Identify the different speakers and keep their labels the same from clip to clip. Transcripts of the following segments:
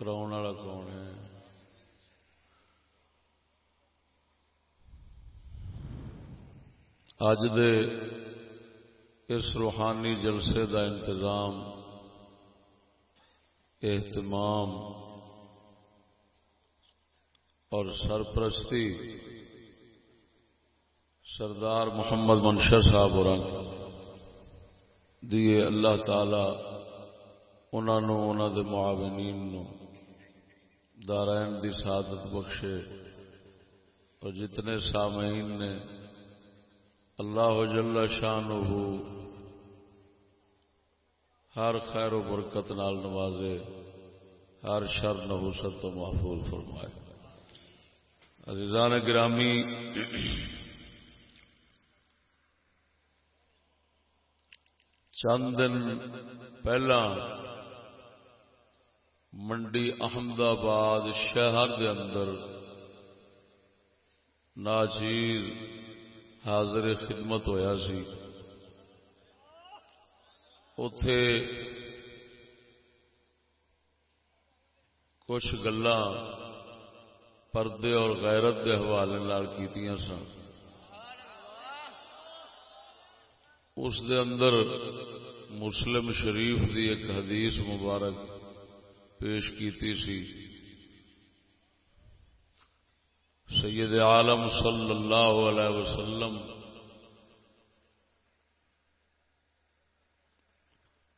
Speaker 1: Crown والا کون ہے؟ اج دے اس روحانی جلسے دا انتظام، اہتمام اور سرپرستی سردار محمد منشا صاحب اور دیے اللہ تعالی انہوں دے معاونین نو۔ دارائن دی سعادت بخشے اور جتنے سامعین نے اللہ جل شان ہر خیر و برکت نال نوازے، ہر شر نحوست تو محفوظ فرمائے۔ عزیزان گرامی، چند دن پہلا منڈی احمد آباد شہر دے اندر ناچیر حاضر خدمت ہویا سی۔ اتے کچھ گلا پردے اور غیرت کے حوالے کی سن۔ اس دے اندر مسلم شریف دی ایک حدیث مبارک پیش کیتی سی۔ سید عالم صلی اللہ علیہ وسلم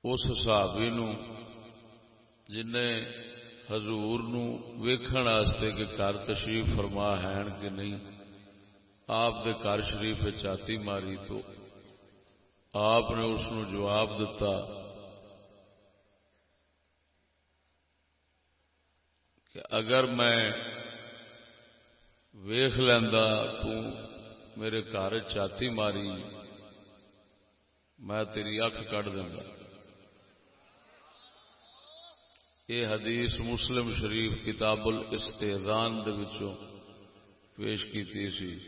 Speaker 1: اس صحابی نو جن حضور نو ویکھن واسطے کہ گھر تشریف فرما ہے کہ نہیں، آپ دے گھر شریف چاتی ماری تو آپ نے اس کو جواب دیتا کہ اگر میں ویخ لینا میرے گھر چاتی ماری، میں تیری اکھ کٹ دینا یہ حدیث مسلم شریف کتاب الاستیدان دے پیش کی سی۔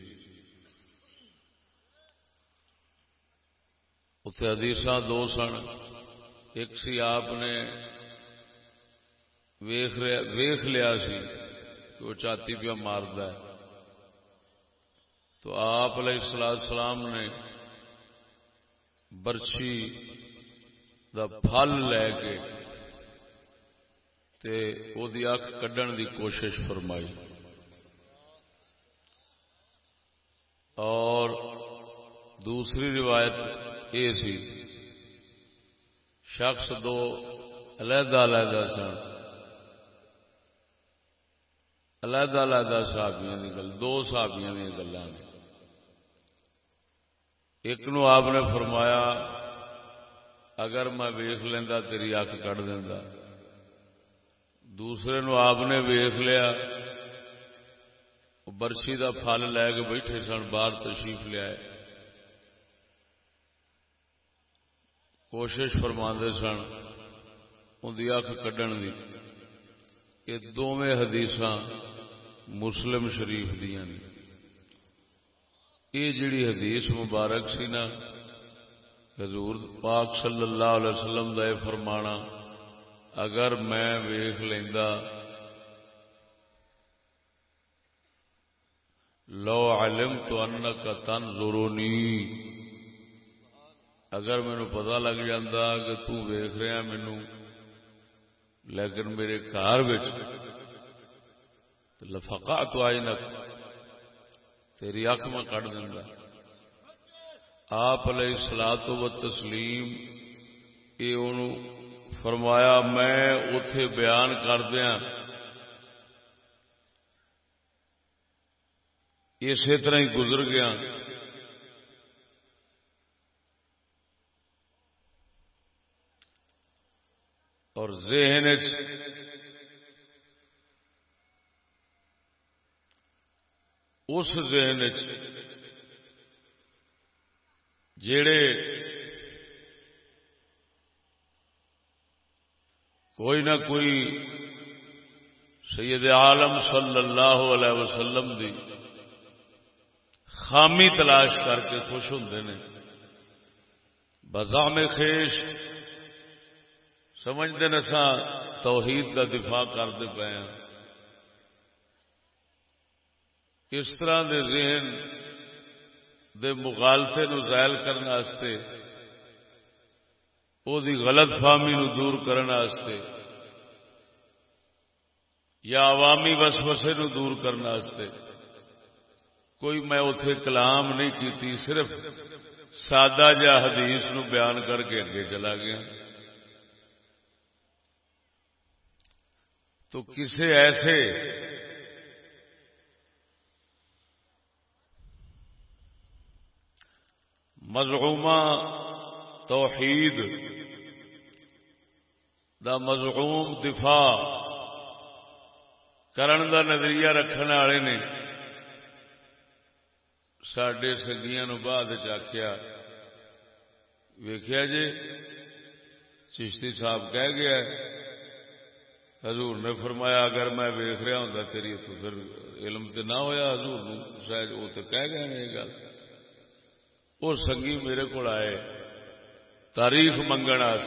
Speaker 1: اتے حدیث دو سن۔ ایک سی آپ نے ویخ لیا سی کہ وہ چاتی پیا مارد تو آپ علیہ السلام سلام نے برچی دا پھل لے کے تے او دی اکھ کڈن دی کوشش فرمائی۔ اور دوسری روایت یہ سی، شخص دو علیحدہ علیحدہ سن۔ علیحدہ علیحدہ صحابیاں کی گل دو صحابیاں کی گلا ایک نو آپ نے فرمایا، اگر میں ویخ لینا تیری اک کٹ دینا دوسرے نو آپ نے ویخ لیا برسی کا پھل لے کے بیٹھے سن، باہر تشریف لیا کوشش فرما سن ان کی اکھ کڈن کی یہ دونوں حدیث مسلم شریف دیا یہ جڑی حدیث مبارک سی نا، حضور پاک صلی اللہ علیہ وسلم کا یہ فرمانا، اگر میں ویخ لینا لو علم تو ان کا تن ضرونی اگر مینو پتا لگ جا کہ تیخ رہا مینو لیکن میرے گھر لفقا تو آئی نک تیری اک میں کٹ دینا آپ علیہ سلا تو و تسلیم، یہ فرمایا، میں اتے بیان کردیا اسی طرح ہی گزر گیا۔ اور ذہن اس ذہن جڑے کوئی نہ کوئی سید عالم صلی اللہ علیہ وسلم دی خامی تلاش کر کے خوش ہوں نے۔ بزام خیش سمجھتے نسا توحید کا دفاع کرتے پے ہیں۔ اس طرح دے ذہن دے مغالطے نو زائل کرنے او دی غلط فہمی نو دور کرنے یا عوامی وسوسے نو دور کرنے کوئی میں اتے کلام نہیں کیتی، صرف سادہ جا حدیث نو بیان کر کے اگے چلا گیا۔ تو کسے ایسے مزعومہ، توحید، دا مزعوم دفاع کرن دا نظریہ رکھنے والے نے۔ سڈے سنگیاں نو بعد چکیا ویخیا جی چشتی صاحب کہہ گیا، حضور نے فرمایا، اگر میں ویخ رہا ہوں تیری تو پھر علم تے نہ ہویا، حضور شاید وہ تو کہہ گئے یہ گل۔ وہ سنگی میرے کو آئے۔ تاریخ منگنے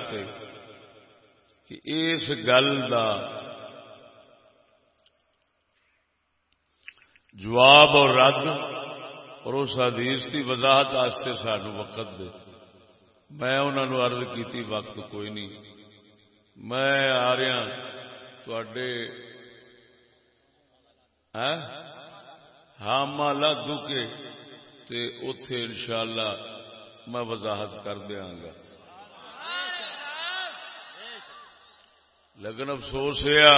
Speaker 1: کہ اس گل کا جواب اور رد اور اس حدیث کی وضاحت سانو وقت دے۔ میں انہوں نے ارد کی وقت کوئی نہیں۔ میں آ رہا تھے ہاں؟, ہاں؟ مالا دکے اتے ان شاء اللہ میں وضاحت کر دیا گا۔ لیکن افسوس یہ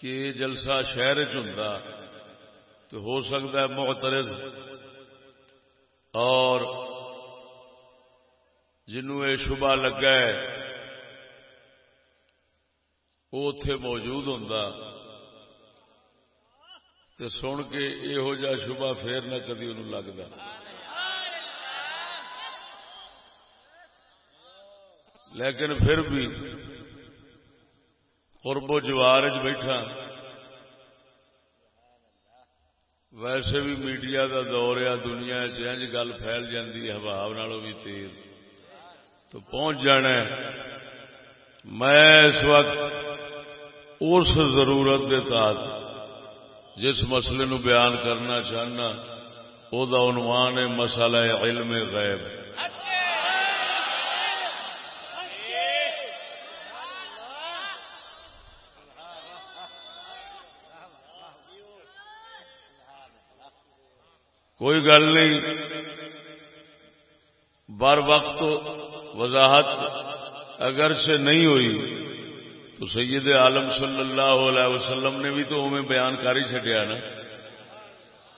Speaker 1: کہ جلسہ شہر چ تو ہو سکتا ہے محترز اور جنوں یہ شبہ لگا ہے وہ اتے موجود ہوں تو سن کے یہو جا شبہ پھر نہ کدی ان لگتا لیکن پھر بھی قرب و جوار بیٹھا۔ ویسے بھی میڈیا کا دور ہے، دنیا چنج گل پھیل جاتی ہے، ہوا بھی تیز۔ تو پہنچ جانا میں اس وقت اس ضرورت کے تحت جس مسئلے نو بیان کرنا چاہنا، او دا عنوان ہے مسئلہ علم غیب۔ کوئی گل نہیں۔ بر وقت وضاحت اگر سے نہیں ہوئی تو سید عالم صلی اللہ علیہ وسلم نے بھی تو ہمیں بیان کر ہی چڈیا نا۔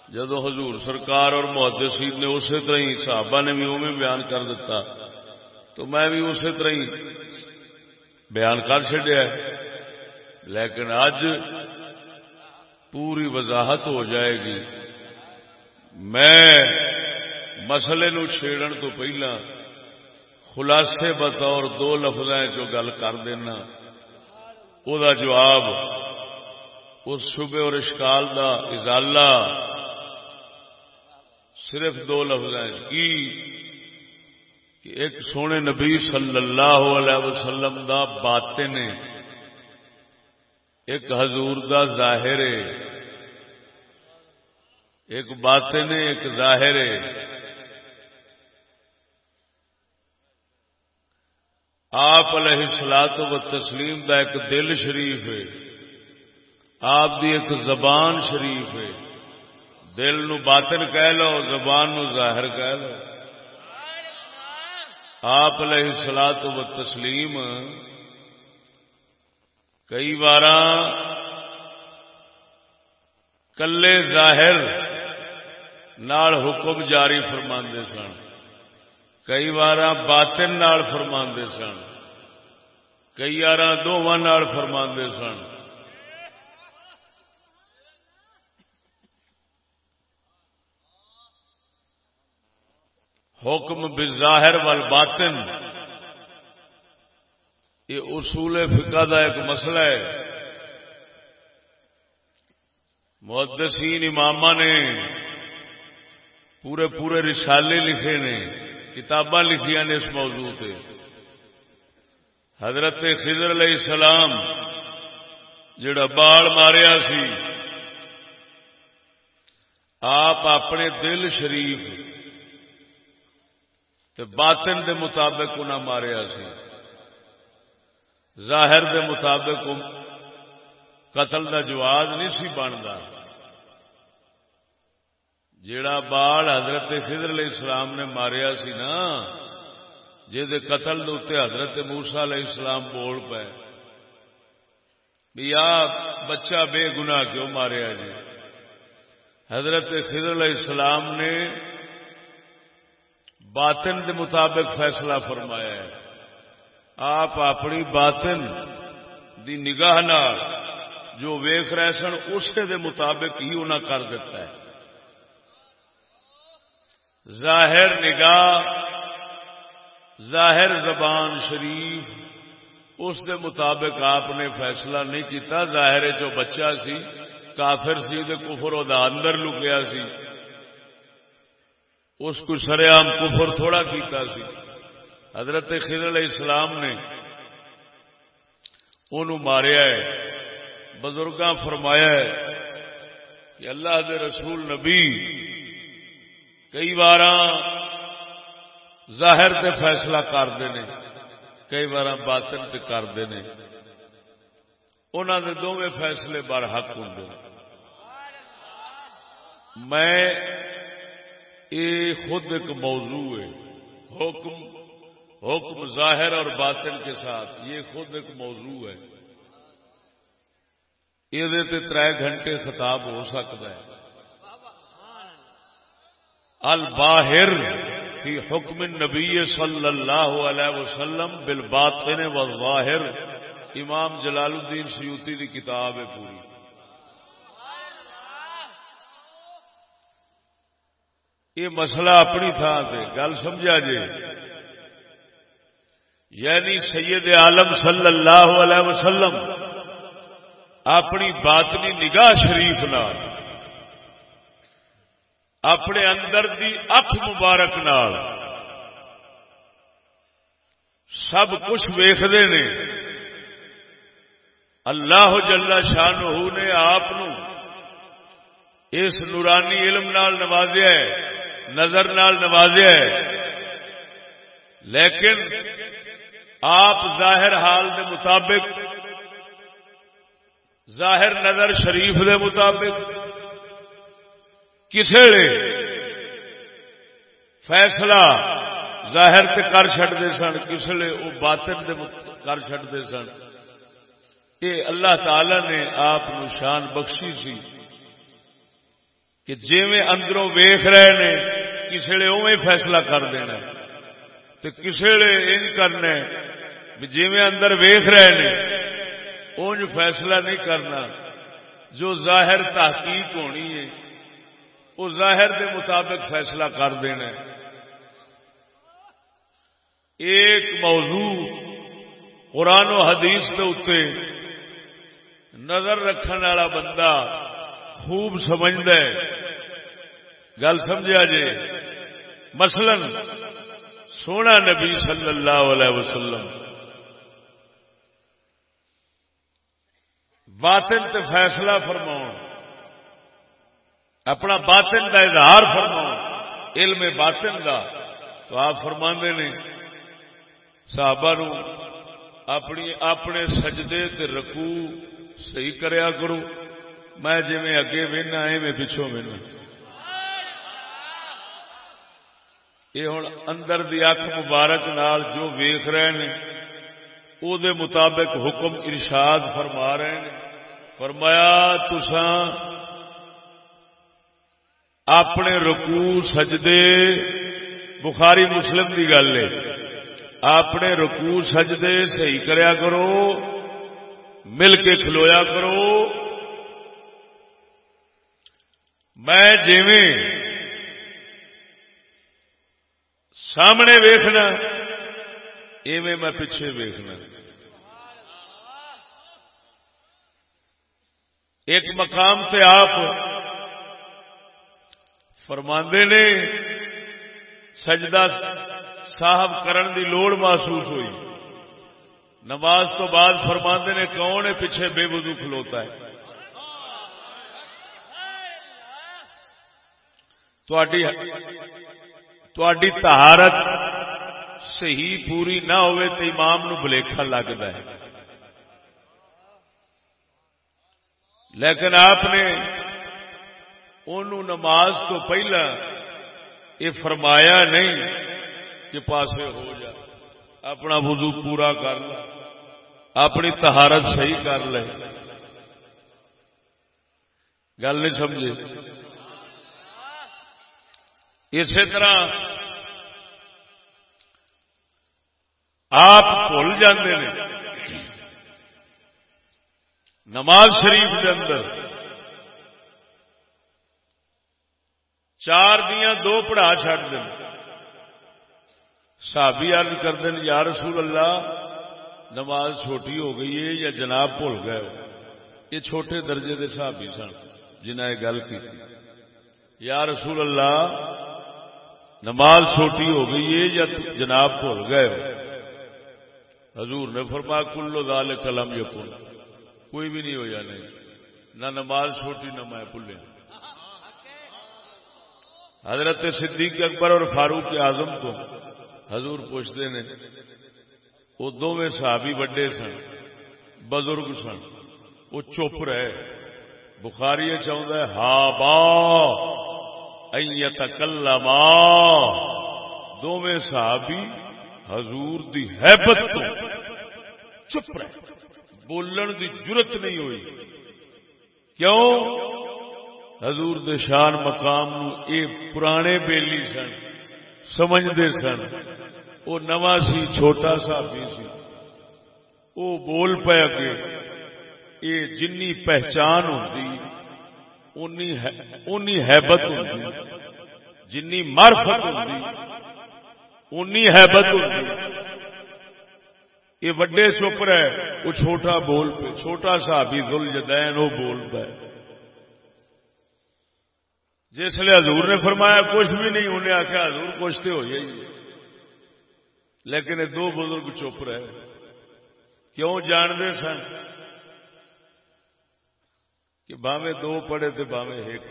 Speaker 1: جدو حضور سرکار اور محدثین نے اسی طرح ہی صحابہ نے بھی ہمیں بیان کر دیتا تو میں بھی اسی طرح ہی بیان کر چڈیا لیکن اج پوری وضاحت ہو جائے گی۔ میں مسئلے نو چھیڑن تو پہلا خلاصے بطور دو لفظ جو گل کر دینا۔ او دا جواب، اس شبے اور اشکال دا ازالہ صرف دو لفظ کی؟ کہ ایک سونے نبی صلی اللہ علیہ وسلم دا باطن ہے، ایک حضور دا ظاہر ہے، ایک باطن ہے، ایک ظاہر ہے۔ آپ علیہ سلاط و تسلیم کا ایک دل شریف ہے۔ آپ دی ایک زبان شریف ہے۔ دل نو باطن کہہ لو، زبان نو ظاہر کہہ لو۔ آپ علیہ سلاط و تسلیم کئی بار کلے ظاہر نال حکم جاری فرماندے سن۔ کئی بار باطن نال فرما سن کئی بار دونوں فرما سن حکم بظاہر وال باطن یہ اصول فقہ کا ایک مسئلہ ہے محدثین امام نے پورے پورے رسالے لکھے نے کتاباں لکھیا نے اس موضوع سے حضرت خضر علیہ السلام جڑا بال ماریا سی، آپ اپنے دل شریف تے باطن دے مطابق انہیں ماریا سی۔ ظاہر دے مطابق قتل دا جواز نہیں سی بنتا جیڑا بال حضرت خضر علیہ السلام نے ماریا سی نا جی قتل دے حضرت موسا علیہ السلام بول پے۔ یا بچہ بے گنا کیوں ماریا جی؟ حضرت خضر علیہ السلام نے باطن دے مطابق فیصلہ فرمایا ہے۔ آپ اپنی باطن دی نگاہ نال جو ویخ رہے سن اسے دے مطابق ہی انہیں کر دیتا ہے۔ ظاہر نگاہ، ظاہر زبان شریف، اس دے مطابق آپ نے فیصلہ نہیں کیتا، ظاہر جو بچہ سی، کافر سی دے کفر وہ اندر لکیا سی۔ اس کو سریام کفر تھوڑا کیتا سی۔ حضرت خضر علیہ السلام نے انہوں ماریا ہے، بزرگاں فرمایا ہے کہ اللہ دے رسول نبی کئی بار ظاہر تے فیصلہ کرتے ہیں کئی بار باطن تے کرتے ہیں انہوں نے دونوں فیصلے بار حق ہوں میں یہ خود ایک موضوع ہے، حکم حکم ظاہر اور باطن کے ساتھ۔ یہ خود ایک موضوع ہے۔ یہ تر گھنٹے خطاب ہو سکتا ہے۔ الباہر فی حکم نبی صلی اللہ علیہ وسلم بالباطن والظاہر۔ امام جلال الدین سیوتی کی کتاب ہے پوری۔ یہ مسئلہ اپنی تھان سے گل سمجھا جی یعنی سید عالم صلی اللہ علیہ وسلم اپنی باطنی نگاہ شریف نال اپنے اندر دی اکھ مبارک نال۔ سب کچھ ویختے نے۔ اللہ جل شاہ نے آپ اس نورانی علم نال نوازیا ہے، نظر نال نوازیا ہے۔ لیکن آپ ظاہر حال دے مطابق، ظاہر نظر شریف دے مطابق کسی فیصلہ ظاہر تے کر چڑتے سن کسی وہ باطن دے کر چڑتے سن۔ یہ اللہ تعالی نے آپ شان بخشی سی کہ جی میں اندروں ویخ رہے نے کسی اوے فیصلہ کر دینا تو کسی ان کرنا جی میں اندر ویخ رہے نے، اونج فیصلہ نہیں کرنا۔ جو ظاہر تحقیق ہونی ہے وہ ظاہر دے مطابق فیصلہ کر دینا ایک موضوع قرآن و حدیث کے اتنے نظر رکھنے والا بندہ خوب سمجھد گل سمجھا جی مثلا سونا نبی صلی اللہ علیہ وسلم۔ باطن تے فیصلہ فرماؤ اپنا باطن کا اظہار فرما علم باطن کا تو آپ فرما نے، صحابہ نو اپنی، اپنے سجدے تے رکو صحیح کریا کرو۔ میں جی میں اگے وہنا میں پچھوں وہنا یہ ہوں اندر دی اک مبارک نال جو ویخ رہے ہیں او دے مطابق حکم ارشاد فرما رہے ہیں فرمایا تسان اپنے رکو سجدے، بخاری مسلم کی گل ہے۔ اپنے رکو سجدے صحیح کریا کرو، مل کے کھلویا کرو۔ میں جیویں سامنے ویخنا ایویں میں پیچھے ویخنا ایک مقام سے آپ فرماندے نے، سجدہ صاحب کرن دی لوڑ محسوس ہوئی۔ نماز تو بعد فرما نے، کون ہے پیچھے بے وضو کھلوتا ہے؟ تہارت صحیح پوری نہ ہوئے تو امام نو بلیکھا لگتا ہے۔ لیکن آپ نے انہوں نماز تو پہلا یہ فرمایا نہیں کہ پاسے ہو جا، اپنا وضو پورا کر لے، اپنی تہارت صحیح کر لے۔ گل نہیں سمجھے؟ اسی طرح آپ بھول جاندے نے، نماز شریف کے اندر چار دیا دو پڑھا چڈ دیں سابی ارد کرتے ہیں یا رسول اللہ، نماز چھوٹی ہو گئی ہے یا جناب بھول گئے یہ چھوٹے درجے کے سابی سن جنہیں یہ گل کی۔ یا رسول اللہ، نماز چھوٹی ہو گئی ہے یا جناب بھول گئے حضور نے فرما کلو دال قلم یقین کوئی بھی نہیں ہو جانے نہ نماز چھوٹی، نہ میں بھولیا۔ حضرت صدیق اکبر اور فاروق اعظم تو حضور پوچھتے ہیں، وہ دونوں صحابی وڈے سن، بزرگ سن، وہ چپ رہے۔ بخاری چاہتا ہے، ہا با کلا دونوں صحابی حضور دی حیبت تو چپ رہے۔ بولن دی ضرورت نہیں ہوئی۔ کیوں؟ حضور دے شان مقام نو اے پرانے بیلی سن سمجھتے سن۔ وہ نواں سی، چھوٹا سا بھی سی۔ وہ بول پہ اگے یہ جنی پہچان ہوتی اونی حیبت ہوتی جنی مرفت ہوتی اونی حیبت ہوتی یہ وڈے چپ رہے وہ چھوٹا بول پہ چھوٹا سا بھی دل جدین وہ بول پہ جس لیے حضور نے فرمایا، کچھ بھی نہیں، انہیں آخیا حضور کچھ تو ہو جائیے لیکن یہ دو بزرگ چپ رہے۔ کیوں جانتے سن؟ کہ باوے دو پڑے تو باوے ایک۔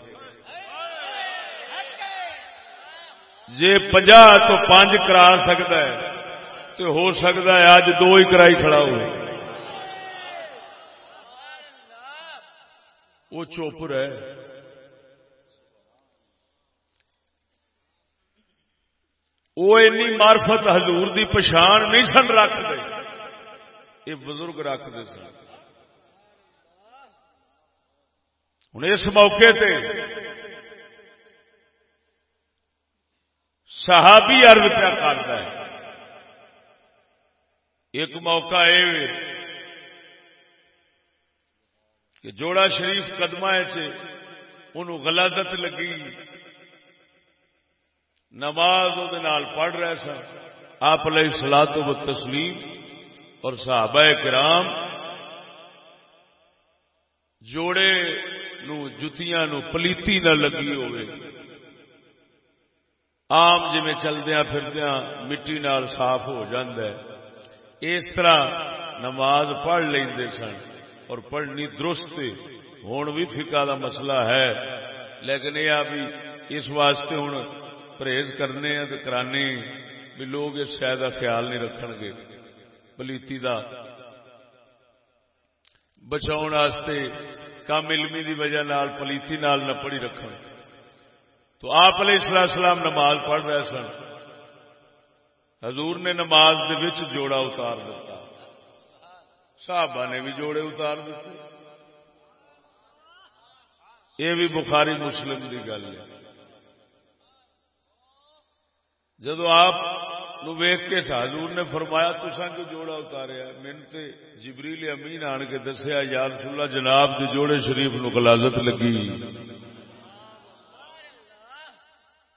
Speaker 1: جی پنجا تو پانچ کرا سکتا ہے تو ہو سکتا ہے اج دو ہی کرائی کھڑا ہو وہ چپ رہے۔ وہ اینی مارفت حضور دی پچھان نہیں سن رکھتے۔ یہ بزرگ رکھتے سن۔ ہوں اس موقع تے صحابی ارد کیا کرتا ہے۔ ایک موقع یہ کہ جوڑا شریف قدمہ انہوں غلازت لگی۔ نماز پڑھ رہے سن، آپ علیہ سلا تو تسلیم اور صحابہ کرام جوڑے نو، جتیاں نو پلیتی نہ لگی ہوئے۔ آم جی چلدیا پھردیا مٹی نال صاف ہو ہے اس طرح نماز پڑھ لیں سن اور پڑھنی درست ہوں بھی فکا کا مسئلہ ہے، لیکن یہ بھی اس واسطے ہوں پرہیز کرنے تو کرانے بھی لوگ اس شہ کا خیال نہیں رکھ گے۔ پلیتی کا بچاؤ کم علمی دی وجہ نال، پلیتی نال نہ رکھ تو آپ علیہ السلام نماز پڑھ رہے سن۔ حضور نے نماز دے وچ جوڑا اتار دیتا صحابہ نے بھی جوڑے اتار دیتے یہ بھی بخاری مسلم کی گل ہے۔ جدو آپ ویخ کے حضور نے فرمایا تسا کو جوڑا اتاریا من تے جبریل امین آن کے دسیا یار اللہ، جناب دے جوڑے شریف نو غلازت لگی۔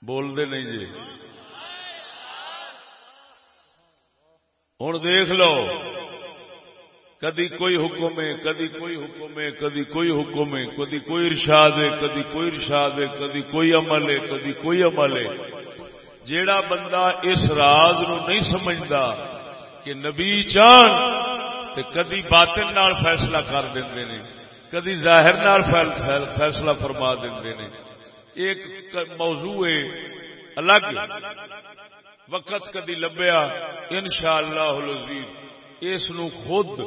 Speaker 1: بول دے نہیں جی۔ ہوں دیکھ لو، کدی کوئی حکم ہے، کدی کوئی حکم ہے، کدی کوئی حکم ہے، کدی کوئی ارشاد ہے، کدی کوئی ارشاد ہے، کدی کوئی عمل ہے، کدی کوئی عمل ہے۔ جیڑا بندہ اس راز نو نہیں سمجھتا کہ نبی چان تے کدی باطن نال فیصلہ کر دیں نے، کدی ظاہر نال فیصلہ فرما دیں نے۔ ایک موضوع ہے الگ، وقت کدی لبیا ان شاء اللہ اس خود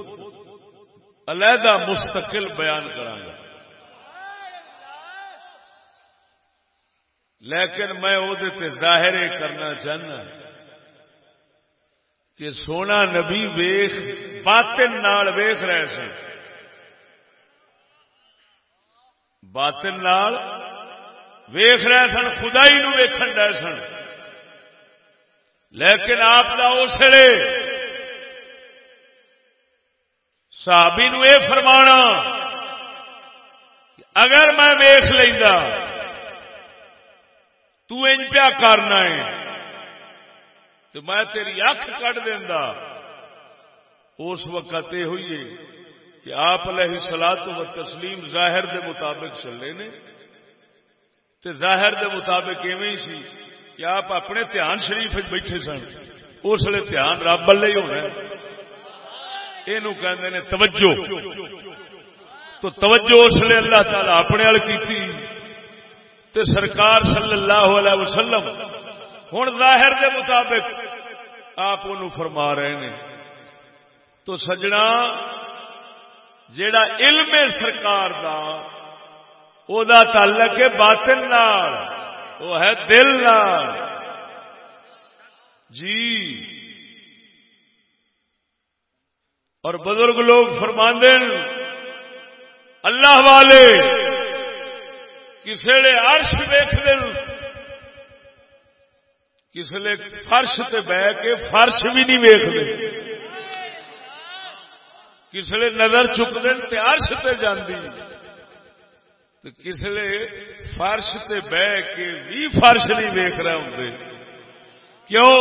Speaker 1: علیحدہ مستقل بیان کرا لیکن میں وہ ظاہر کرنا چاہنا کہ سونا نبی ویخ، باطن نال ویخ رہے سن۔ باطن نال ویخ رہے سن، خدائی نو ویکھن رہے سن۔ لیکن آپ کا اسلے صحابی نو یہ فرمانا اگر میں ویخ لینا تو انج پیا کرنا ہے۔ تو میں تیری اکھ کٹ دینا اس وقت یہ ہوئی ہے کہ آپ علیہ سلا تو تسلیم ظاہر دے مطابق چلے نے۔ تے ظاہر دے مطابق ایویں سی کہ آپ اپنے دھیان شریف بیٹھے سن۔ اس لیے دھیان رب والے ہی ہونا یہ کہ توجہ۔ تو توجہ اس لیے اللہ تعالی اپنے وال کی تے سرکار صلی اللہ علیہ وسلم ہوں ظاہر دے مطابق آپ فرما رہے ہیں۔ تو سجنا جیڑا علم سرکار دا، او دا تعلق ہے باطن نال وہ ہے دل نال۔ جی۔ اور بزرگ لوگ فرماندے اللہ والے کسی نے ارش ویخ دل کسی فرش تے بہ کے فرش بھی نہیں ویخ دے کسی نظر چک دین تے ارش تے جاندی۔ تو کسی فرش تے بہ کے بھی فرش نہیں ویخ رہے ہوں کیوں؟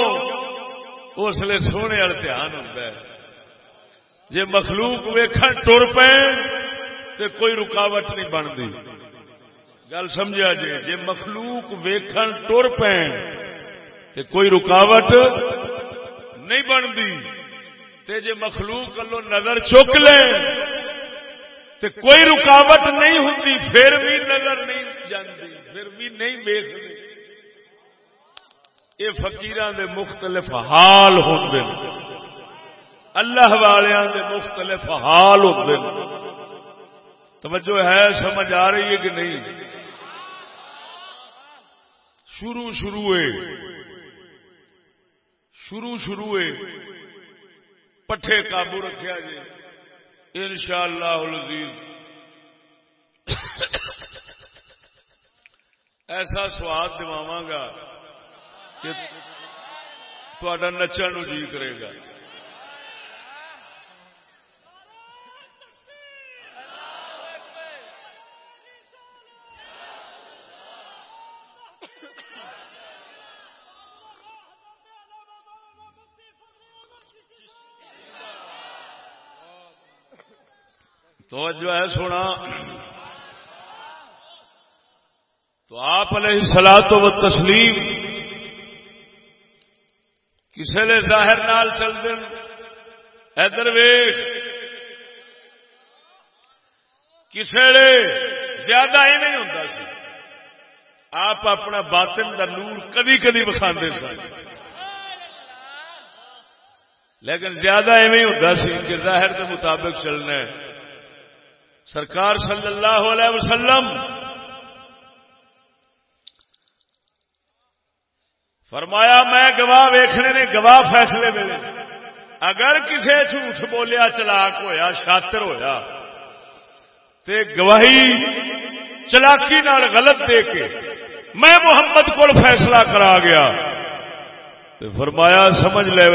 Speaker 1: اس لیے سونے والے دھیان ہوتا ہے۔ جی مخلوق ویکھن ٹر پے تو کوئی رکاوٹ نہیں بنتی گل سمجھا جی جی مخلوق ویکھن ٹر پین تے کوئی رکاوٹ نہیں بنتی، تے جے مخلوق کلو نظر چک لے تے کوئی رکاوٹ نہیں ہوتی پھر بھی نظر نہیں جاندی، پھر بھی نہیں ویخ یہ فقیران دے مختلف حال ہوتے اللہ والیاں دے مختلف حال ہوتے توجہ ہے، سمجھ آ رہی ہے کہ نہیں؟ شروع شروع شروع شروع پٹھے قابو رکھا جی ان شاء اللہ ایسا سواد دوا گا کہ تھوڑا نچن جی کرے گا۔ تو جو ہے سونا۔ تو آپ علیہ سلا تو تسلیم کسی نے ظاہر نال چل دین۔ ادھر ویش کسی نے زیادہ ہی نہیں ہوتا سی۔ آپ اپنا باطن کا نور کدی کدی بکھا سن۔ لیکن زیادہ ایویں ہوتا سی کہ ظاہر کے مطابق چلنا ہے۔ سرکار صلی اللہ علیہ وسلم فرمایا، میں گواہ ویخنے نے گواہ فیصلے ملے۔ اگر کسی جھوٹ بولیا، چلاک ہویا، شاطر ہویا، تے گواہی چلاکی نال غلط دے کے میں محمد کو فیصلہ کرا گیا۔ تے فرمایا، سمجھ لے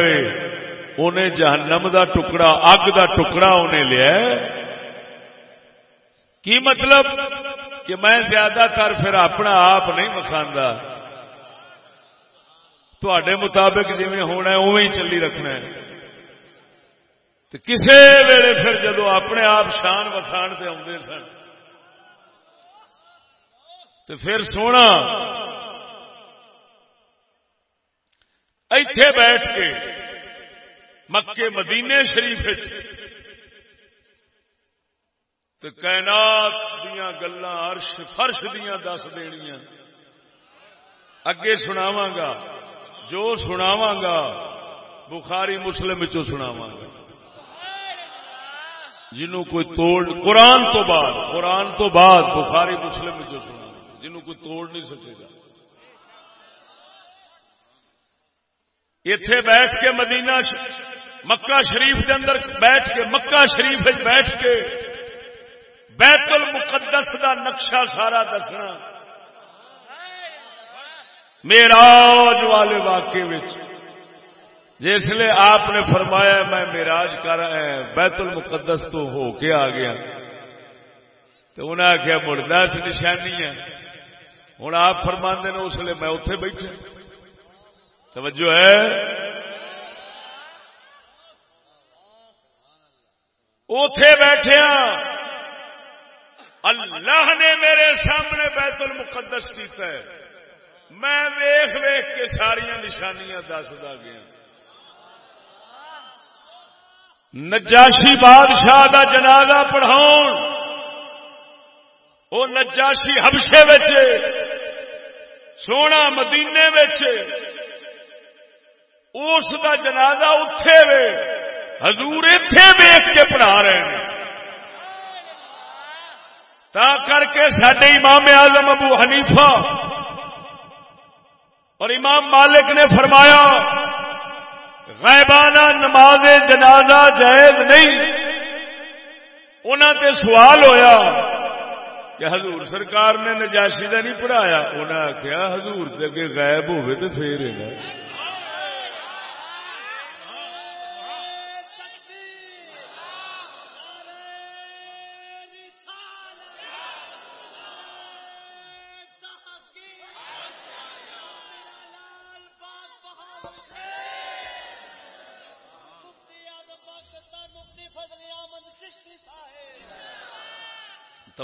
Speaker 1: انہیں جہنم دا ٹکڑا، اگ دا ٹکڑا انہیں لیا کی مطلب کہ میں زیادہ تر پھر اپنا آپ نہیں مکھانا تھے مطابق جی ہونا ہے اوی چلی رکھنا ہے۔ کسی ویلے پھر جدو اپنے آپ شان وکھان سے آدھے سن۔ تو پھر سونا۔ اتے بیٹھ کے مکے مدینے شریف کائنات دیا گلا عرش فرش دیا دس دنیا اگے سناواں گا، جو سناواں گا، بخاری مسلم چ سناواں گا۔ جنہوں کوئی توڑ، قرآن تو بعد، قرآن تو بعد بخاری مسلم جو سنا کوئی توڑ نہیں سکے گا۔ اتے بیٹھ کے مدینہ مکہ شریف کے اندر بیٹھ کے، مکہ شریف بیٹھ کے بیت المقدس دا نقشہ سارا دسنا۔ میراج والے واقعے جس لیے آپ نے فرمایا میں میراج کر بیت المقدس تو ہو کے آ گیا۔ تو انہیں آخیا مڑنا سی نشانی ہے۔ ہوں آپ فرما نے اس لیے میں اتے بیٹھا۔ توجہ ہے۔ اتے بیٹھے ہاں۔ اللہ نے میرے سامنے بیت المقدس کیتا ہے۔ میں ویخ ویخ کے ساریا نشانیاں دستا گیا۔ نجاشی بادشاہ دا جنازہ پڑھاؤ وہ نجاشی ہبشے سونا مدینے اس دا جنازہ اتے وے۔ حضور اتے ویخ کے پڑھا رہے ہیں۔ تا کر کے سڈے امام اعظم ابو حنیفہ اور امام مالک نے فرمایا غیبانہ نماز جنازہ جائز نہیں۔ انہوں تے سوال ہویا کہ حضور سرکار نے نجاشی کا نہیں پڑھایا؟ انہیں آخیا حضور کے غائب ہوئے تو پھر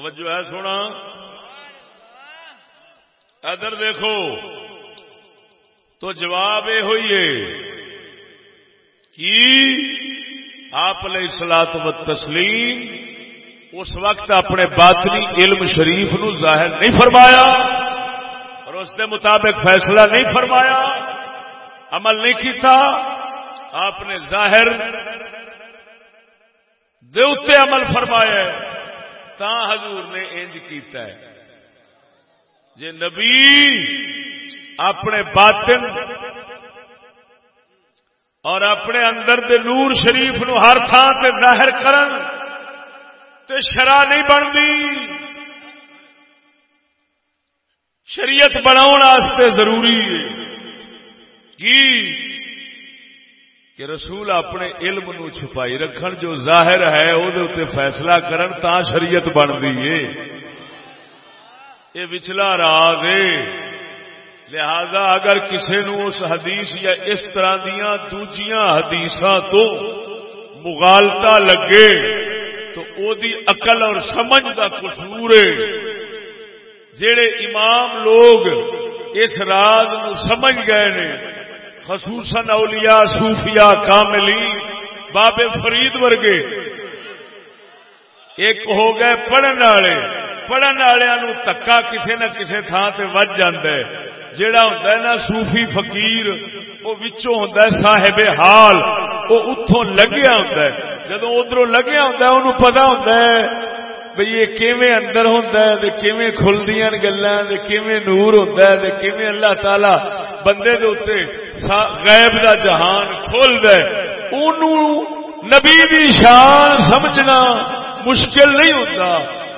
Speaker 1: توجہ ہے سونا؟ ادھر دیکھو، تو جواب یہ ہوئی ہے کہ آپ علیہ سلاط و تسلیم اس وقت اپنے باطنی علم شریف نو ظاہر نہیں فرمایا اور اس کے مطابق فیصلہ نہیں فرمایا، عمل نہیں کیتا، آپ نے ظاہر دے عمل فرمایا تا حضور نے انج کیتا ہے۔ جے نبی اپنے باطن اور اپنے اندر دے نور شریف نو ہر تھان تے ظاہر کرن تے شرع نہیں بنتی۔ شریعت بناؤ ضروری ہے۔ کی؟ کہ رسول اپنے علم نو چھپائی رکھن جو ظاہر ہے وہ فیصلہ کرن تا شریعت بنتی ہے یہ وچلا راگ لہذا اگر کسی نو اس حدیث یا اس طرح دیا دوجیاں حدیث تو مغالتا لگے تو او دی عقل اور سمجھ کا قصور ہے جڑے امام لوگ اس راز نو سمجھ گئے نے خصوصاً اولیاء صوفیاء کاملی بابے فرید ورگے۔ ایک ہو گئے پڑھن والے، پڑھن والوں تکا کسی نہ کسی تھان سے وج جا جڑا ہوں نا صوفی فقیر وہ ہوں صاحب حال۔ وہ اتوں لگیا ہوں جدو ادھر لگیا ہوں انہوں پتا ہوں بھئی یہ کیویں اندر ہوندا ہے، تے کیویں کھلدیاں گلاں، تے کیویں نور ہوندا ہے، تے کیویں اللہ تعالی بندے دے اوتے غیب دا جہان کھولدا ہے اونوں نبی دی شان سمجھنا مشکل نہیں ہوندا۔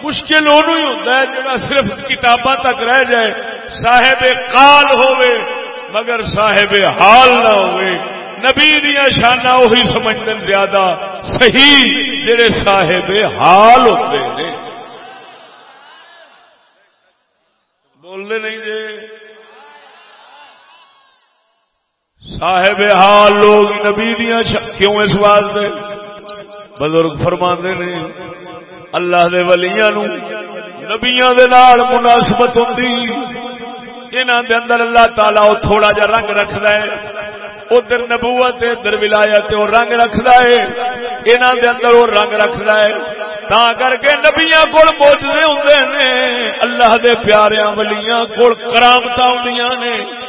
Speaker 1: مشکل اونوں ہی ہوندا ہے جڑا صرف کتاباں تک رہ جائے۔ صاحب قال ہوئے مگر صاحب حال نہ ہوئے نبی دیا شانہ وہی سمجھتے زیادہ صحیح جڑے صاحب حال ہوتے ہیں بولنے نہیں جی صاحب حال لوگ نبی دیا کیوں اس واسطے؟ بزرگ فرما نے، اللہ دے ولیاں نو، نبیاں دے نال مناسبت ہوتی انہاں دے اندر اللہ تعالی او تھوڑا جا رنگ رکھدا ہے،
Speaker 2: ادھر نبوت ادھر ولایت وہ رنگ رکھتا ہے انہوں دے اندر وہ رنگ رکھتا ہے۔ تا کر کے نبیاں کول موجودے ہوں نے، اللہ دے پیاریاں ولیاں کول کرامت آدیاں نے۔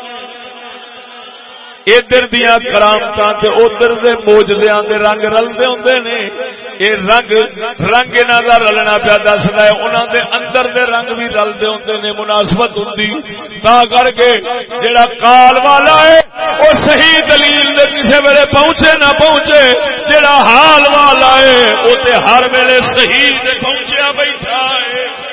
Speaker 2: ادھر دیا کرامت ادھر دے موجدیاں دے رنگ رلتے ہوں نے، یہ رنگ رنگ انہوں کا رلنا پیا دستا ہے انہوں دے اندر دے رنگ بھی رلتے ہوں نے، مناسبت ہوں تا کر کے جڑا کال والا ہے، وہ صحیح دلیل دے کسی ویلے پہنچے نہ پہنچے، جڑا حال والا ہے، وہ ہر ویلے صحیح دے پہنچیا بیٹھا ہے۔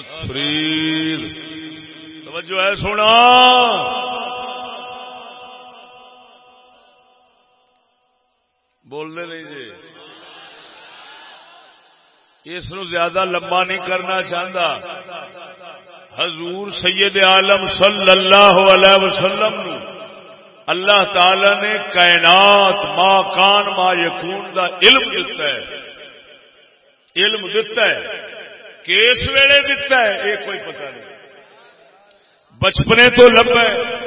Speaker 1: فرید۔
Speaker 2: توجہ ہے، سونا۔ بولنے نہیں جی۔ اس نو زیادہ لمبا نہیں کرنا چاہتا حضور سید عالم صلی اللہ علیہ وسلم نو اللہ تعالی نے کائنات، ما کان، ما یکون دا علم دیتا ہے۔ علم دیتا ہے۔ کس ویلے دتا ہے، یہ کوئی پتہ نہیں۔ بچپنے تو لبا ہے،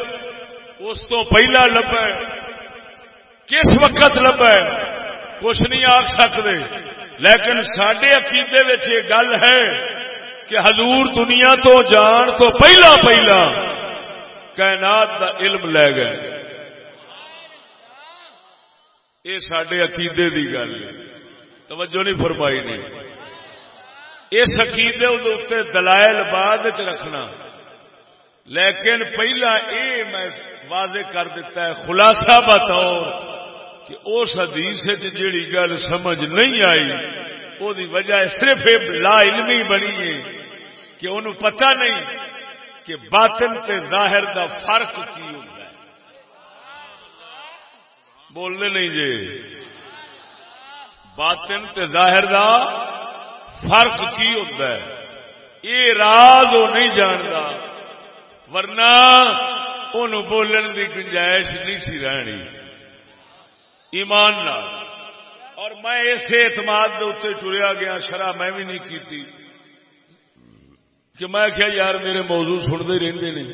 Speaker 2: اس تو پہلا لبا ہے۔ کس وقت لبا ہے؟ کچھ نہیں آخ سکتے لیکن سڈے عقیدے یہ گل ہے کہ حضور دنیا تو جان تو پہلا پہلا کائنات دا علم لے گئے۔ یہ سڈے عقیدے دی گل ہے۔ توجہ نہیں فرمائی نہیں اس عقیدے اتنے دلائل بعد چ رکھنا۔ لیکن پہلا یہ میں واضح کر دیتا ہے، خلاصہ بطور کہ اس حدیث جیڑی گل سمجھ نہیں آئی وہ وجہ صرف لا علمی بنی ہے کہ انہوں پتہ نہیں کہ باطن تے ظاہر دا فرق کی ہوتا ہے۔ بولنے نہیں جی۔ باطن تے ظاہر دا فرق کی ہوتا ہے؟ یہ راز وہ نہیں جانتا، ورنہ ان بولن کی گنجائش نہیں سی رہنی۔ ایمان نہ اور میں اس اعتماد اتنے ٹریا گیا، شرح میں بھی نہیں کی کہ میں کیا یار میرے موضوع سنتے رہتے ہیں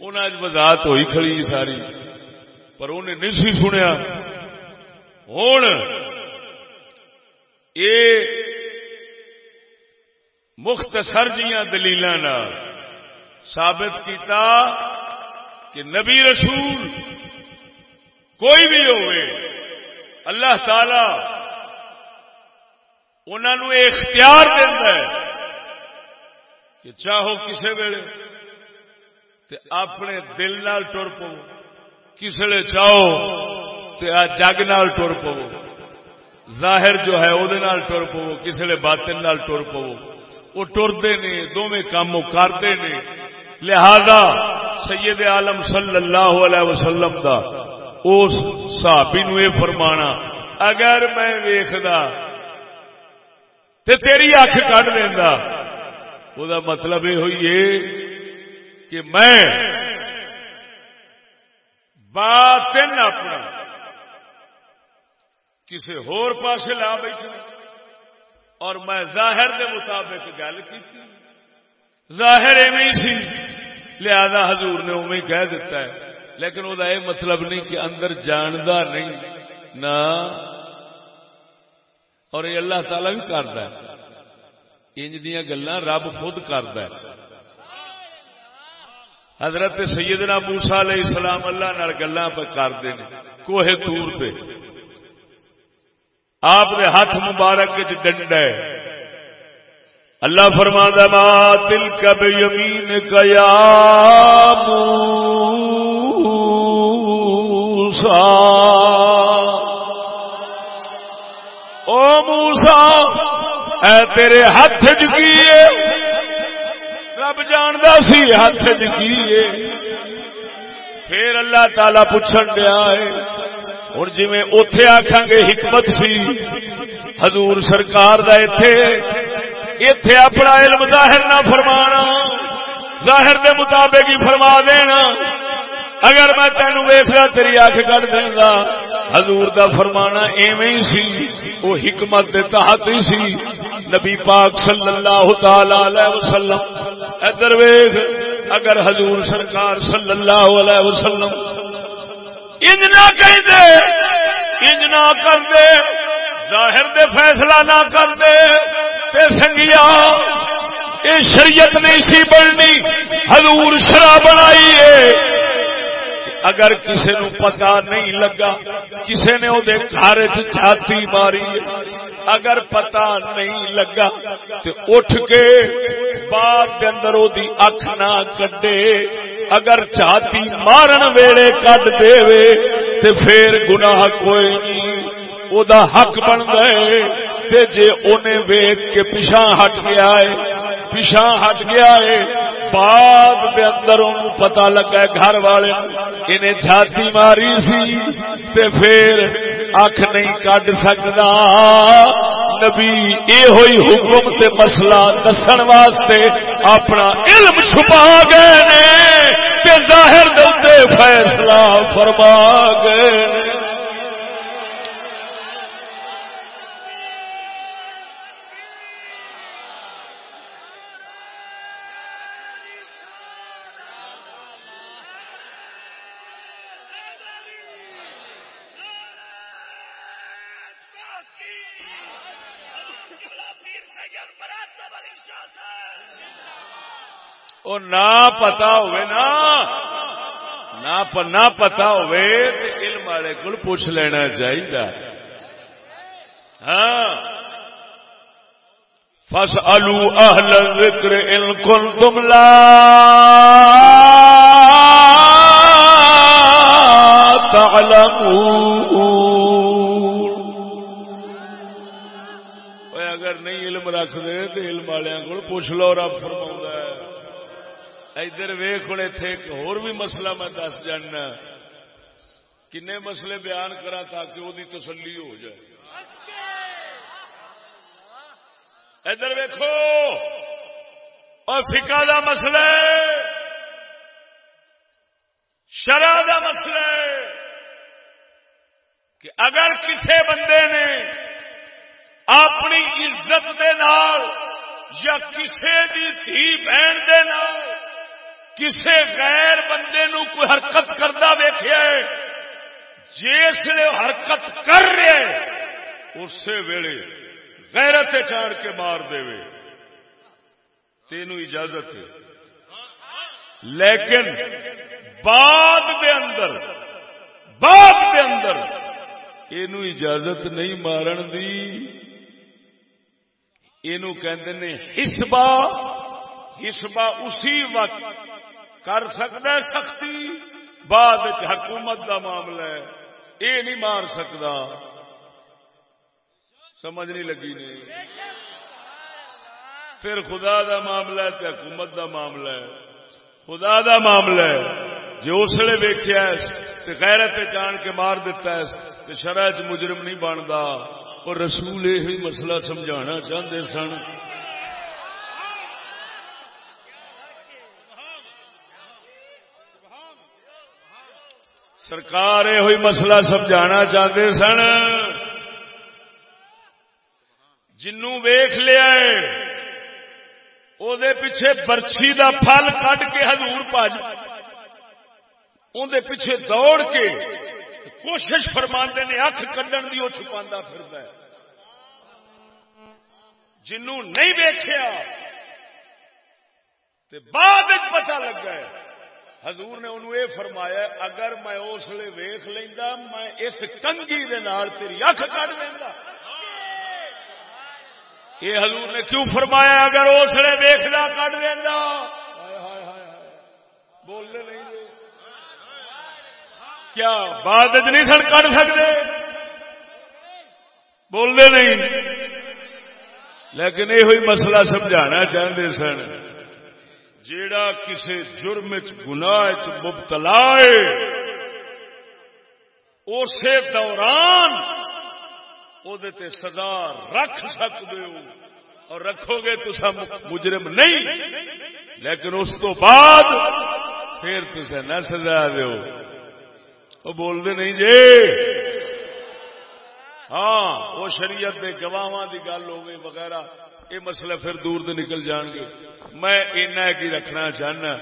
Speaker 2: انہیں وضاحت ہوئی کھڑی ساری، پر انہیں نہیں سی سنیا۔ ہوں یہ مختصر جیا دلیل ثابت کیتا کہ نبی رسول کوئی بھی ہوئے، اللہ تعالی انہوں اختیار دینا ہے کہ چاہو کسی ویلے اپنے دل نال ٹر پو کسی چاہو تے آ جگ نال ٹر پو ظاہر جو ہے وہ ٹر پو کسی باطن نال ٹر پو وہ ٹرتے نے دونوں کام کرتے نے۔ لہذا سید عالم صلی اللہ علیہ وسلم دا اس صحابی نو یہ فرمانا، اگر میں ویخدا تے تیری اکھ کٹ دینا وہ مطلب یہ ہوئی ہے کہ میں باطن اپنا کسی ہور پاسے لا بیٹھا اور میں ظاہر دے مطابق گل کی ظاہر ایویں سی۔ لہذا حضور نے اوی کہہ دیتا ہے۔ لیکن وہ یہ مطلب نہیں کہ اندر جاندا نہیں، نہ۔ اور یہ اللہ تعالی بھی کرتا ہے۔ انج دیا گلا رب خود کرتا ہے۔ حضرت سیدنا موسا علیہ السلام اللہ نال گلا کرتے ہیں کوہ تور پہ۔ آپ نے ہاتھ مبارک ڈنڈا ہے۔ اللہ فرما ما تل کب یمین کیا موسا او موسا اے تیرے ہاتھ چکیے رب جاندہ سی، ہاتھ چکیے پھر اللہ تعالی پوچھن دیا ہے ہوں جی اتے آخان گے حکمت سی، حضور سرکار دا اتے اتے اپنا علم ظاہر نہ فرمانا، ظاہر دے مطابق ہی فرما دینا۔ اگر میں تین ویسا تیری اکھ کٹ دینا حضور دا فرمانا ایویں ہی سی وہ حکمت دے تحت ہی سی۔ نبی پاک صلی اللہ تعالی علیہ وسلم، ادھر ویخ اگر حضور سرکار صلی اللہ علیہ وسلم انج نہ دے انج نہ کر دے ظاہر دے فیصلہ نہ کر دے تے سنگیا یہ شریعت نہیں سی بننی، حضور شرح بنائی ہے اگر کسی نو پتا نہیں لگا کسی نے وہ گھر چھاتی ماری اگر پتا نہیں لگا تو اٹھ کے بعد اندر دی اکھ نہ کڈے۔ اگر چاہتی مارن ویڑے کٹ دے تے پھر گناہ کوئی نہیں۔ او دا حق بن گئے۔ تے جے اونے ویک کے پیچھا ہٹ گیا ہے پیچھا ہٹ گیا ہے۔ بعد دے اندر پتا لگا گھر والے انہیں چھاتی ماری سی تے پھر اکھ نہیں کڈ سکتا نبی یہ ہوئی حکم تے مسئلہ دسن واسطے اپنا علم چھپا گئے نے ظاہر دے فیصلہ فرما گئے وہ نہ پتا ہوئے نا، نہ پتا ہوئے تو علم والے کو پوچھ لینا چاہیے ہاں۔ فس الو اہل ذکر ان کل تم لا اگر نہیں علم رکھ دے تو علم والوں کو پوچھ لو، رب فرما ہے۔ ادھر ویخ ہوں اتے ایک ہور بھی مسئلہ میں دس جانا کن مسئلے بیان کرا تاکہ وہ تسلی ہو جائے۔ ادھر ویکو اور فکا دا مسئلہ شرح دا مسئلہ کہ اگر کسی بندے نے اپنی عزت دے نال یا کسی دی دھی بہن دے نال کسے غیر بندے نو کوئی حرکت کرتا ویخیا جس نے حرکت کر رہے اسی ویلے غیرت چاڑ کے مار دے تین اجازت ہے۔ لیکن بعد دے اندر، بعد دے اندر یہ اجازت نہیں مارن دی۔ یہ کہ حسبا حسبا اسی وقت کر سکتا سختی؟ بعد حکومت دا معاملہ ہے۔ یہ نہیں مار سکتا۔ سمجھ نہیں لگی نہیں پھر خدا دا معاملہ ہے حکومت دا معاملہ ہے۔ خدا دا معاملہ ہے۔ جو اس لیے ویکیا غیرت جان کے مار دیتا ہے تو شرح چ مجرم نہیں بنتا اور رسول یہ مسئلہ سمجھانا چاہتے سن۔ سرکار یہ ہوئی مسئلہ سمجھانا چاہتے سن۔ جنوں ویخ لیا پیچھے برچھی دا پھل کٹ کے ہزور پاج۔ اندر پیچھے دوڑ کے کوشش فرما نے، اکھ کڈن کی وہ چھپا پھر جنوں نہیں ویخیا بعد پتا لگا ہے۔ حضور نے انہوں یہ فرمایا، اگر میں اس لیے ویخ لینا میں اس کنگی دے نال تیری اکھ کٹ دینا یہ حضور نے کیوں فرمایا، اگر اس لیے ویخنا کٹ دینا بولنے نہیں دے۔ کیا بعد نہیں سن کٹ سکتے بولنے نہیں۔ لیکن یہ مسئلہ سمجھانا چاہتے سن۔ جیڑا کسی جرم گناہ مبتلا ہے اسی دوران سزا رکھ سکتے ہو۔ اور رکھو گے تو سب مجرم نہیں۔ لیکن اس تو بعد پھر تصے نہ سزا دو وہ بولتے نہیں جی۔ ہاں وہ شریعت کے گواہ کی گل ہو گئی وغیرہ۔ یہ مسئلہ پھر دور دے نکل جان گے۔ میں اینا کی رکھنا چاہنا۔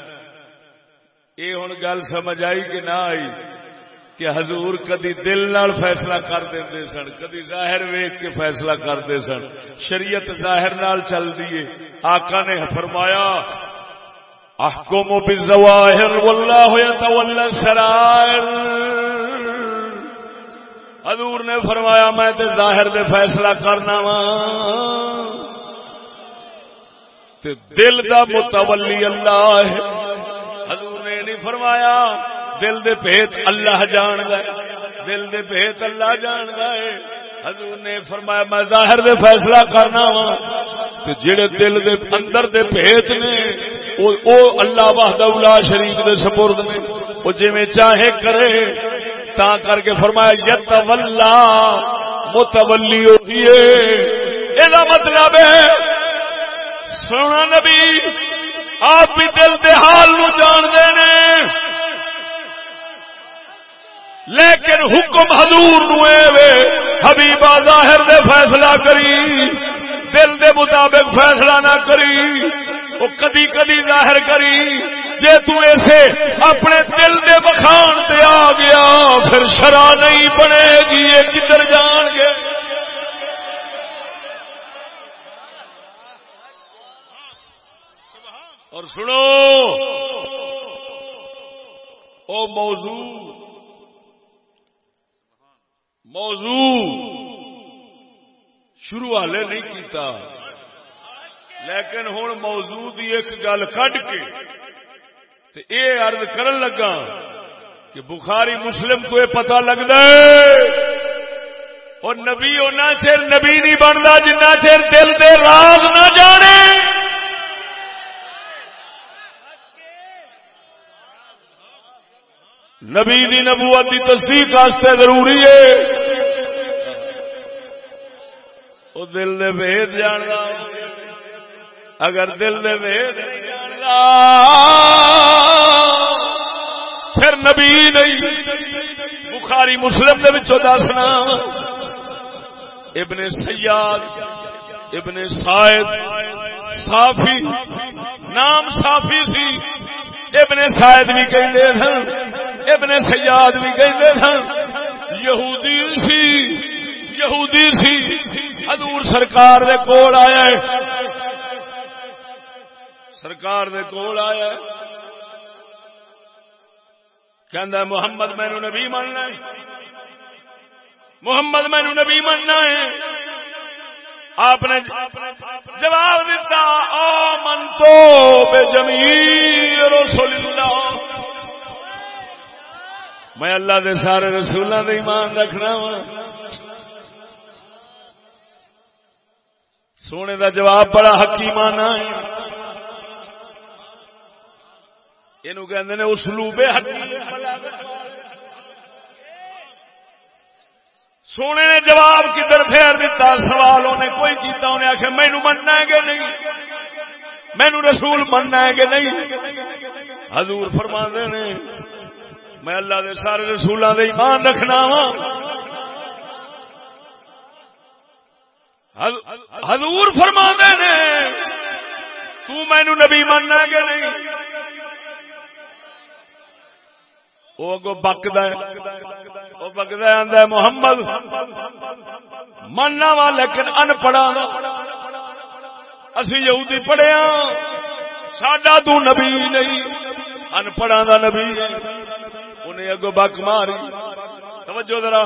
Speaker 2: یہ ہوں گل سمجھ آئی کہ نہ آئی؟ کہ حضور کدی دل نال فیصلہ کر دے سن، کدی ظاہر ویگ کے فیصلہ کرتے سن۔ شریعت ظاہر نال چل دیے آقا نے فرمایا، احکم بالظواہر واللہ یتولی السرائر۔ حضور نے فرمایا، میں تے ظاہر دے فیصلہ کرنا وا۔ تے دل دا متولی اللہ ہے۔ حضور نے نہیں فرمایا دل دے پیت اللہ جان گئے دل دے پیت اللہ جان گئے حضور نے فرمایا میں ظاہر دے فیصلہ کرنا وا۔ تے جڑے دل دے اندر دے پیت نے او, او اللہ وحدہ لا شریک دے سپرد نے او جویں چاہے کرے تا کر کے فرمایا یتولا متولی ہوتی ہے۔ یہ مطلب ہے سونا نبی، آپ بھی دل دے حال نو جان لیکن حکم حضور نوے حبیبا ظاہر دے فیصلہ کری، دل دے مطابق فیصلہ نہ کری، وہ کدی کدی ظاہر کری۔ جے تو ایسے اپنے دل دے بخان تے آ گیا، پھر شرا نہیں بنے گی، یہ کدھر جان گے؟ اور سنو۔ او موضوع۔ موضوع۔ شروع والے نہیں کیتا۔ لیکن ہوں موضوع کی ایک گل کڈ کے اے عرض کرن لگا کہ بخاری مسلم تو یہ پتا لگتا ہے۔ اور نبی اونا چر نبی نہیں بنتا جنہ چر دل دے راز نہ جانے۔ نبی دی نبوت دی تصدیق واسطے ضروری ہے۔ وہ دل دے بھید جاننا اگر دل دے بھید نہیں جاننا پھر نبی نہیں۔ بخاری مسلم دے وچوں دسنا ابن سیاد، ابن سائد، صافی، نام صافی سی۔ ابن سائد بھی کہتے سن، ابن سیاد بھی کہتے سن۔ یہودی سی یہودی سی۔ حضور سرکار دے کول آیا ہے۔ سرکار دے کول آیا ہے۔ کہ محمد مینو نبی مننا ہے۔ محمد مینو نبی مننا ہے۔ آپ نے جواب دیتا آ من تو بے جمیل رسول اللہ میں اللہ دے سارے رسولوں دے ایمان رکھنا وا۔ سونے دا جواب بڑا حکیمانہ ہے۔ یہ کہ اسلوب سونے نے جواب کدھر پھیر دیتا سوال انہیں کوئی کیتا؟ انہیں آخر مینو مننا ہے کہ نہیں؟ مینو رسول مننا ہے کہ نہیں؟ حضور فرما نے، میں اللہ دے سارے رسولوں دے ایمان رکھنا وا حضور فرما نے، تو مینو نبی مننا کہ نہیں؟ وہ اگو بکد وہ بکد آدھا محمد۔ مننا وا لیکن ان پڑھا اسی یہودی پڑھیا ہاں۔ ساڈا تو نبی نہیں ان پڑھا دا نبی۔ انہیں اگو بک ماری۔ توجہ ذرا۔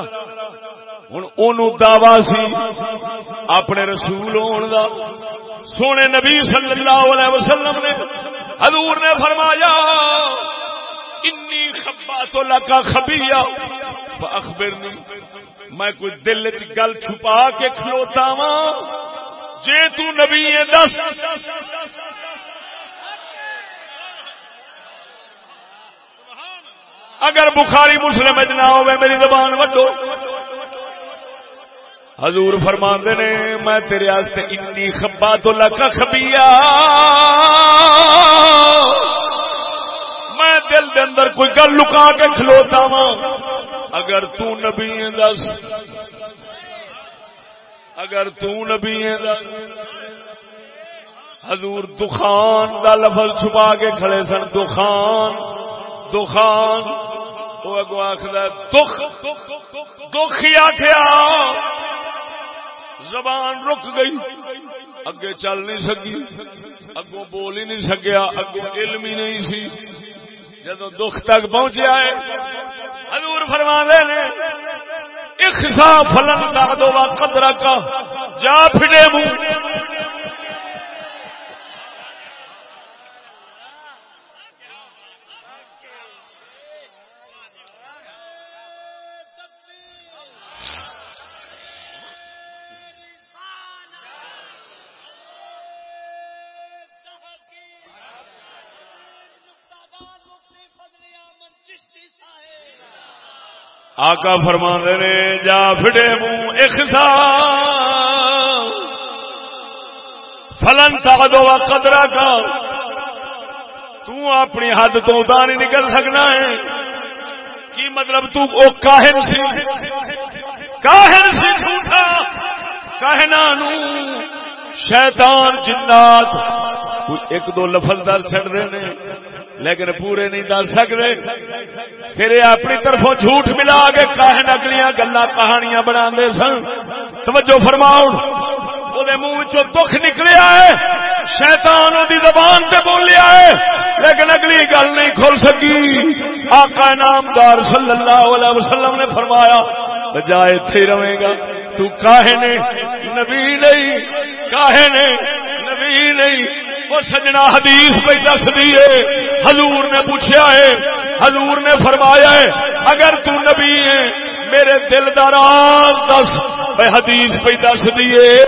Speaker 2: ہوں ان دعوی سی اپنے رسول ہون دا۔ سونے نبی صلی اللہ علیہ وسلم نے حضور نے فرمایا انی خبا تو لگا خبیا اخبر میں کوئی دل چ گل چھپا کے کھلوتا وا جے تو نبی ہے دس۔ اگر بخاری مسلم نہ ہو میری زبان وڈو۔ حضور فرما نے، میں تیرے انی خبا تو لگا خبیا میں دل دے اندر کوئی گل لکا کے کھلوتا وا اگر تو نبی دس اگر تو نبی دس حضور دخان دا لفظ چھپا کے کھڑے سن۔ دخان دخان۔ وہ اگو آخر دکھ دکھ ہی آخیا زبان رک گئی۔ اگے چل نہیں سکی۔ اگو بول ہی نہیں سکیا۔ اگو علم ہی نہیں سی۔ جدو دکھ تک پہنچیا ہے، حضور فرما نے اخسا فلن کا دو قدرہ کا، جا پھٹے منہ۔ آقا فرما نے، جا فٹے منہ اخسا فلن تھا دو قدرا کا تو اپنی حد تو ادار نہیں نکل سکنا ہے۔ کی مطلب تو او کاہن سی؟ کاہن سی جھوٹا۔ کہنا نو شیطان جنات۔ ایک دو لفظ در چڑ دے نے لیکن پورے نہیں دس سکتے۔ پھر یہ اپنی طرفوں جھوٹ ملا کے کہن اگلیاں گلا کہانیاں بنا سن۔ توجہ فرماؤ۔ منہ دکھ نکلیا ہے۔ شیطان دی زبان سے بولیا ہے، لیکن اگلی گل نہیں کھل سکی۔ آقا نامدار صلی اللہ علیہ وسلم نے فرمایا، بجائے تھے رہے گا۔ تو کاہے نے نبی نہیں کاہے نے نبی نہیں۔ وہ سجنا حدیث پہ دس دیے حضور نے پوچھا ہے، حضور نے فرمایا ہے، اگر تو نبی ہے میرے دل دراز دس۔ میں حدیث پہ دس دیے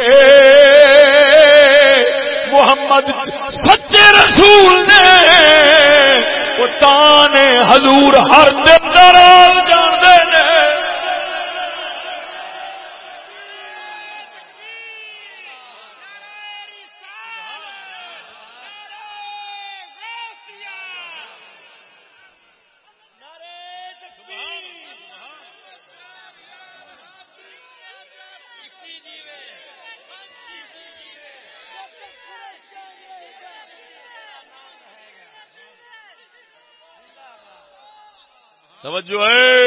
Speaker 2: محمد سچے رسول نے، وہ تانے حضور ہر دل دراز جانتے توجہ ہے۔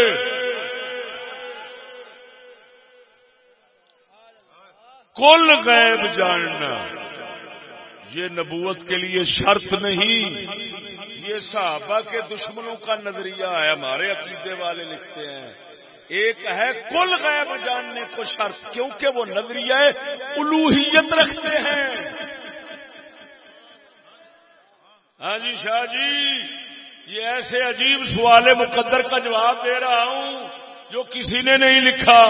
Speaker 2: کل غیب جاننا، یہ نبوت کے لیے شرط نہیں۔ یہ صحابہ کے دشمنوں کا نظریہ ہے، ہمارے عقیدے والے لکھتے ہیں۔ ایک ہے کل غیب جاننے کو شرط، کیونکہ وہ نظریہ الوحیت رکھتے ہیں۔ ہاں جی شاہ جی۔ یہ ایسے عجیب سوال مقدر کا جواب دے رہا ہوں جو کسی نے نہیں لکھا۔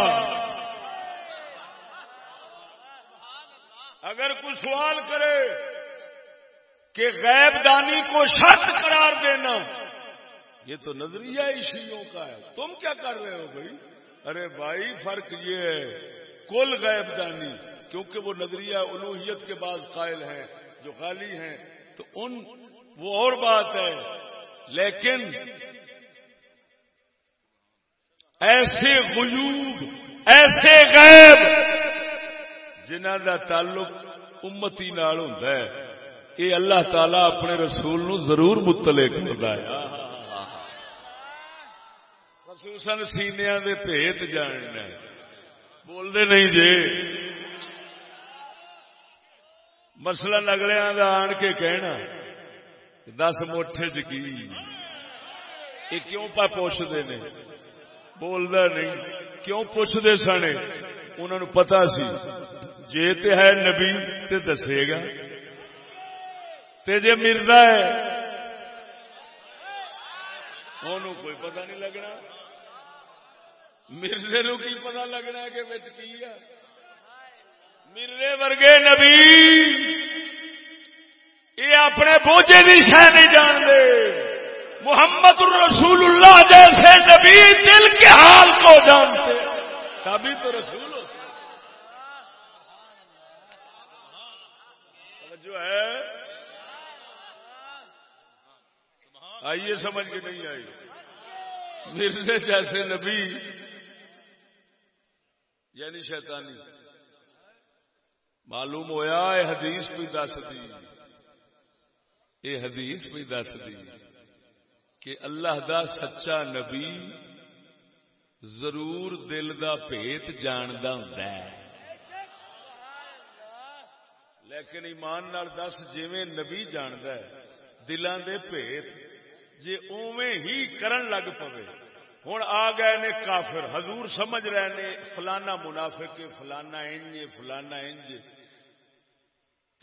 Speaker 2: اگر کوئی سوال کرے کہ غیب دانی کو شرط قرار دینا، یہ تو نظریہ ایشیوں کا ہے۔ تم کیا کر رہے ہو بھائی؟ ارے بھائی، فرق یہ ہے، کل غیب دانی، کیونکہ وہ نظریہ الوحیت کے بعد قائل ہیں، جو خالی ہیں، تو ان، وہ اور بات ہے۔ لیکن ایسے غیوب ایسے غیب جنہ کا تعلق امتی نال ہوتا ہے یہ اللہ تعالی اپنے رسول نو ضرور متلے کرتا ہے۔ خصوصاً سینیا دے پیت جاننا بولتے نہیں جی۔ مسئلہ لگڑیا کا آن کے کہنا۔ دس موٹے جی چکی یہ کیوں پا پوچھتے نے؟ بولتا نہیں۔ کیوں پوچھتے سنے انہوں پتا سی۔ جی تے ہے نبی تے دسے گا۔ تے جے مرد ہے انہوں کوئی پتہ نہیں لگنا۔ مرزے نو کی پتہ لگنا کہ بچ کی ہے؟ مرزے ورگے نبی۔ یہ اپنے بوجھے بھی شہ نہیں جانتے۔ محمد رسول اللہ جیسے نبی دل کے حال کو جانتے۔ تبھی تو رسول۔ جو ہے۔ آئیے، سمجھ کے نہیں آئی۔ مرزے جیسے نبی یعنی شیطانی۔ معلوم ہویا اے حدیث بھی دس دی۔ اے حدیث بھی دس دی کہ اللہ دا سچا نبی ضرور دل دا پیت جاندا ہوندا ہے۔ لیکن ایمان نال دس، جویں نبی جاندا ہے دلان دے پیت جے اوویں ہی کرن لگ پوے۔ ہن آ گئے نے کافر، حضور سمجھ رہے نے، فلانا منافق فلانا انج فلانا انج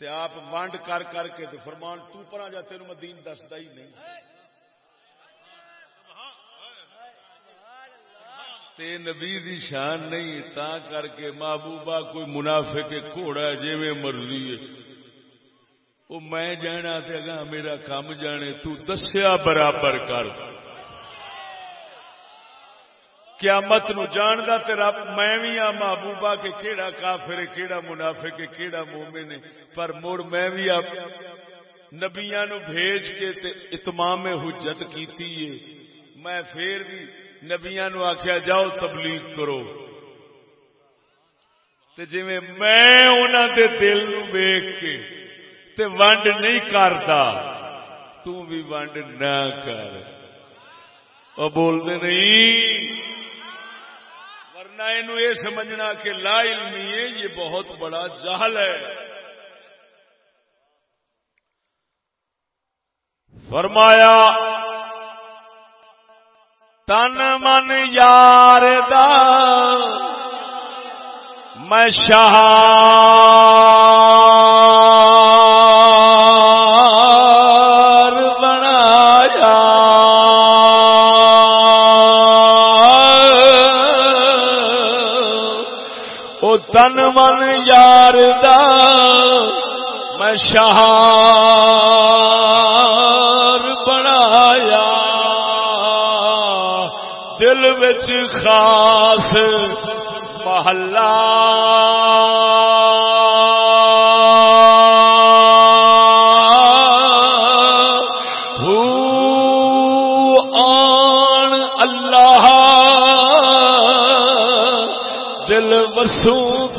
Speaker 2: تے آپ ونڈ کر کر کے تے فرمان تو پرا جا تینوں میں دین دسدا ہی نہیں۔ تے نبی دی شان نہیں، تا کر کے محبوبہ کوئی منافق گھوڑا جویں مرضی ہے۔ وہ میں جانا تے اگا میرا کام جانے، تو دسیا برابر کر۔ قیامت نو جاندا تے رب میں بھی آ ہاں محبوبہ کے کیڑا کافر کیڑا منافق ہے، کیڑا مومن ہے۔ پر مڑ میں بھی آ ہاں نبیاں نو بھیج کے تے اتمام حجت کیتی ہے۔ میں پھر بھی نبیاں نو آخیا جاؤ تبلیغ کرو۔ تے جی میں انہاں دے دل نو ویکھ کے تے ونڈ نہیں کرتا تو بھی ونڈ نہ کر۔ اور بولتے نہیں۔ ورنہ یہ یہ سمجھنا کہ لا علمی ہے یہ بہت بڑا جہل ہے۔ فرمایا، تن من یار دا، میں شہار تن من یار دا میں شہار بنایا دل وچ خاص محلہ ہو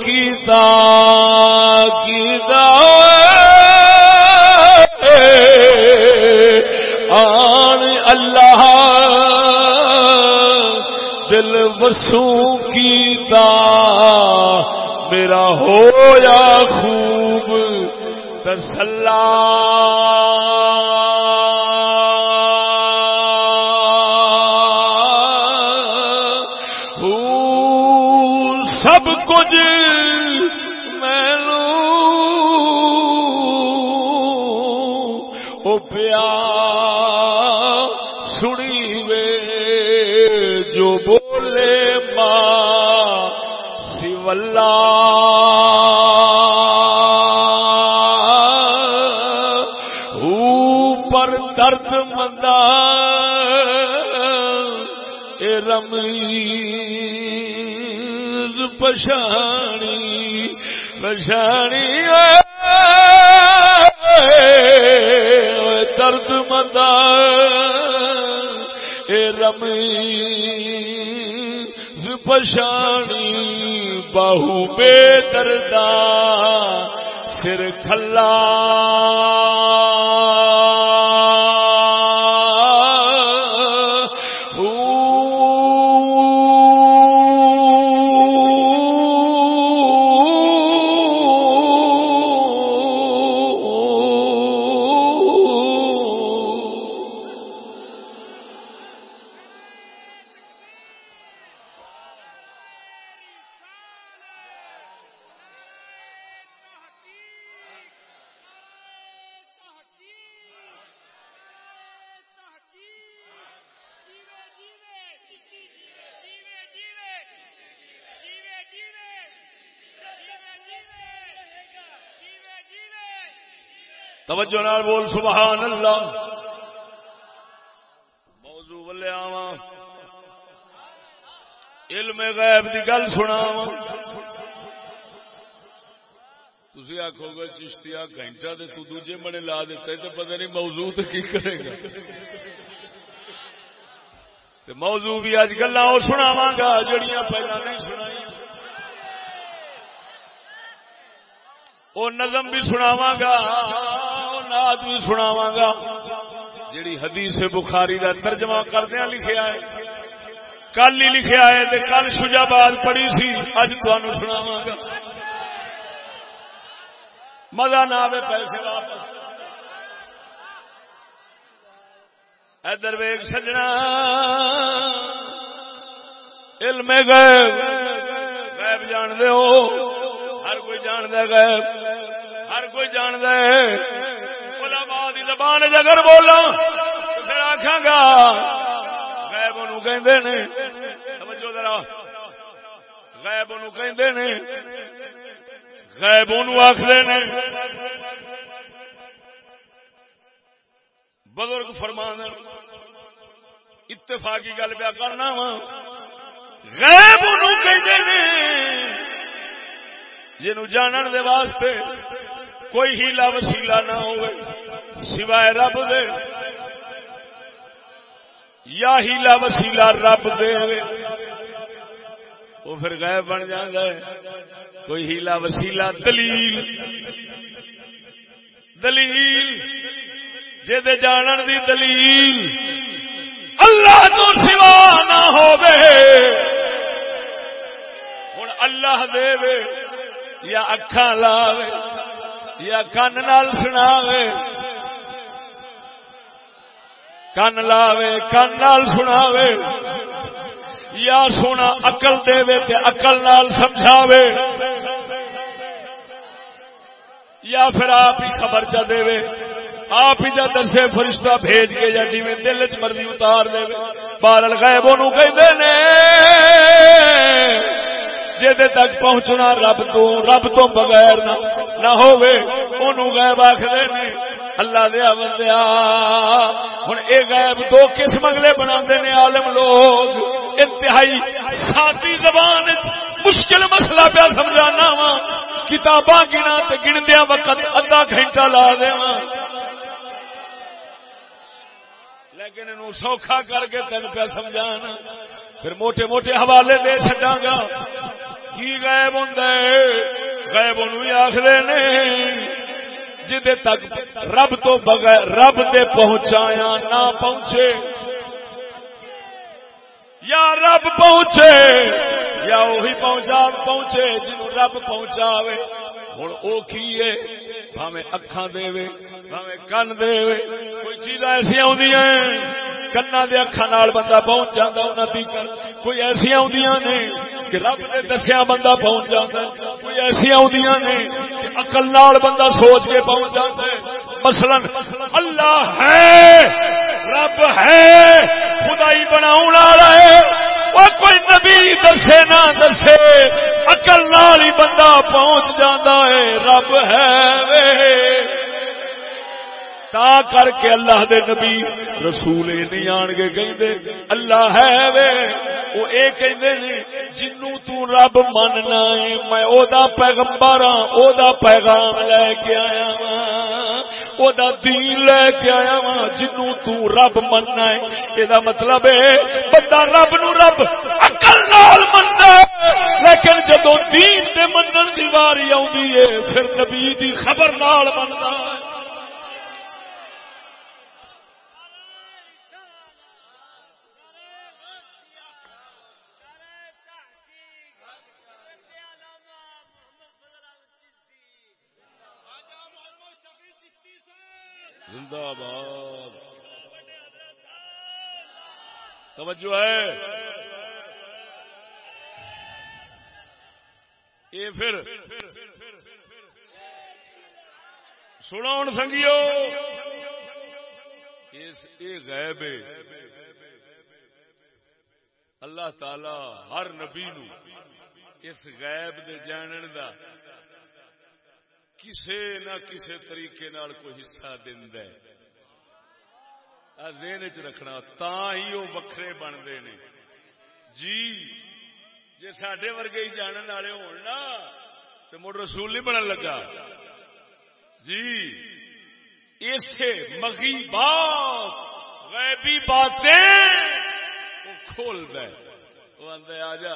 Speaker 2: آن اللہ آن اللہ دل وسو کی میرا ہو یا خوب۔ تسلا۔ سیولا پر درد مندہ۔ اے رمیز پشانی پشانی درد مندہ۔ اے رمیز پشانی۔ بہو بے دردا سر کھلا۔ آخو گے چشتی گھنٹہ تو دوجے بنے لا دیتا ہے تو پتہ نہیں موضوع تو کی کرے گا۔ موضوع بھی اج گلا وہ سناوا گا جڑیاں پہلے نہیں سنائی وہ نظم بھی سناوا گا ناد بھی سناوا گا۔ جیڑی حدیث بخاری دا ترجمہ کردیا لکھیا ہے، کل ہی لکھیا ہے کل شجاباد پڑھی سی اج تمہیں سناوا گا۔ مزہ نہ آئے پیسے واپس۔ ادھر ویگ سجنا۔ علم غیب۔ غیب جان دے ہو۔ ہر کوئی جان دے غیب۔ ہر کوئی جان دے علماء دی زبان اگر بولا پھر آکھاں گا، غیب انہوں کہندے نے۔ سمجھو ذرا۔ غیب انہوں کہندے نے۔ غیب آخر نے بزرگ فرمان اتفاقی گل پیا کرنا وا۔ غیب جن جانن دے واسطے کوئی ہیلا وسیلا نہ ہو سوائے رب دے۔ یا ہیلا وسیلا رب دے وہ پھر غائب بن جاتا ہے کوئی ہیلا وسیلا دلیل۔ دلیل۔ جے جانن دی دلیل۔ اللہ تو سوا نہ ہو اللہ دے یا اکھا لاوے یا کن نال سناوے۔ کن لاوے، کن نال سناوے۔ یا سونا اقل دے تے اقل نال سمجھاوے۔ یا پھر آپ ہی خبر چا دے آپ ہی جا دسے فرشتہ بھیج کے یا جی دل چ مرضی اتار دے بارل گئے انہوں کہتے نے جے تک پہنچنا رب تو رب تو بغیر نہ نہ ہوئے انہوں غائب آخر نے، اللہ دیا بندیا ہوں اے غائب دو قسم اگلے بنا نے عالم لوگ۔ انتہائی سادی زبان مشکل مسئلہ پہ سمجھانا وا کتاباں گنا گندیا وقت ادھا گھنٹہ لا دیا لیکن انہوں سوکھا کر کے تین پہ سمجھانا۔ پھر موٹے موٹے حوالے دے چڈا گا۔ کی غائب ہوں غائب ان آخر نے جدے تک رب تو بغیر رب دے پہنچایا نہ پہنچے۔ یا رب پہنچے، یا وہی پہنچا پہنچے جن رب پہنچا ہوں وہ کی ہے؟ بھاوے اکھان دے وے بھاوے کن دے وے کوئی چیز ایسی آدی کنا دے اکھان بندہ پہنچ جاتا انہیں کر کوئی ایسا آدی نے کہ رب نے دسیا بندہ پہنچ جاتا ہے۔ کوئی ایسا آدی نے کہ اکل نال بندہ سوچ کے پہنچ جاتا ہے۔ مثلا اللہ ہے، رب ہے، خدائی بناؤ ہے۔ وہ کوئی نبی دسے نہ دسے اکل نال ہی بندہ پہنچ جاتا ہے، رب ہے تا کر کے اللہ دے نبی رسول نہیں آن کے کہ اللہ ہے وے، وہ اے کہندے نے، جنوں تو رب مننا ہے، میں او دا پیغمبر ہاں او دا پیغام لے کے آیا ہاں او دا دین لے کے آیا ہاں جنوں تو رب مننا ہے۔ اے دا مطلب ہے بندہ رب نو رب عقل نال مندا ہے، لیکن جدوں دین دے منن دی واری اوندی ہے، پھر نبی دی خبر نال مندا ہے۔ زندہ باد توجہ ہے۔ یہ پھر سنو ہوں سنگیو۔ غیب اللہ تعالی ہر نبی نو اس غیب دے جانن دا کسے نہ کسے طریقے نال کوئی حصہ دے ذہن چ رکھنا تا ہی وہ وکھرے بنتے نے۔ جی جی سڈے ورگے ہی جاننے والے ہو تو مڑ رسول نہیں بنن لگا۔ جی اسے مغی بات، غیبی باتیں، وہ کھول دے وہ آدھے آ جا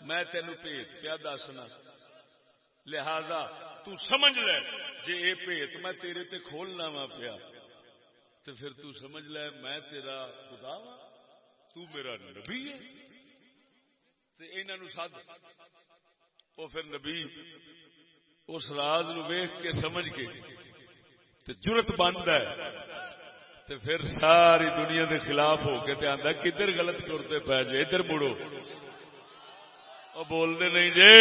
Speaker 2: میں تینوں پیت پیا دسنا۔ لہذا تو سمجھ لے جی یہ پیت میں تیرے تے کھولنا وا پیا۔ تو پھر تو سمجھ لے میں تیرا خدا وا تو میرا نبی ہے۔ تو انہوں سد۔ وہ پھر نبی اس راز نو ویخ کے سمجھ کے تو جرت بند ہے۔ تو پھر ساری دنیا دے خلاف ہو کے تے آندا کدھر غلط کرتے پے جے؟ ادھر مڑو۔ وہ بولتے نہیں جے۔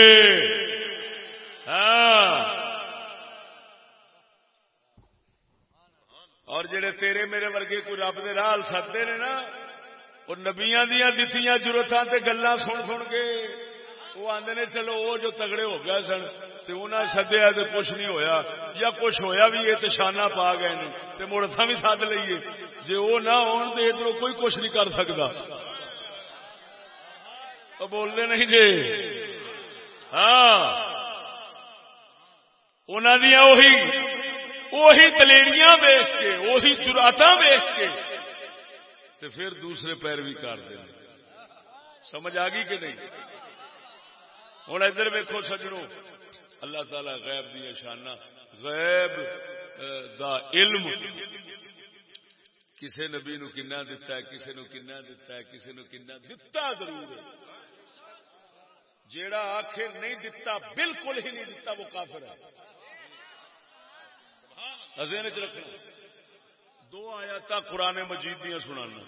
Speaker 2: ہاں۔ اور جڑے تیرے میرے ورگے کوئی رب دے راہ سدتے نے نا، وہ نبیا دیا دتیاں ضرورتوں تے گلا سن سن کے وہ آدھے نے چلو وہ جو تگڑے ہو گئے سن تے انہیں سدیا تو کچھ نہیں ہویا یا کچھ ہویا بھی ہے تو شانہ پا گئے نے تے مڑ اتنا بھی سد لیے جی وہ نہ ہون تو ادھر کوئی کچھ نہیں کر سکتا۔ بولنے نہیں جی ہاں۔ انہوں دیا وہی وہی تلیڑیاں ویچ کے، وہی چراتا ویچ کے، تے پھر دوسرے پیر بھی کر دیں سمجھ آ گئی کہ نہیں؟ ہوں ادھر ویکو سجڑوں اللہ تعالی غیب دیا شانہ غیب دا علم۔ کسے نبی نو کنا دتا ہے، کسے نو کنا دتا ہے، کسے نو کنا دتا ضرور ہے۔ جیڑا آخر نہیں دتا، بالکل ہی نہیں دتا، وہ کافر ہے۔ ذہن چ رکھنا۔ دو آیات قرآن مجید دیا سنانا۔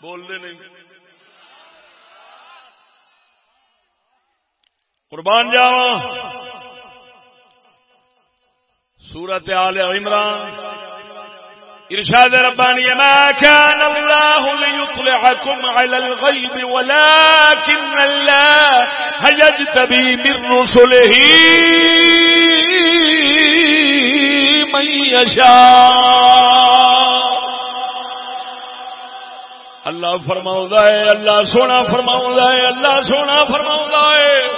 Speaker 2: بولنے نہیں۔ قربان جاوا سورت آل عمران۔ ارشاد ربانی، ما كان الله ليطلعكم على الغيب ولكن الله يجتبي من رسله يشاء اللہ فرماؤں ہے، اللہ سونا فرماؤں ہے، اللہ سونا فرماؤں ہے۔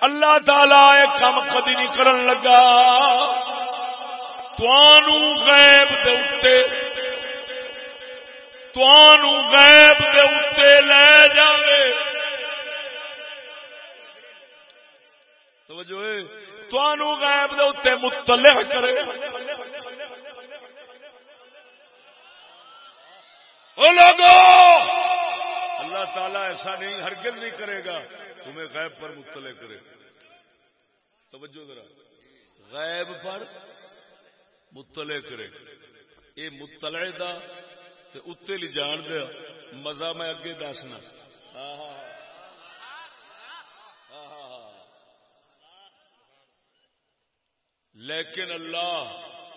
Speaker 2: اللہ تعالی ایک کام کدی نہیں کرن لگا۔ غیب دے اتے غیب دے اتے لے جاوے۔ توجہ توانو غیب دے مطلع کرے۔ او لوگو! اللہ تعالیٰ ایسا نہیں، ہرگز نہیں کرے گا۔ تمہیں غیب پر مطلع کرے۔ توجہ ذرا۔ غیب پر مطلع کرے۔ اے مطلع دا تے اتے لی جان دیا مزہ میں اگے دسنا۔ ہاں، ہاں، ہاں۔ لیکن اللہ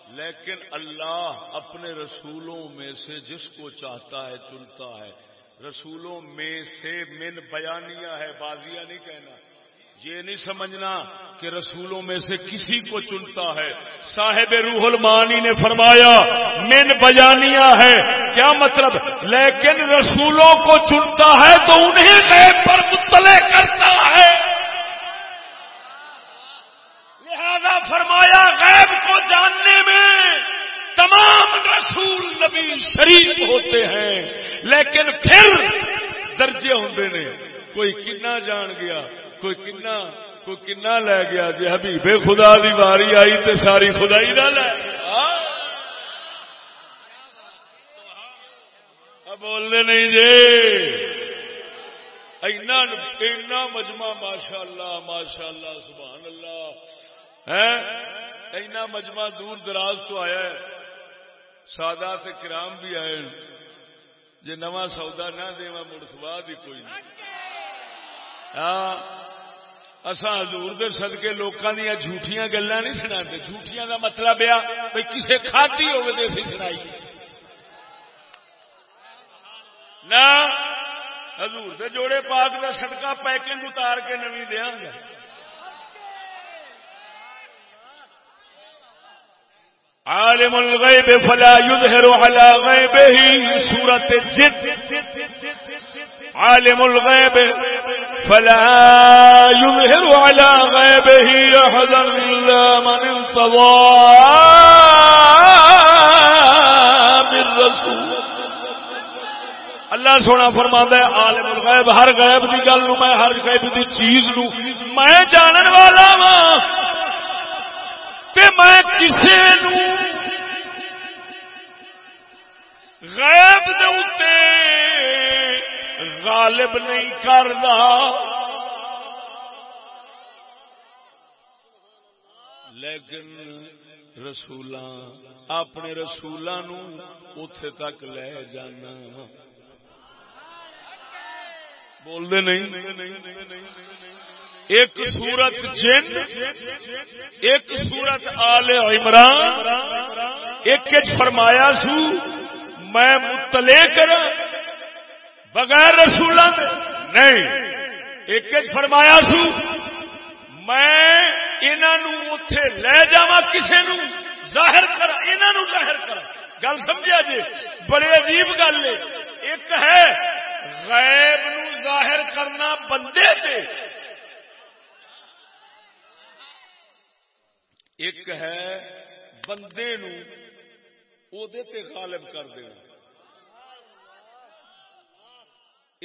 Speaker 2: لیکن اللہ اپنے رسولوں میں سے جس کو چاہتا ہے چنتا ہے۔ رسولوں میں سے من بیانیہ ہے بازیا نہیں کہنا۔ یہ نہیں سمجھنا کہ رسولوں میں سے کسی کو چنتا ہے۔ صاحب روح المانی نے فرمایا، من بیانیہ ہے۔ کیا مطلب؟ لیکن رسولوں کو چنتا ہے تو انہیں غیب پر مطلع کرتا ہے لہذا فرمایا غیب کو جاننے میں تمام رسول نبی شریف ہوتے ہیں، لیکن پھر درجے ہوں نے، کوئی کنا جان گیا، کوئی کنا کوئی کنا لے گیا جی حبیب خدا دی واری آئی تے ساری خدائی نہ لے۔ بولنے نہیں جی اینا مجمع ماشاء اللہ ماشاء اللہ سبحان اللہ۔ اینا مجمع دور دراز تو آیا ہے۔ سادہ کرام بھی آئے جی نواں سودا نہ ہاں، دے مڑ خوا دی کوئی ہاں اصا ہزور دے سدکے لوگوں دیا جھوٹیاں گلا نہیں سنا جھوٹیاں دا مطلب یہ بھائی کسی کھادی ہوگی تو اسی سنائی۔ نہ، حضور دے جوڑے پاک دا سڑکا پیکنگ اتار کے نوی دیا گا عالم الغیب فلا يظهر على غیبه سورت جن عالم الغیب فلا يظهر على غیبه احدا الا من انتظى من رسول اللہ سونا فرما ہے، عالم الغیب، ہر غیب دی گل نو، میں ہر غیب دی چیز نو، میں جانن والا وا تے میں کسے نو غیب دے اتے غالب نہیں کردا۔ لیکن رسولاں، اپنے رسولاں نو اوتھے تک لے جانا۔ بولتے نہیں۔ ایک سورت جن، ایک سورت آل عمران۔ ایک فرمایا سو، میں متلے کر بغیر رسول نہیں۔ ایک فرمایا سو، میں انہوں اتے لے جا کسی نو ظاہر کر انہوں ظاہر کر گل سمجھا جی؟ بڑے عجیب گل ہے۔ ایک ہے غیب نو ظاہر کرنا بندے تے ایک ہے بندے نو او دے تے غالب کر دے۔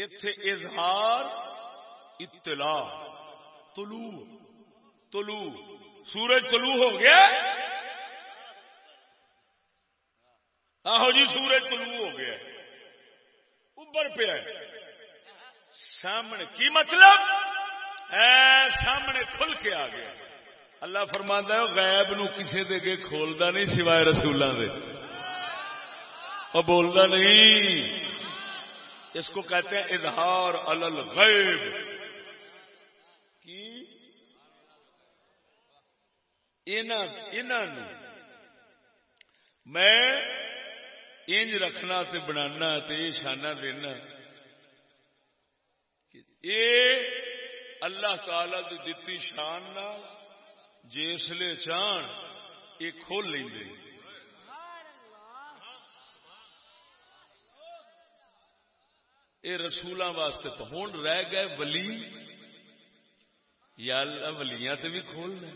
Speaker 2: اتے اظہار، اطلاع، طلوع۔ طلوع۔ سورج طلوع ہو گیا۔ آہو جی سورج طلوع ہو گیا۔ ابر پہ سامنے کی مطلب؟ اے، سامنے کھل کے آ گیا۔ اللہ فرما ہے، غیب نو کسی دے کے کھولتا نہیں سوائے رسولوں دے۔ اور بولتا نہیں۔ اس کو کہتے ہیں اظہار الغیب۔ کی؟ میں انج رکھنا تے بنانا تے شانہ دینا۔ اے اللہ تعالی دی دتی شان نال چان یہ کھول لیں گے یہ رسولوں واسطے تو ہوں رہ گئے ولی۔ یا ولیاں تے بھی کھول لیں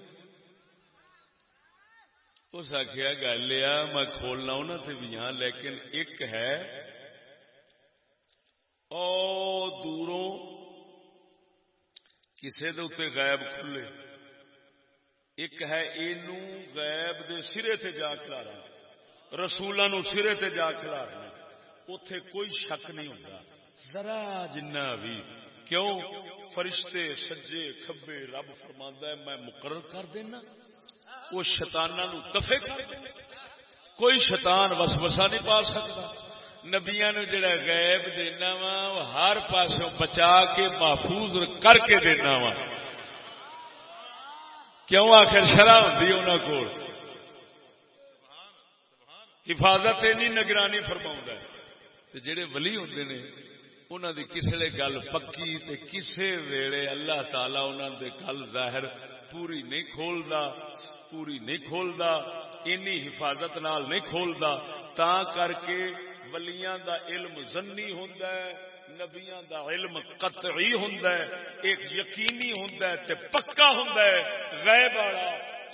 Speaker 2: اس آخیا گل یہ میں کھولنا انہوں تے بھی ہاں لیکن ایک ہے، او دوروں کسے دے اتنے غائب کھلے۔ ایک ہے اینو غیب دے سرے تے جا کھلارا رسولوں نو سرے تے جا کھلارنا اتے کوئی شک نہیں ہوتا ذرا جنہ بھی۔ کیوں؟ فرشتے سجے کھبے رب فرما ہے، میں مقرر کر دینا۔ وہ شتانہ نو دفے کر دینا۔ کوئی شیطان وسوسہ نہیں پا سکتا۔ نبیا نو جڑا غیب دینا وا ہر پاسوں بچا کے محفوظ کر کے دینا وا۔ کیوں آخر شرح ہوتی انہوں کو حفاظت نگرانی فرما جڑے ولی ہوں نے انہوں دی کسی گل پکی تے کسے ویڑے اللہ تعالی انہوں دے گل ظاہر پوری نہیں کھولدا، پوری نہیں کھولدا اینی حفاظت نال نہیں کھولدا، تا کر کے ولیاں دا علم زنی ہوندا ہے، نبیاں دا علم قطعی ہوندا ہے، ایک یقینی ہوندا ہے تے پکا ہوندا ہے۔ غیب والا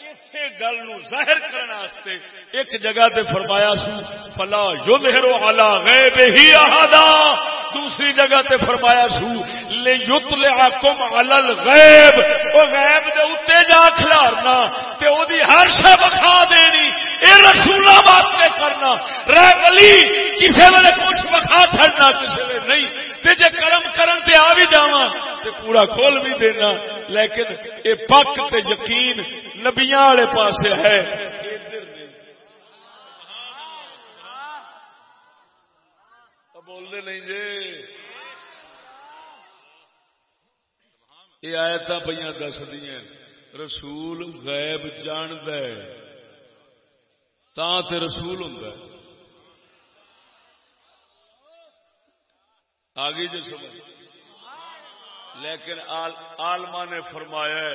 Speaker 2: اسی گل نو ظاہر کرنے واسطے ایک جگہ تے فرمایا سو، فلا یظہر علی غیبہ احدا۔ دوسری جگہ تے فرمایا سو لے یطلعکم علی الغیب او غیب دے اوتے جا کھلارنا، تے او دی ہر شے بخا دینی۔ اے رسولاں واسطے کرنا۔ رہ ولی، کسے ویلے کچھ بخا چھڑنا، کسے ویلے نہیں۔ تے جے کرم کرن تے آ بھی جاواں، تے پورا کھول بھی دینا۔ لیکن اے پک تے یقین نبیاں والے پاسے ہے۔ بولتے نہیں جی۔ یہ آیت پہ دس دیا رسول غیب جاند تے رسول ہوں آگے جو سمجھ۔ لیکن آلما نے فرمایا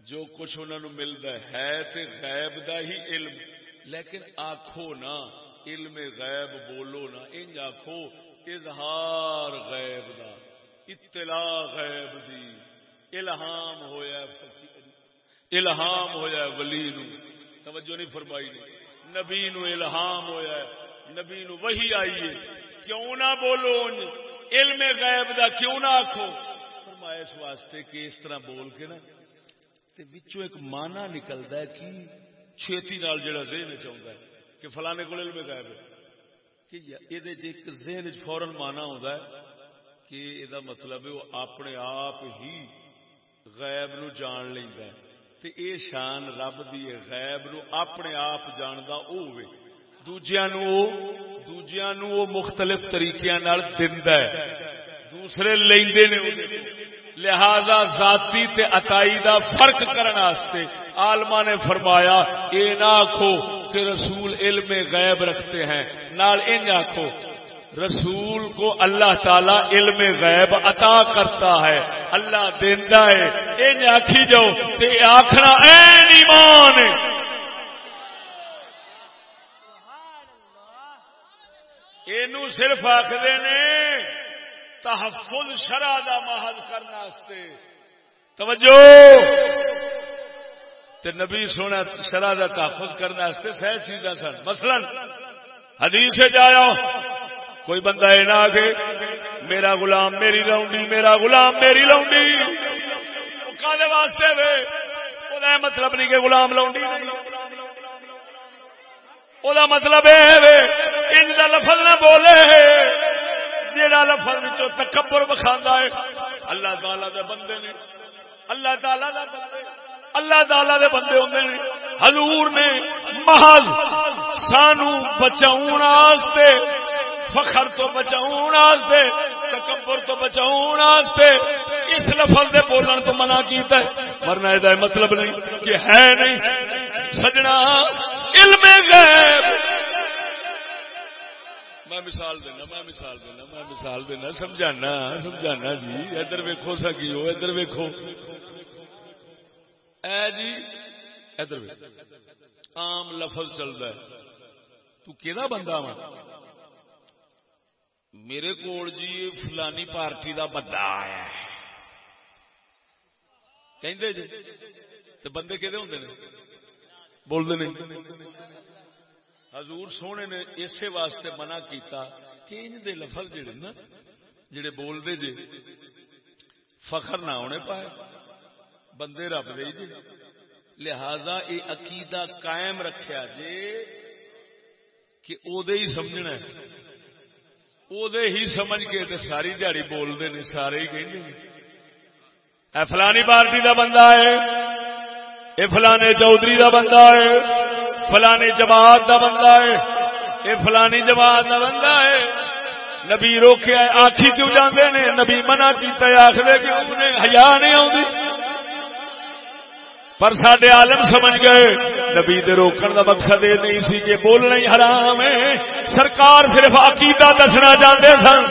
Speaker 2: جو کچھ انہوں ملتا ہے تے غیب دا ہی علم۔ لیکن آخو نا علم غیب بولو نا، انج آخو اظہار غیب دا، اطلاع غیب دی۔ الہام ہویا الہام ہویا ولی نو۔ توجہ نہیں فرمائی نہیں نبی نو الہام ہویا ہے، نبی نو وہی آئیے کیوں نہ بولو علم غیب دا کیوں نہ آخو فرمایا اس واسطے کہ اس طرح بول کے نا بچوں ایک مانا نکلتا ہے کہ چھتی نال جڑا ذہن چاہتا ہے۔ کہ فلانے کو علم غائب ہے۔ کہ یہ ذہن فورن مانا ہوتا ہے کہ یہ مطلب ہے وہ اپنے آپ ہی غیب نو جان لینا ہے۔ تے اے شان رب دی غیب نو اپنے آپ جاندا او ہوے دوجیاں نو دوجیاں نو وہ مختلف طریقیاں نال دیندا ہے۔ دوسرے لیندے نے لہذا ذاتی تے عطائی دا فرق کرن واسطے عالما نے فرمایا، اے نہ آکھو کہ رسول علم غیب رکھتے ہیں۔ نال ان آکھو، رسول کو اللہ تعالی علم غیب عطا کرتا ہے، اللہ دینا ہے۔ ان آخی جاؤ تے آخنا این ایمان! یہ صرف آخر نے تحفظ شرع دا محل کرنے توجہ! تے نبی سونا شرع دا تحفظ کرنے سہ چیزاں سن۔ مثلا حدیث جایا کوئی بندہ یہ نہ کہ میرا غلام میری لاؤنڈی میرا غلام میری لاؤنڈی کالے واسطے وے۔ وہ مطلب نہیں کہ غلام لاؤنڈی وہ مطلب یہ ان کا لفظ نہ بولے۔ جیڑا لفظ تکبر بکھا ہے۔ اللہ تعالی دے بندے نے، اللہ تعالی دا بندے اللہ تعالی دے بندے ہوندے نے، حضور نے محض سانو بچاؤن واسطے فخر تو بچاؤن واسطے تکبر تو بچاؤن واسطے اس لفظ دے بولن تو منع کیتا ہے۔ ورنہ یہ مطلب نہیں کہ ہے نہیں۔ سجنا، علم غیب میں مثال دینا، میں مثال دینا، میں مثال دینا، سمجھانا سمجھانا جی ادھر ویکو سکی ہو، ادھر ویکو اے جی ادھر عام لفظ چلتا ہے۔ تو کہڑا بندہ وا میرے کو جی فلانی پارٹی دا بندہ آیا کہ جی بندے کہ ہوں بولتے نہیں۔ حضور سونے نے اسی واسطے منع کیتا کہ ان دے لفظ جڑے نا، جڑے بول دے جے، فخر نہ ہونے پائے، بندے رب دے جے۔ لہذا یہ عقیدہ قائم رکھیا جے کہ او دے ہی سمجھنا ہے۔ او دے ہی سمجھ کے تے ساری دیہڑی بول دے نے، سارے ہی کہیں اے فلانی پارٹی دا بندہ ہے، اے فلانے چودھری دا بندہ ہے۔ فلانی جماعت دا بندہ ہے۔ یہ فلانی جماعت دا بندہ ہے۔ نبی روکیا آخی کیوں جانے نے؟ نبی منع کیا آخر کیوں نے حیا نہیں آتی پر سڈے عالم سمجھ گئے۔ نبی دے روکن دا مقصد یہ نہیں سی کہ بولنا ہی حرام ہے۔ سرکار صرف عقیدہ دسنا چاہتے سن،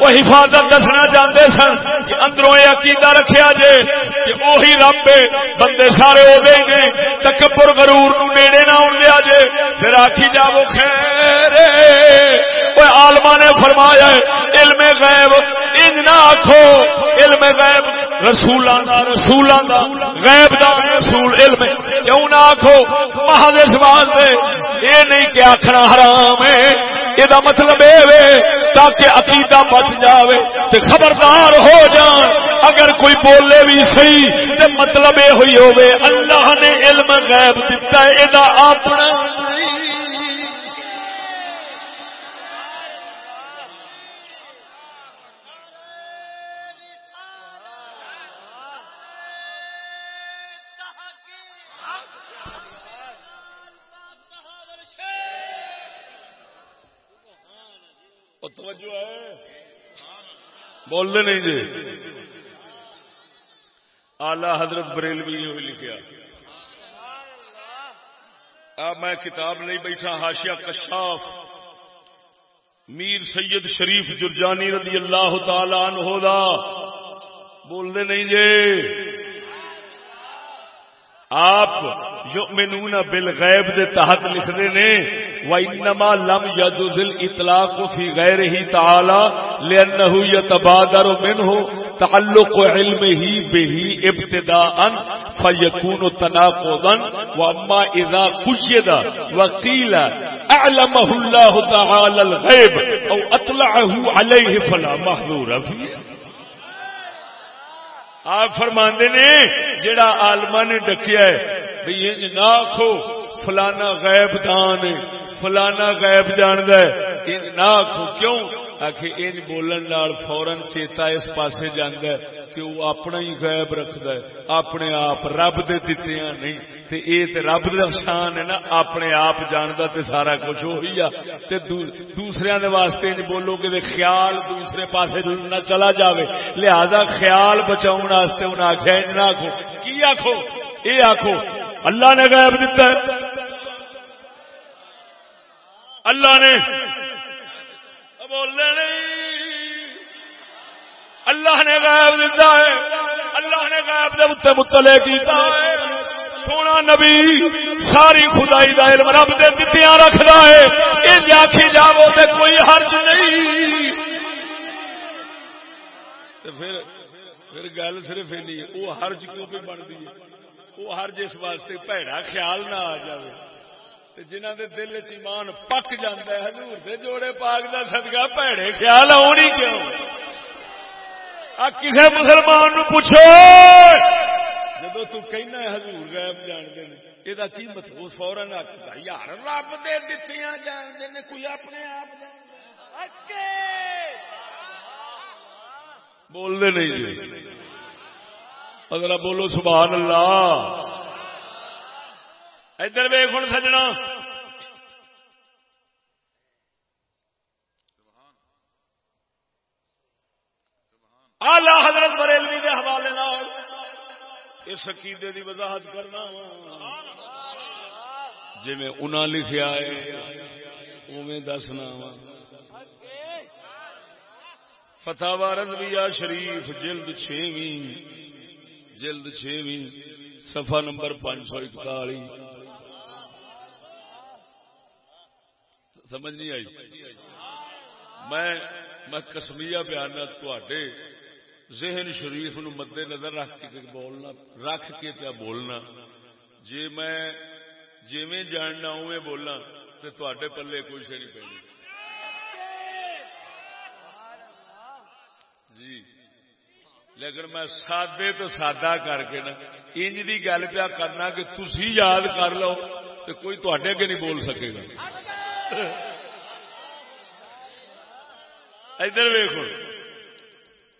Speaker 2: وہ حفاظت دسنا چاہتے سن کہ اندروں یہ عقیدہ رکھیا جے کہ وہی رب ہے۔ بندے سارے ہو گئے نے۔ تکبر غرور نو نیڑے نہ آن دیا جے۔ پھر آخی جا وہ خیر آلما نے فرمایا علم غیب انج نہ آخو علم غیب رسولان دا رسولان دا غیب دا رسول علم کیوں نہ آخو مہاد سوال دے یہ نہیں کہ آخنا حرام ہے یہ مطلب یہ تاکہ عقیدہ بچ جاوے تے خبردار ہو جان اگر کوئی بولے بھی صحیح تے مطلب یہ ہوئی ہوئے اللہ نے علم غیب دیتا ہے یہ اپنا نہیں توجہ ہے۔ بولنے نہیں جی آلہ حضرت بریلوی ہوئی لکھیا۔ میں کتاب نہیں بیٹھا ہاشیا کشاف۔ میر سید شریف جرجانی رضی اللہ تعالی عنہ دا۔ بولنے نہیں جی آپ یؤمنون بالغیب دے تحت لکھدے نے۔ وانما لم يجوز الاطلاق في غيره تعالى لانه يتبادر منه تعلق علمه به ابتداء فيكون تناقضا واما اذا قيد وقيل اعلمه الله تعالى الغيب او اطلعه عليه فلا محذور فيه آپ فرماندے نے جڑا آلما نے ڈکیا ہے بھئی یہ نہ آخو فلانا غیب دان فلانا غیب جاند ہے۔ نہ آخو کیوں؟ آخ انج بولن نال فورن چیتا اس پاسے جاند ہے کہ وہ اپنا ہی غیب رکھد ہے۔ اپنے آپ رب دے دیتے ہیں نہیں۔ تے اے تے رب دا شان ہے نا، اپنے آپ جاندا تے سارا کچھ وہی آ۔ تے دوسرے دے واسطے انج بولو کہ دے خیال دوسرے پاسے نہ چلا جاوے۔ لہذا خیال بچاؤن واسطے انہاں آکھیا نہ آکھو۔ کی آکھو؟ اے آکھو، اللہ نے غیب دیتا ہے۔ اللہ نے بولنے نہیں۔ اللہ نے غیب دیتا ہے۔ اللہ نے غیب دے اتنے متلے کیتا ہے۔ سونا نبی ساری خدائی دا علم رب دے دتیاں رکھدا ہے۔ یہ آکھی جاو تے کوئی حرج نہیں۔ پھر پھر گل صرف نہیں وہ حرج کیوں پہ بنتی ہے؟ وہ حرج اس واسطے پیڑا خیال نہ آ جائے جنہ دے دل ایمان پک جاتا ہے حضور دے جوڑے پاک دا صدقہ پیڑے خیال آنی کیوں؟ کسی مسلمان نو پوچھو۔ جب تو کہنا ہے حضور غیب جانتے ہیں یہ کی مطلب؟ فورن آخر یار رب دے دتیاں کوئی اپنے آپ بول دے نہیں اگر بولو سبحان اللہ۔ ادھر ویخ ہوں سجنا۔ آلہ حضرت بریلوی کے حوالے اس عقیدے کی وضاحت کرنا جی میں انہاں لکھیا ہے اوے دسنا وا۔ فتح رضویہ شریف جلد چھویں جلد چھویں، صفحہ نمبر پانچ سو اکتالی۔ سمجھ نہیں آئی۔ میں میں کسمیا بیان تے ذہن شریف نو مد نظر رکھ کے بولنا رکھ کے پیا بولنا۔ جی میں جی جاننا اوے بولنا تو تے پلے کوئی شہ نہیں جی۔ لیکن میں سادے تو سادہ کر کے نا انج کی گل پیا کرنا کہ تھی یاد کر لو تو کوئی تے اگے نہیں بول سکے گا۔ ادھر ویخ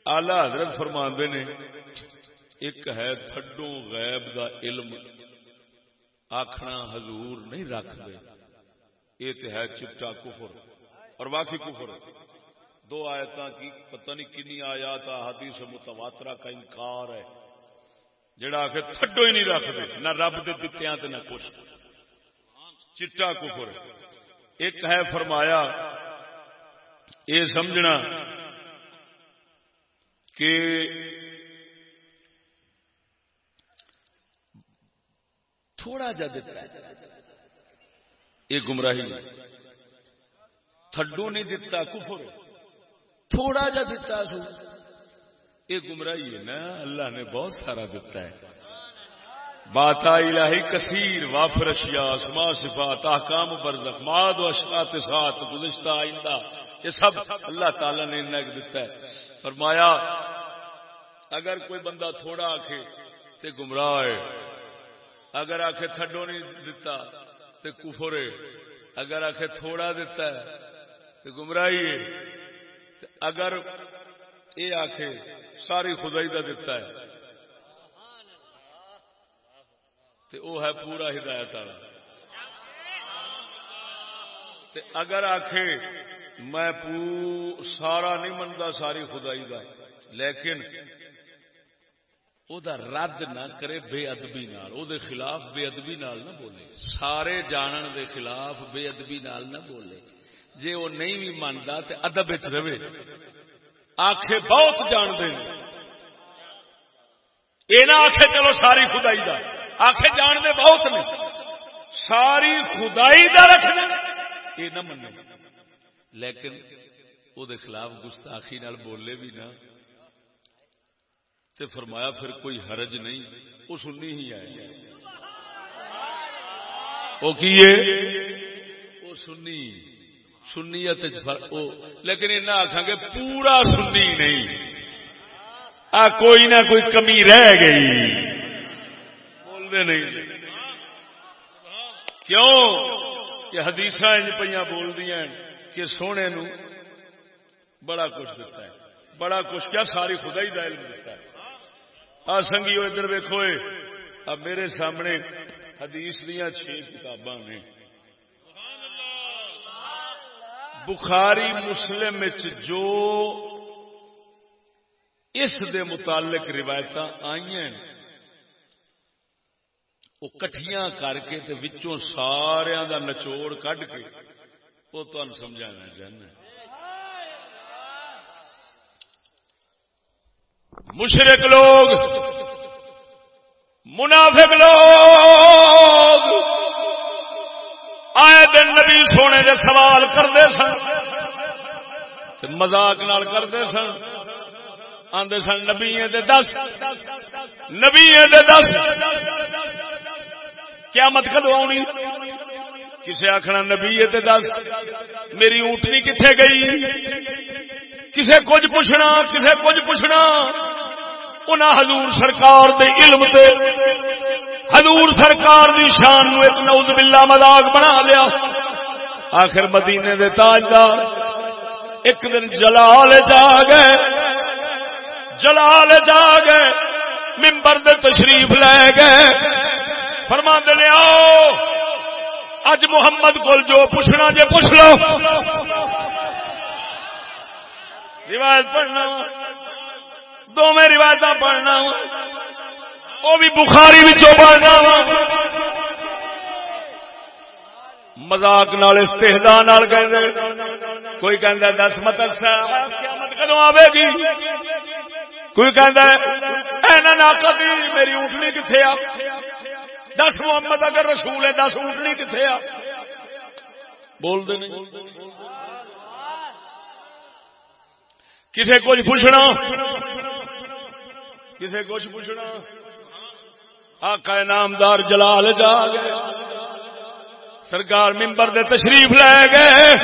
Speaker 2: آلہ حضرت فرما نے، ایک ہے تھڈو غیب دا علم آخنا حضور نہیں رکھ دے یہ تو ہے چٹا کفر، اور واقعی کفر۔ دو آیت کی پتہ نہیں کنی آیات حدیث متواترا کا انکار ہے۔ جڑا آ کے تھڈو ہی نہیں رکھ دے نہ رب دے دتیاں تے نہ کچھ۔ چٹا کفر۔ ایک ہے فرمایا یہ سمجھنا کہ تھوڑا جا دیتا ہے یہ گمراہی، تھڈو نہیں دیتا کفر۔ تھوڑا جا دیتا سو۔ یہ گمراہی ہے نا، اللہ نے بہت سارا دیتا ہے۔ بات الہی کثیر وافر اشیاء اسما صفات، احکام برزخ، ماد و اشقات سات، گزشتہ آئندہ، یہ سب اللہ تعالی نے انہیں دیتا ہے۔ فرمایا، اگر کوئی بندہ تھوڑا آکھے تے گمراہ ہے، اگر آکھے تھڈو نہیں دیتا تے کفر ہے، اگر آکھے تھوڑا دیتا ہے تے گمراہی ہے اگر یہ آکھے ساری خدائی دا دیتا ہے۔ وہ ہے پورا ہدایت والا۔ اگر آخ میں سارا نہیں منتا، ساری خدائی کا لیکن دا رد نہ کرے بے ادبی خلاف بے ادبی نال نہ بولے۔ سارے جانن دے خلاف بے ادبی نال نہ بولے۔ جے وہ نہیں بھی منتا تو ادب رہے۔ آخے بہت جان دے یہ نہ آخے چلو ساری خدائی کا آخ جانتے بہت نے۔ ساری خدائی دا رکھنا یہ نہ من لیکن وہ خلاف گستاخی نال بولے بھی نہ تے فرمایا پھر کوئی حرج نہیں۔ وہ سننی ہی آئے۔ وہ کیے وہ سنی۔ سنیت لیکن یہ آخان گے پورا سنی نہیں۔ آ کوئی نہ کوئی کمی رہ گئی۔ بولتے نہیں۔ کیوں؟ کہ حدیث پہ بول دیا کہ سونے نو بڑا کچھ دیتا ہے۔ بڑا کچھ کیا؟ ساری خدا ہی دائل دیتا ہے۔ آ سنگی ادھر ویکو اب میرے سامنے حدیث دیا چھ کتاباں نے۔ بخاری، مسلم جو اس دے متعلق روایت آئی ہیں۔ وہ کٹیاں کر کے تے وچوں سارا دا نچوڑ کڈ کے، وہ تمہیں سمجھانا چاہنا مشرق لوگ، منافق لوگ آئے دن نبی سونے دے سوال کرتے سن مزاق کرتے سن۔ آدھے سن نبی دس۔ نبی دس۔ کیا مت کدو آنی؟ کسے آخنا نبی دس۔ میری اونٹنی کتنے گئی؟ کسے کچھ پوچھنا، کسے کچھ پوچھنا۔ انہاں حضور سرکار دے علم تے۔ حضور سرکار دی شان نو ایک نعوذ باللہ مذاق بنا لیا۔ آخر مدینے دے تاجدار ایک دن جلال جا گئے۔ جلال جا گئے ممبر دے تشریف لے گئے۔ فرما دے آؤ، اج محمد کو جو پوچھنا جے پوچھ لو۔ روایت پڑھنا۔ دو میں روایت پڑھنا۔ وہ بھی بخاری بھی پڑھنا۔ مزاق نال استحدا نال کوئی کہ دس مت قیامت کدو آئے گی؟ کوئی کہہ میری اونٹنی کتنے آ? دس محمد، اگر رسول ہے، دس اونٹنی کتنے آ؟ بول دے نہیں۔ کسے کچھ پوچھنا؟ کسے کچھ پوچھنا؟ آقا نامدار جلال جا گئے۔ سرکار ممبر دے تشریف لے گئے۔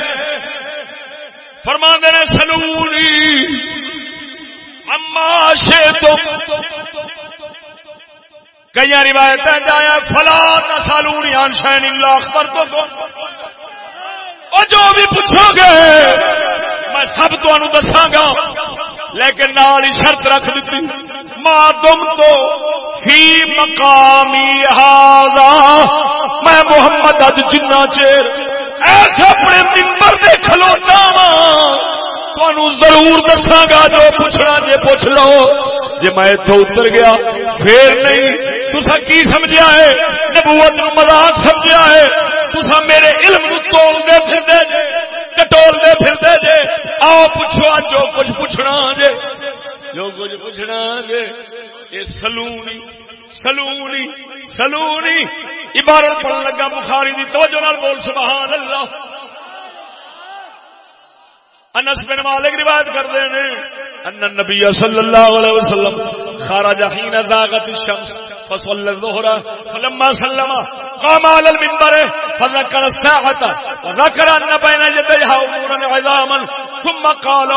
Speaker 2: فرما دے سلوری اما تو کئی روایت جایا فلا سالونی شین اللہ پر تو۔ جو بھی پوچھو گے، میں سب تمہیں دساگا لیکن نال ہی شرط رکھ دیتی ماں تم تو ہی مقامی ہاضا میں محمد اج جنا چیر ایسے اپنے ممبر دے کھلوتا ہاں۔ وا ضرور دساگا جو پوچھنا جی پوچھ لو۔ جی میں اتو اتر گیا، پھر نہیں تسا کی سمجھا ہے؟ نبوت مزاق سمجھا ہے؟ تسا میرے علم تول دے پھر کٹول دے پھر جے۔ آؤ پوچھو جو کچھ پوچھنا جے۔ جو کچھ پوچھنا جے یہ سلونی سلونی سلونی۔ عبارت پڑھنے لگا بخاری دی توجہ نال بول، سبحان اللہ۔ انس بن مالک روایت کرتے ہیں، ان النبي صلی اللہ علیہ وسلم خارج حين زاغت الشمس. فصلى الظهر فلما سلم قام على المنبر فذكر الساعة وذكر أن بين يديها أمورا عظاما ثم قال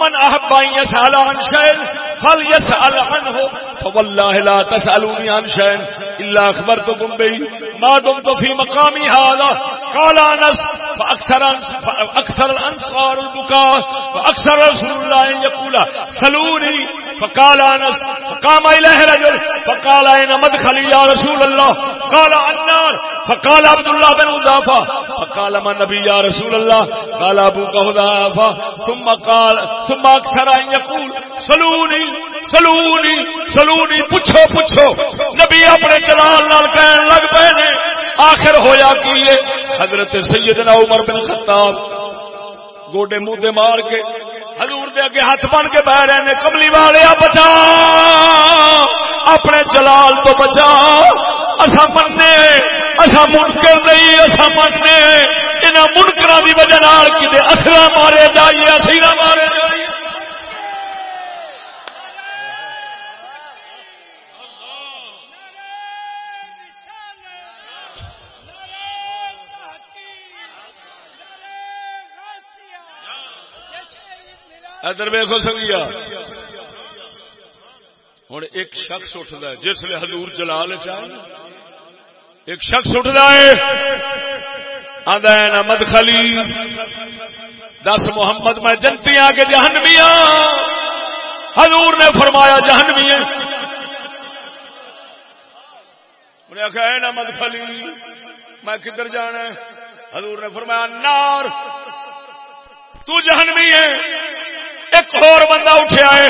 Speaker 2: من أحب أن يسأل عن شيء فليسأل عنه. فوالله لا تسألوني عن شيء إلا أخبرتكم به ما دمت في مقامي هذا. قال أنس فأكثر, فأكثر الأنصار البكاء فأكثر رسول الله أن يقول سلوني فقال أنس فقام إليه رجل فقال أين مدخلي يا رسول الله قال النار فقال عبد الله بن حذافة فقال ما النبي يا رسول الله قال أبوك حذافة ثم قال، ثم أكثر أن يقول سلوني سلوني سلوني پوچھو پوچھو، نبی اپنے جلال نال کہن لگ پے نے، آخر ہویا کی حضرت سیدنا عمر بن خطاب گوڈے منہ دے مار کے حضور دے اگے ہاتھ بن کے بہ رہے ہیں کملی والے بچا، اپنے جلال تو بچا۔ اصا مننے اصا منکر نہیں اصا مننے یہاں منکر کی وجہ اصلا مارے جائیے اصل مارے جائیے۔ ادھر ویخو سنگیا۔ ہوں ایک شخص اٹھتا ہے، جس نے حضور جلال چاہ۔ ایک شخص اٹھتا ہے آدھا نمد خلی دس محمد، میں جنتی ہاں آ کے جہنمی ہاں۔ حضور نے فرمایا جہنمی انہیں آخیا نمد خلی میں کدھر جانا حضور نے فرمایا، نار۔ تو جہنمی ہے۔ ایک اور بندہ اٹھیا ہے۔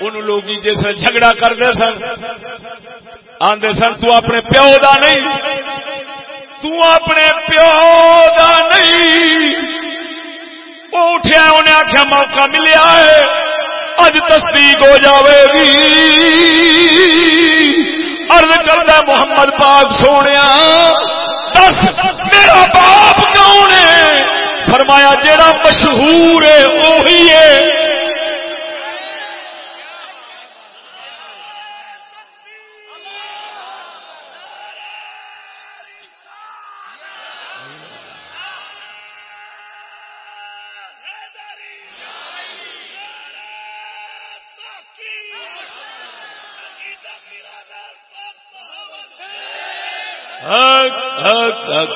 Speaker 2: ان لوگ جس جھگڑا کرتے سن۔ آدھے سن، تو اپنے پیو دا نہیں۔ تو اپنے پیو دا نہیں۔ وہ اٹھیا انہیں آخیا موقع ملیا ہے۔ اج تصدیق ہو جاوے گی۔ ارد کرتا محمد پاک سونے دس، میرا باپ کون ہے؟ فرمایا جیڑا مشہور ہے وہی ہے۔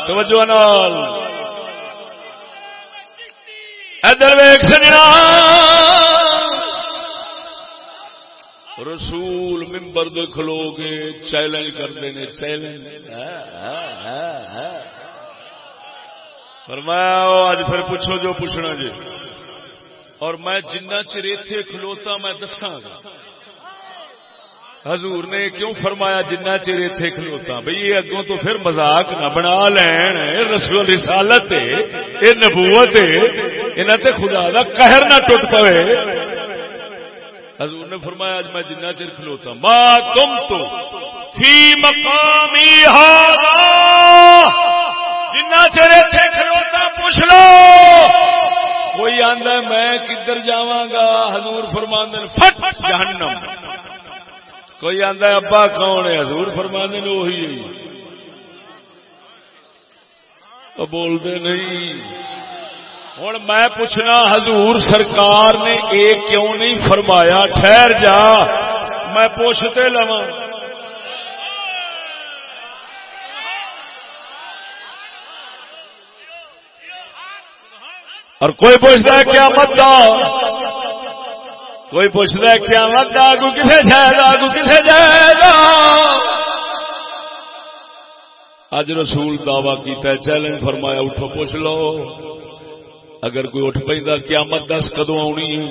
Speaker 2: توجہ نال۔ ادھر ویک سجنا۔ رسول ممبر دے کھلو گے چیلنج کرتے ہیں چیلنج۔ فرمایا اج پھر پوچھو جو پوچھنا جی۔ اور میں جنہ چر اتے کھلوتا، میں دساگا حضور نے کیوں فرمایا جنہ چیر اتے کھلوتا؟ بھائی یہ اگوں تو پھر مزاق نہ بنا لین رسول رسالت یہ نبوت انہوں تے خدا دا قہر نہ ٹوٹ پوے۔ حضور نے فرمایا اج میں جنہ چیر کھلوتا۔ ما تم تو فی مقامی ہاں جنہ چیر اتے کھلوتا، پوچھ لو۔ کوئی آندا میں کدھر جاواں گا؟ حضور فرماندن، فٹ جہنم۔ کوئی آدھا ابا کون ہے؟ حضور فرمانے نے وہی بولتے نہیں۔ ہوں میں پوچھنا، حضور سرکار نے ایک کیوں نہیں فرمایا؟ ٹھہر جا، میں پوچھتے لوا اور کوئی پوچھتا ہے کیا مت کوئی پوچھتا کیا مت آگو کسے شاید آگو کسے جائے گا؟ اج رسول دعوی کیتا ہے، چیلنج فرمایا، اٹھو، پوچھ لو۔ اگر کوئی اٹھ پہ کیا مت دس کدو آنی؟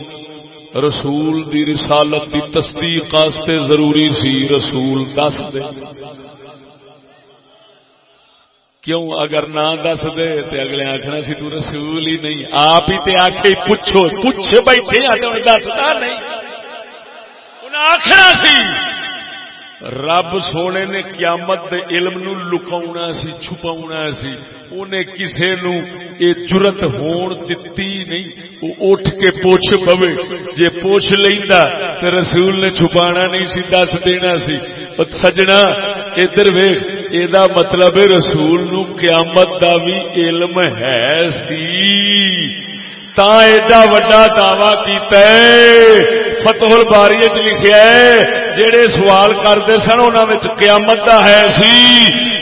Speaker 2: رسول دی رسالت دی تصدیق ضروری سی، رسول دس دے۔ کیوں اگر نہ دس دے تے اگلے آخنا سی تو رسول ہی نہیں۔ آپ ہی تے آخے پوچھو، پوچھ بیٹھے دستا نہیں۔ آخنا سی، رب سونے نے قیامت دے علم نو لکاؤنا سی چھپاؤنا سی۔ انہیں کسے نو اے جرت ہون دتی نہیں۔ وہ اٹھ کے پوچھ پوے۔ جے پوچھ لیندا تے رسول نے چھپانا نہیں سی، دس دینا سی۔ سجنا، ادھر ویخ یہ مطلب رسول نو قیامت دا بھی علم ہے سی تا ایڈا وڈا دعوی کیتا ہے فتح الباری لکھیا ہے جڑے سوال کرتے سن انہوں قیامت دا ہے سی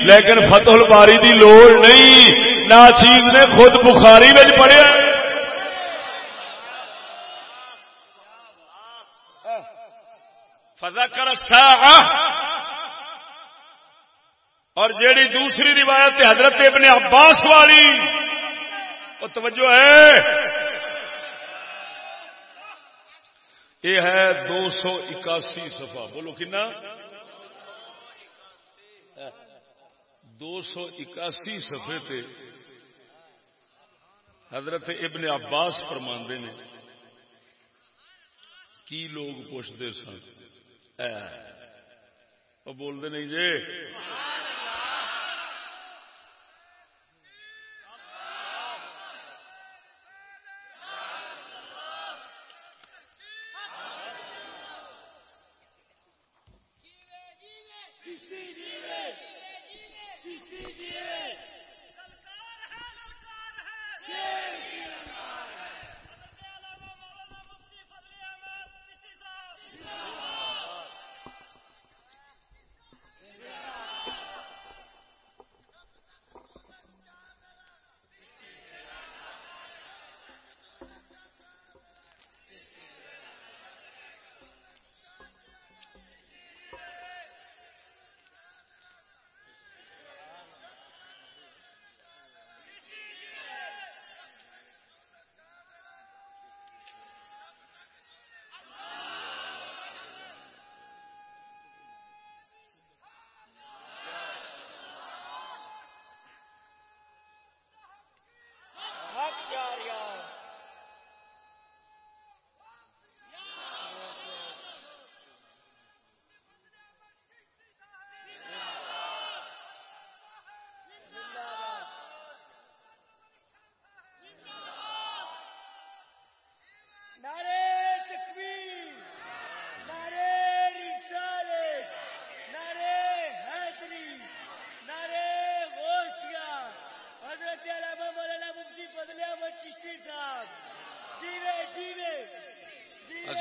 Speaker 2: لیکن فتح الباری دی لوڑ نہیں نہ چیز نے خود بخاری میں پڑھیا فضا کر اور جیڑی دوسری روایت حضرت ابن عباس والی، وہ توجہ ہے۔ یہ ہے دو سو اکاسی سفا بولو کنا۔ دو سو اکاسی سفے تے حضرت ابن عباس فرماندے نے، کی لوگ پوچھتے سن؟ وہ بولتے نہیں جی؟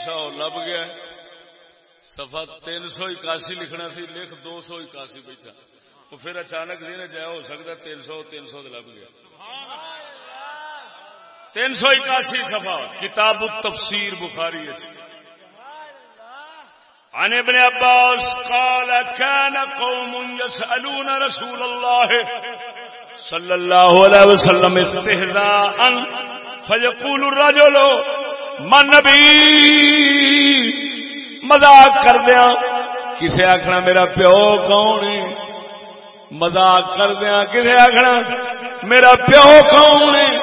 Speaker 2: اچھا لب گیا۔ سفا تین سو اکاسی لکھنا سی لکھ دو سو اکاسی بیٹھا۔ وہ پھر اچانک دن جایا ہو سکتا تین سو تین سو لب گیا۔ تین سو اکاسی سفا کتاب التفسیر بخاری عن ابن عباس قال كان قوم يسألون رسول الله صلى الله عليه وسلم استهزاء فيقول الرجل من نبی। مزاق کر دیا کسے آخنا میرا پیو کون ہے؟ مزاق کر دیا کسے آخنا میرا پیو کون ہے؟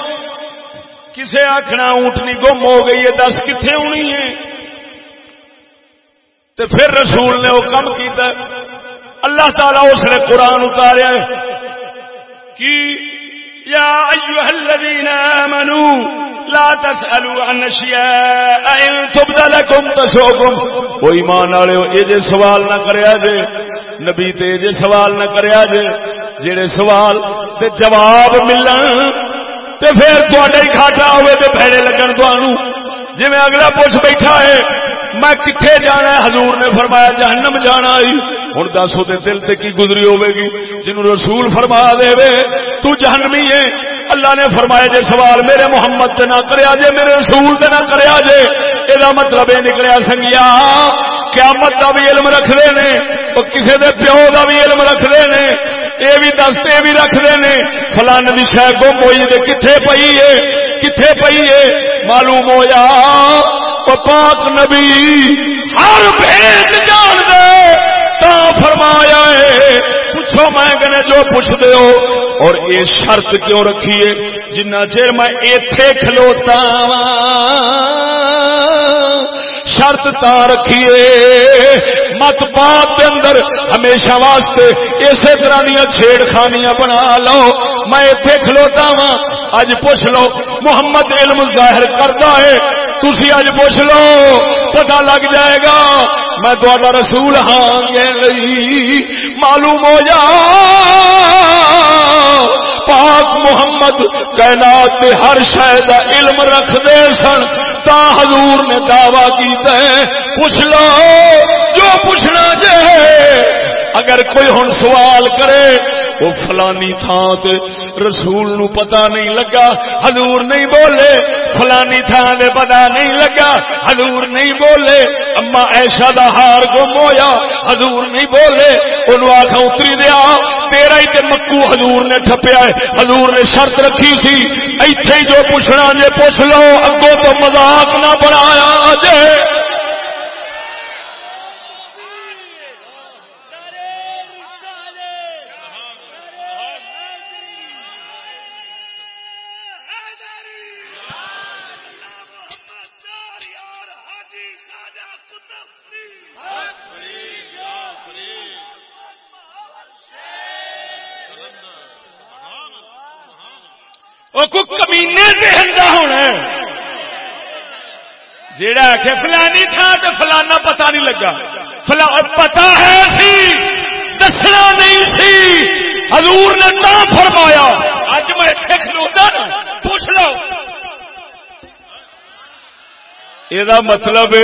Speaker 2: کسے آخنا اونٹنی گم ہو گئی ہے، دس کتنے ہونی ہے؟ تو پھر رسول نے وہ کم کیتا اللہ تعالی اس نے قرآن اتاریا کی؟ یا ایوہ الذین آمنوا لا تسألوا عن اشیاء ان تبدا لكم تسوكم او ایمان والے اے جے سوال نہ کریا جے نبی تے جے سوال نہ کریا جے جڑے سوال تے جواب ملن تے پھر تواڈا ہی گھاٹا ہوے تے بھڑے لگن تانوں جویں اگلا پوچھ بیٹھا ہے، میں کتنے جانا ہے؟ حضور نے فرمایا، جہنم جانا ہی ہوں دس وہ دل تے کی گزری ہوے گی؟ جنہوں رسول فرما دے تو جہنمی ہے۔ اللہ نے فرمایا، جے سوال میرے محمد سے نہ کریا جے، میرے رسول سے نہ کریا جے یہ مطلب یہ نکلیا سنگیا، قیامت کا بھی علم رکھتے ہیں تو کسی دے پیو کا بھی علم رکھتے ہیں یہ بھی دستے بھی رکھتے ہیں فلان کی شہ گم ہوئی کتنے پی ہے؟ کتنے پی ہے؟ معلوم ہو جا پاک نبی ہر بھید جان دے۔ تا فرمایا ہے۔ پوچھو میں کہنے جو پوچھ دے ہو۔ اور یہ شرط کیوں رکھیے جنہ چیر میں ایتھے کھلوتا ہاں۔ شرط تا رکھیے مت بات کے اندر ہمیشہ واسطے اسی طرح دیا چھیڑ خانیاں بنا لو۔ میں ایتھے کھلوتا وا اج پوچھ لو، محمد علم ظاہر کرتا ہے۔ تھی اج پوچھ لو پتا لگ جائے گا، میں تھوڑا رسول ہاں معلوم ہو جا۔ پاک محمد کائنات ہر شاید علم رکھ دے سن، تا حضور نے دعوی کیتا ہے۔ پوچھ لو، جو پوچھنا جائے اگر کوئی ہن سوال کرے، وہ فلانی تھان رسول نو پتا نہیں لگا، حضور نہیں بولے، فلانی تھان دے پتا نہیں لگا، حضور نہیں بولے، اما ایشا دا ہار گم ہویا، حضور نہیں بولے ان آخ اتری دیا تیرا ہی تے مکو حضور نے ٹھپیا ہے، حضور نے شرط رکھی سی، ایتھے جو پوچھنا جے پوچھ لو، اگوں تو مذاق نہ بنایا جے۔ وہ کمینے ذہن کا ہونا جیڑا آخ فلانی تھان تو فلانا پتا نہیں لگا۔ فلا پتا ہے سی، دسنا نہیں سی۔ حضور نے نہ فرمایا۔ اج میں کھلوتا نا۔ پوچھ لو۔ یہ مطلب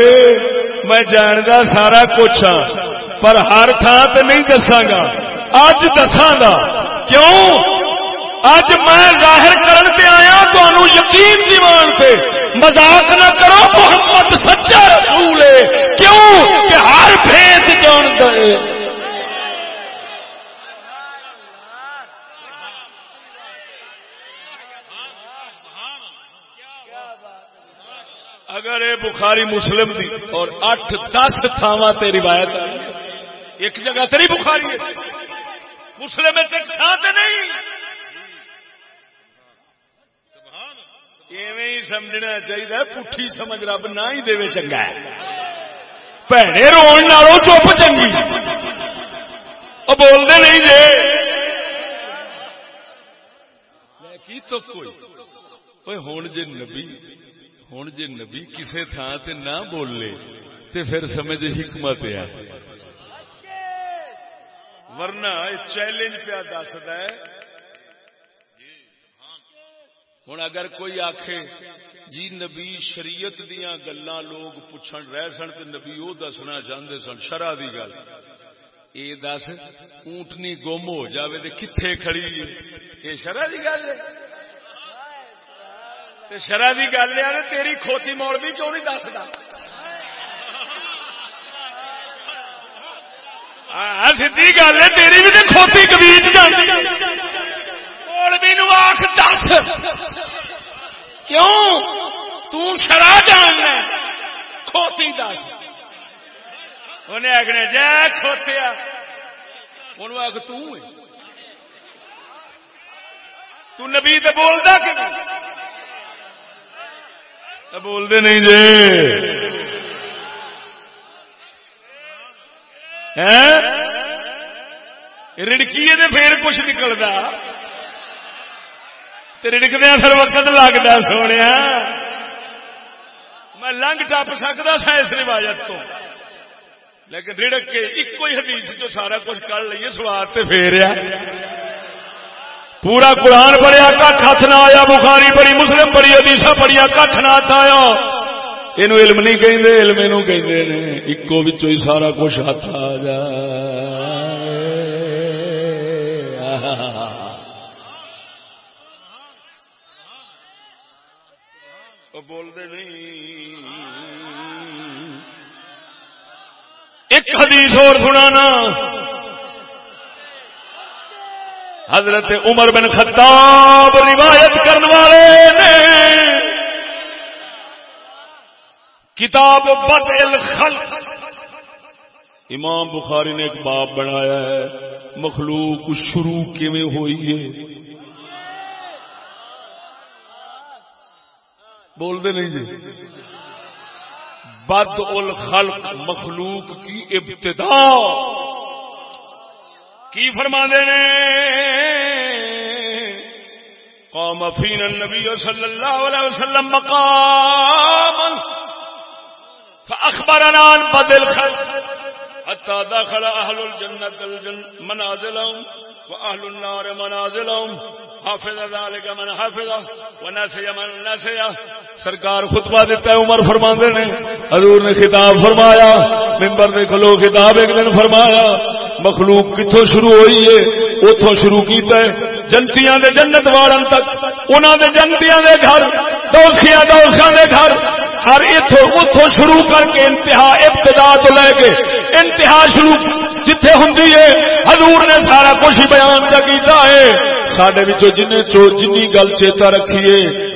Speaker 2: میں جانتا سارا کچھ ہاں پر ہر تھان سے نہیں دساگا اج دساگا کیوں؟ اج میں ظاہر کرن پہ آیا تو یقین دیوان پہ۔ مزاق نہ کرو محمد سچا رسول ہے۔ کیوں؟ کہ ہر بھیت جان دے اگر یہ بخاری مسلم دی اور اٹھ دس تھاواں تے روایت ایک جگہ تری بخاری ہے۔ مسلم ایک تھان تے نہیں۔ ہی سمجھنا چاہیے پٹھی سمجھ رب نہ ہی دے چنگا بھنے رو چپ چنگی۔ وہ بولتے نہیں جی کی تو کوئی؟ ہوں جی نبی ہوں جی نبی کسی تھان سے نہ بولے تو پھر سمجھ حکمت ہے۔ ورنہ چیلنج پیا دستا ہے۔ ہوں اگر کوئی آخ جی نبی شریعت دیا گلا لوگ پوچھن رہ سن تو نبی وہ دسنا چاہتے سن شرح کی گل۔ یہ دس، اونٹنی گم ہو جائے تو کتنے کھڑی؟ یہ شرح کی گل ہے۔ شرح کی گل ہے تیری کھوتی موڑ بھی کیوں نہیں دستا ہاں، ہاں، سی گل ہے، تیری بھی کھوتی کبھی جاتی مولوی نو آخ، دس۔ کیوں؟ ترا جان کھوتی دس۔ انہیں آخنے جی کھوتیا۔ انہوں آخ تبی تو بولتا کہ بولتے نہیں جی رڑکیے پھر کچھ نکلتا رڑکدیا پھر وقت لگتا سونے میں لنگ ٹپ سکتا سا اس روایت تو لیکن رڑک کے ایک ہی حدیث جو سارا کچھ کر لیے سواد سے پھیریا پورا قرآن پڑھیا کھ ہاتھ نہ آیا بخاری پڑھی مسلم پڑھی حدیث پڑھیا کھ نہ آیا یہ علم نہیں کہ علم یہ ایکو ہی سارا کچھ ہاتھ آ جا ایک حدیث اور سنانا۔ حضرت عمر بن خطاب روایت کرنے والے نے کتاب بد الخلق۔ امام بخاری نے ایک باب بنایا ہے، مخلوق شروع کیویں ہوئی ہے؟ بول دے نہیں جی۔ بد الخلق مخلوق کی ابتدا۔ کی فرما دے قوم فین النبی صلی اللہ علیہ وسلم مقام فاخبرنا عن بد الخلق حتى دخل اهل الجنه الجنه منازلهم واهل النار منازلهم حافظ ذلك من حافظ ونسي من نسي سرکار خطبہ دیتا ہے، عمر فرما نے۔ حضور نے خطاب فرمایا ممبر نے کھلو خطاب ایک دن فرمایا، مخلوق کتوں شروع ہوئی ہے اتوں شروع کیتا ہے۔ جنتیاں دے جنت وارن تک، انہاں دے جنتیاں دے گھر، دوسیاں دوسیاں دے گھر۔ ہر اتوں اتوں شروع کر کے انتہا، ابتدا تو لے کے انتہا شروع جتھے ہوں حضور نے سارا کچھ بیان چا کیتا ہے۔ سڈے جن جن گل چیتا رکھیے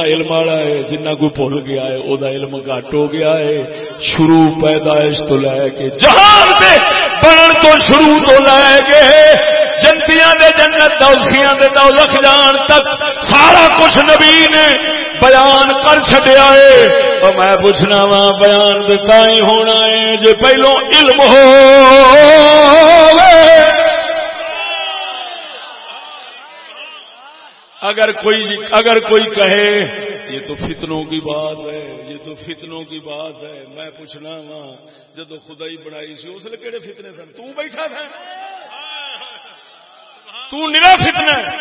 Speaker 2: علم والا ہے جنہ کو بھول گیا ہے وہ علم گھٹ ہو گیا ہے۔ شروع پیدائش تو لے کے جہان دے بنن تو شروع تو لے کے جنتیاں دے جنت دوسیاں دے دوزخ جان تک سارا کچھ نبی نے بیان کر چڈیا ہے۔ اور میں پوچھنا وا، بیان دتا ہی ہونا ہے، جو پہلو علم ہو اگر کوئی اگر کوئی کہے، یہ تو فتنوں کی بات ہے، یہ تو فتنوں کی بات ہے، میں پوچھنا وا جدو خدا ہی بنائی سی، اس لیے کہڑے فتنے سن؟ تو بیٹھا تھا۔ تو نرا فتنا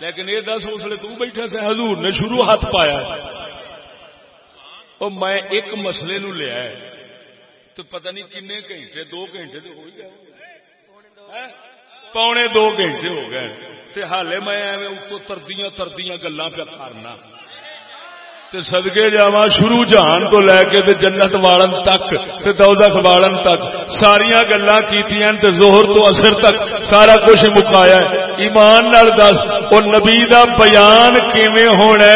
Speaker 2: لیکن یہ دس، اس لیے تو بیٹھا سا حضور نے شروع ہاتھ پایا۔ اور میں ایک مسئلے نو لیا ہے تو پتہ نہیں کنے گھنٹے، دو گھنٹے تو ہو ہی گئے۔ پونے دو گھنٹے ہو گئے۔ حالے میں اتو تردیاں تردیاں گلا پہ کرنا سدگے جا شروع جہان تو لے کے تے جنت والن تک تے والن تک۔ ساریا گلا کی زہر تو اثر تک سارا کچھ مکایا ایمان نال دس وہ نبی دا بیان کیویں ہونا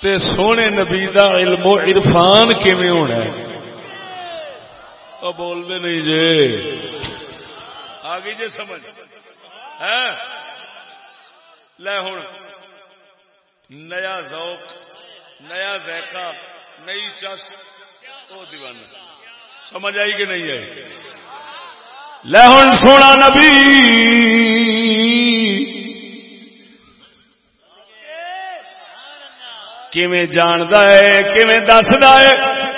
Speaker 2: تے سونے نبی دا علم و عرفان کیویں ہونا بول دے نہیں جی۔ جے آ گئی جی سمجھ۔ ہے؟ لے ہوں نیا ذوق، نیا ذائقہ، نئی چس وہ دیوان سمجھ آئی کہ نہیں آئی؟ لے ہوں سونا نبی۔ کیویں جاند ہے، کیویں ہے؟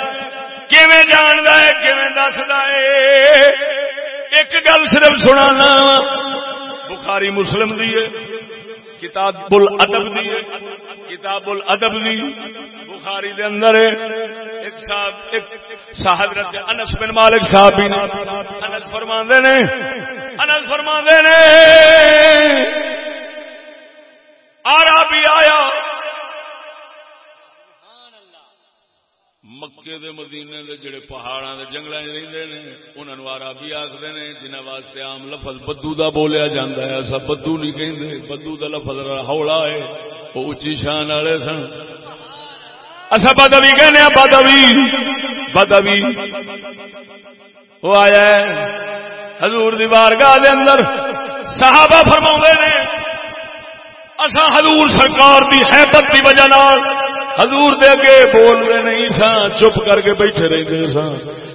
Speaker 2: کیویں جاند ہے، کیویں دسد ہے؟ ایک گل صرف سنا بخاری مسلم دی ہے کتاب الادب دی ہے کتاب الادب دی بخاری دے اندر ایک صاحب، ایک حضرت انس بن مالک صاحب بھی انس فرماندے نے، انس فرماندے نے، آرا بھی آیا۔ مکے دے مدینے دے جڑے پہاڑاں دے جنگلاں وچ رہندے نے، انہاں نوں عربی آکھدے نے، جنہاں واسطے عام لفظ بدو دا بولیا جاندا ہے ایسا بدو نہیں کہندے، بدو دا لفظ ہولا ہے او اونچی شان والے سن۔ اسا بدوی کہنے ہیں بدوی بدوی۔ وہ آیا ہے، حضور دی بارگاہ دے اندر صحابہ فرماوندے نے اسا حضور سرکار دی حیبت دی وجہ نال حضور دے اگے بول رہے نہیں سا چپ کر کے بیٹھے رہتے سا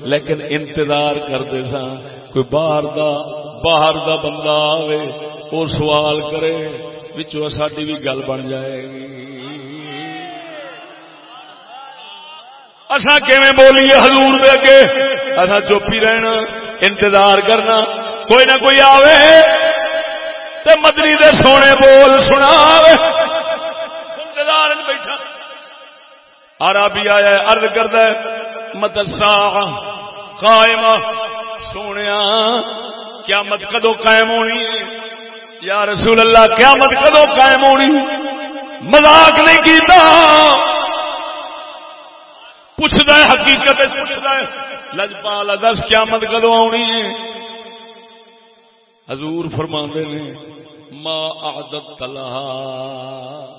Speaker 2: لیکن انتظار کرتے سا کوئی باہر دا باہر دا بندہ آئے اور سوال کرے بچوں ساری بھی گل بن جائے گی۔ اصا کیویں بولیے حضور دے اگے؟ اصا چپ ہی رہنا، انتظار کرنا۔ کوئی نہ کوئی آوے، تے مدنی دے سونے بول سنا انتظار بیٹھا۔ عربی آیا ارد کرد متسا قائم سونے قیامت کدو قائم ہونی یا رسول اللہ، قیامت کدو قائم ہونی؟ مذاق نہیں کیتا۔ پوچھتا ہے، حقیقت پوچھتا ہے۔ لجپال دس قیامت کدو آنی ہے؟ حضور فرما نے، ما عادت تلہا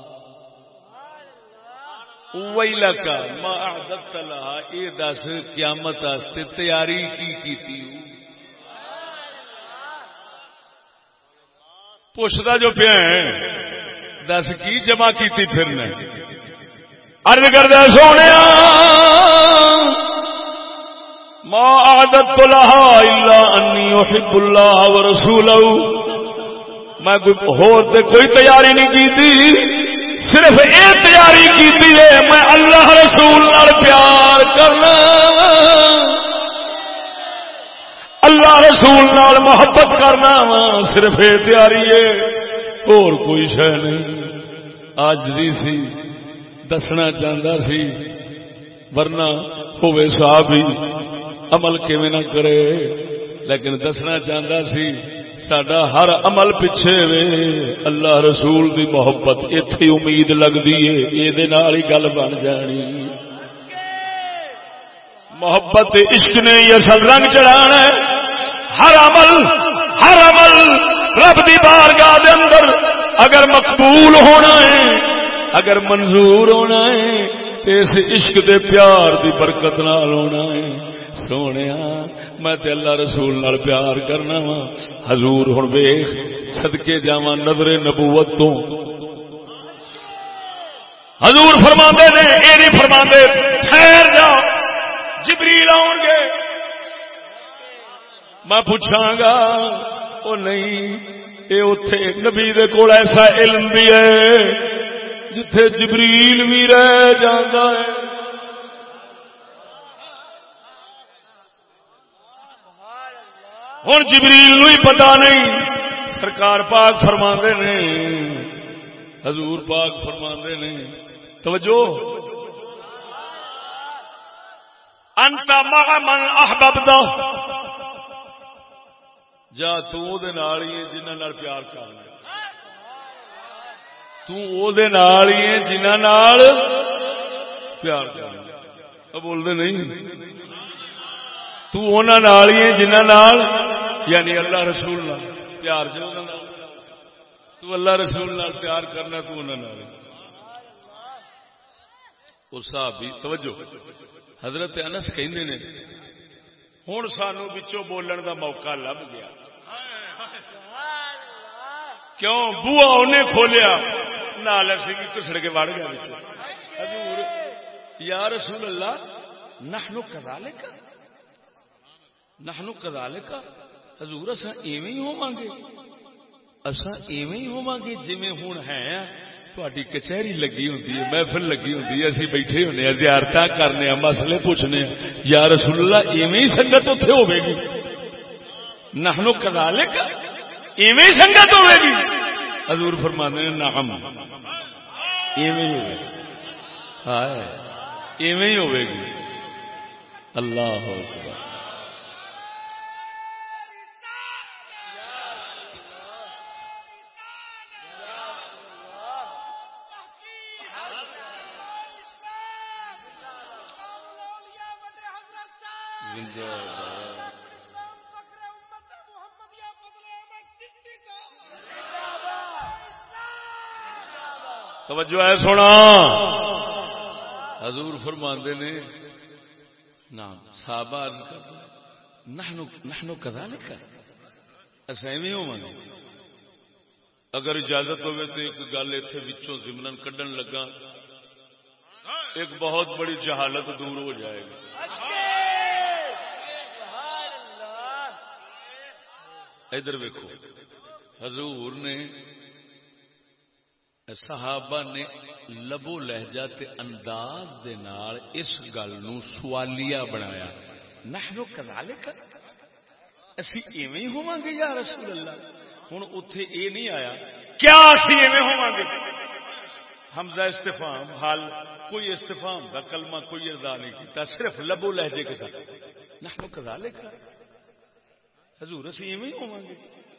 Speaker 2: ویلکا ما اعدت لها اے دس قیامت واسطے تیاری کی کیتی پوچھتا جو پیا دس کی جمع کیتی پھر نے ارد کردہ سونے ما اعدت لها الا انی احب اللہ ورسولہ میں کوئی تیاری نہیں کی تھی صرف یہ تیاری کی ہے، میں اللہ رسول پیار کرنا اللہ رسول محبت کرنا وا، صرف یہ تیاری ہے۔ اور کوئی شہ نہیں۔ آج جی سی، دسنا چاہتا سی۔ ورنہ ہوئے صاحب ہی عمل کیویں نہ کرے۔ لیکن دسنا چاہتا سی سڈا ہر عمل پیچھے وے۔ اللہ رسول دی محبت اتے امید لگتی ہے یہ گل بن جانی۔ محبت عشق نے اصل رنگ چڑھانا ہر عمل ہر عمل رب دی بارگاہ دے اندر اگر مقبول ہونا ہے، اگر منظور ہونا ہے، اس عشق دے پیار دی برکت نال ہونا ہے۔ سونے میں تے اللہ رسول نال پیار کرنا وا۔ حضور ہوں ویخ سدکے جا نظر نبوت تو۔ حضور فرما نے یہ نہیں فرما خیر جاؤ جبریل آؤ گے۔ میں پوچھا گا وہ نہیں یہ اتے نبی دے کول ایسا علم بھی ہے، جتھے جبریل بھی رہ جانا ہے۔ ہوں جبریل نو ہی پتا نہیں۔ سرکار پاک فرما نے۔ حضور پاک فرما نے۔ توجہ۔ انت مع من احببتا جا تو دے نال ہی جنہاں نال پیار کر لے تو او دے نال ہی جنہاں نال پیار کر لے بول دے نہیں۔ تو انہاں نال ہی جنہاں نال یعنی اللہ رسول نال پیار جو تو اللہ رسول نال پیار کرنا تو انہاں نال اس صحابی توجہ، حضرت انس کہ ہوں سانو بچوں بولن دا موقع لب گیا۔ کیوں؟ بوا انہیں کھولیا، نال اسی بھی کسڑ کے وڑ گیا حضور، یا رسول اللہ، نحنو کذالک نحنو کذالک حضور اسا ایویں ہی ہوواں گے اسا ایویں ہی ہوواں گے جویں ہن ہیں تھوڑی کچہری لگی ہوں محفل لگی ہوں اسی بیٹھے ہونے زیارت کرنے مسئلے پوچھنے یا رسول اللہ، ایویں سنگت اتنے ہوے گی۔ نہنو کدالک ایویں سنگت ہوے گی۔ حضور فرمانے نعم۔ ایویں ہوے ہائے، ایویں ہوے گی۔ اللہ اکبر۔ توجہ ہے سونا۔ حضور فرماندے نے نام صحابہ عرض نحنو نحنو کذالک؟ ایسا ایویں ہو گے اگر اجازت ہوگی تو ایک گل اتنے بچوں زمن کڈن لگا۔ ایک بہت بڑی جہالت دور ہو جائے گی۔ ادھر ویکو حضور نے صحابہ نے لبو لہجہ تے انداز دے نال اس گل نو سوالیہ بنایا۔ نحنو کذالک؟ اسی ایویں ہوواں گے یا رسول اللہ؟ ہن اوتھے اے نہیں آیا۔ کیا اسی ایویں ہوواں گے حمزہ استفہام، حال کوئی استفہام دا کلمہ کوئی ادا نہیں کیتا، صرف لبو لہجے کے ساتھ۔ نحنو کذالک؟ حضور اسی ایویں ہوواں گے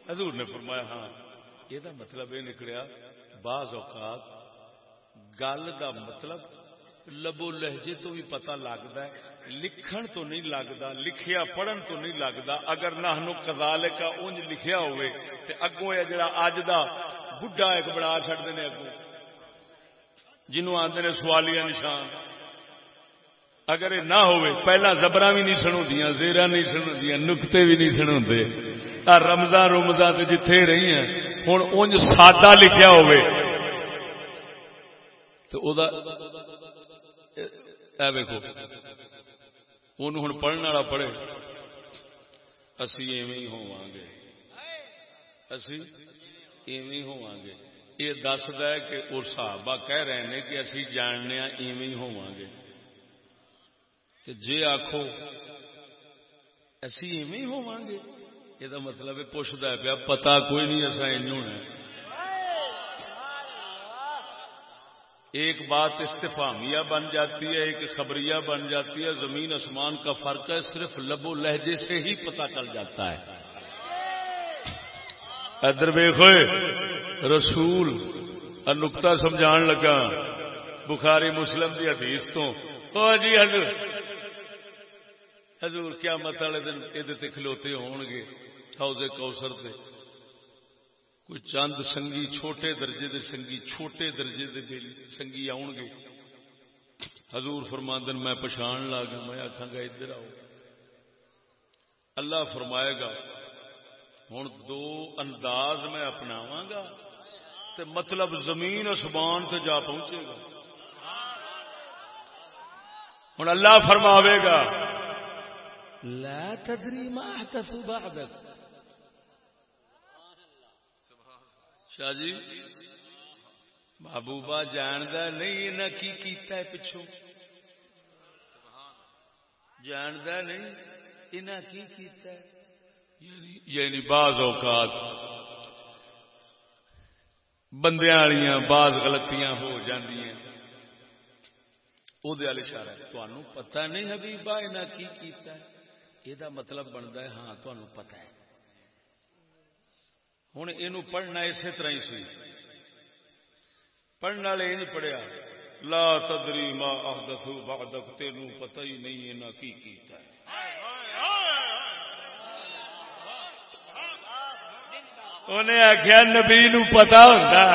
Speaker 2: حضور نے فرمایا ہاں یہ دا مطلب یہ نکلیا بعض اوقات گل کا مطلب لبو لہجے تو بھی پتا لگتا ہے، لکھن تو نہیں لگتا، لکھیا پڑھن تو نہیں لگتا، اگر نہ کدال کا انج لکھیا ہوئے تے اگوں یہ جڑا اج دا بڈھا ایک بڑا چڑھتے ہیں اگوں۔ جنوں آتے نے سوالیاں نشان۔ اگر یہ نہ ہوئے، پہلا زبر بھی نہیں سنو زیرا نہیں سنو نکتے بھی نہیں سنو رمضان رومزان جتھے رہی ہیں ہوں انج سادہ لکھیا ہوئے۔ تو ویکو ہوں پڑھنے والا پڑھے۔ اسی ایویں ہوا گے۔ اسی ایویں ہوا گے۔ یہ دسد ہے کہ وہ صحابہ کہہ رہے ہیں کہ اسی جاننے ایویں ہوا گے۔ جی آخو اسی ایویں ہوا گے یہ مطلب پوچھتا پیا، پتا کوئی نہیں ایسا ہونا ایک بات استفامیہ بن جاتی ہے، ایک خبریہ بن جاتی ہے، زمین آسمان کا فرق ہے، صرف لبو لہجے سے ہی پتا چل جاتا ہے۔ ادر ہوئے رسول نکتا سمجھان لگا، بخاری مسلم کی حدیث تو۔ جی حضور کیا مطلب یہ کھلوتے ہون گے حوض کوثر دے۔ کوئی چند سنگی چھوٹے درجے دے سنگی، چھوٹے درجے دے سنگی آؤ گے حضور فرماندن، میں پچھان لا گا میں آخا گا، ادھر آؤ۔ اللہ فرمائے گا ہوں دو انداز میں اپناوا گا تے مطلب زمین اسمان سے جا پہنچے گا۔ ہوں اللہ فرماوے گا لا تدری ما احدث بعدك.
Speaker 1: شاہ جی محبوبہ جاند نہیں انہیں کی کیتا ہے پچھوں؟ جاند نہیں انہیں کی کیتا ہے؟ یعنی, یعنی بعض اوقات بندیاں والیاں بعض غلطیاں ہو جاندیاں۔ وہ اشارہ تمہیں پتا نہیں حبیبا انہیں کی کیتا ہے؟ یہ مطلب بنتا ہے ہاں تمہیں پتا ہے ہوں یہ پڑھنا اسی طرح ہی سی پڑھنے والے یہ پڑھیا لا تدری ما احدث بعدک تینوں پتہ ہی نہیں انہاں کی کیتا ہے
Speaker 2: انہیں آخیا نبی نو پتا ہوتا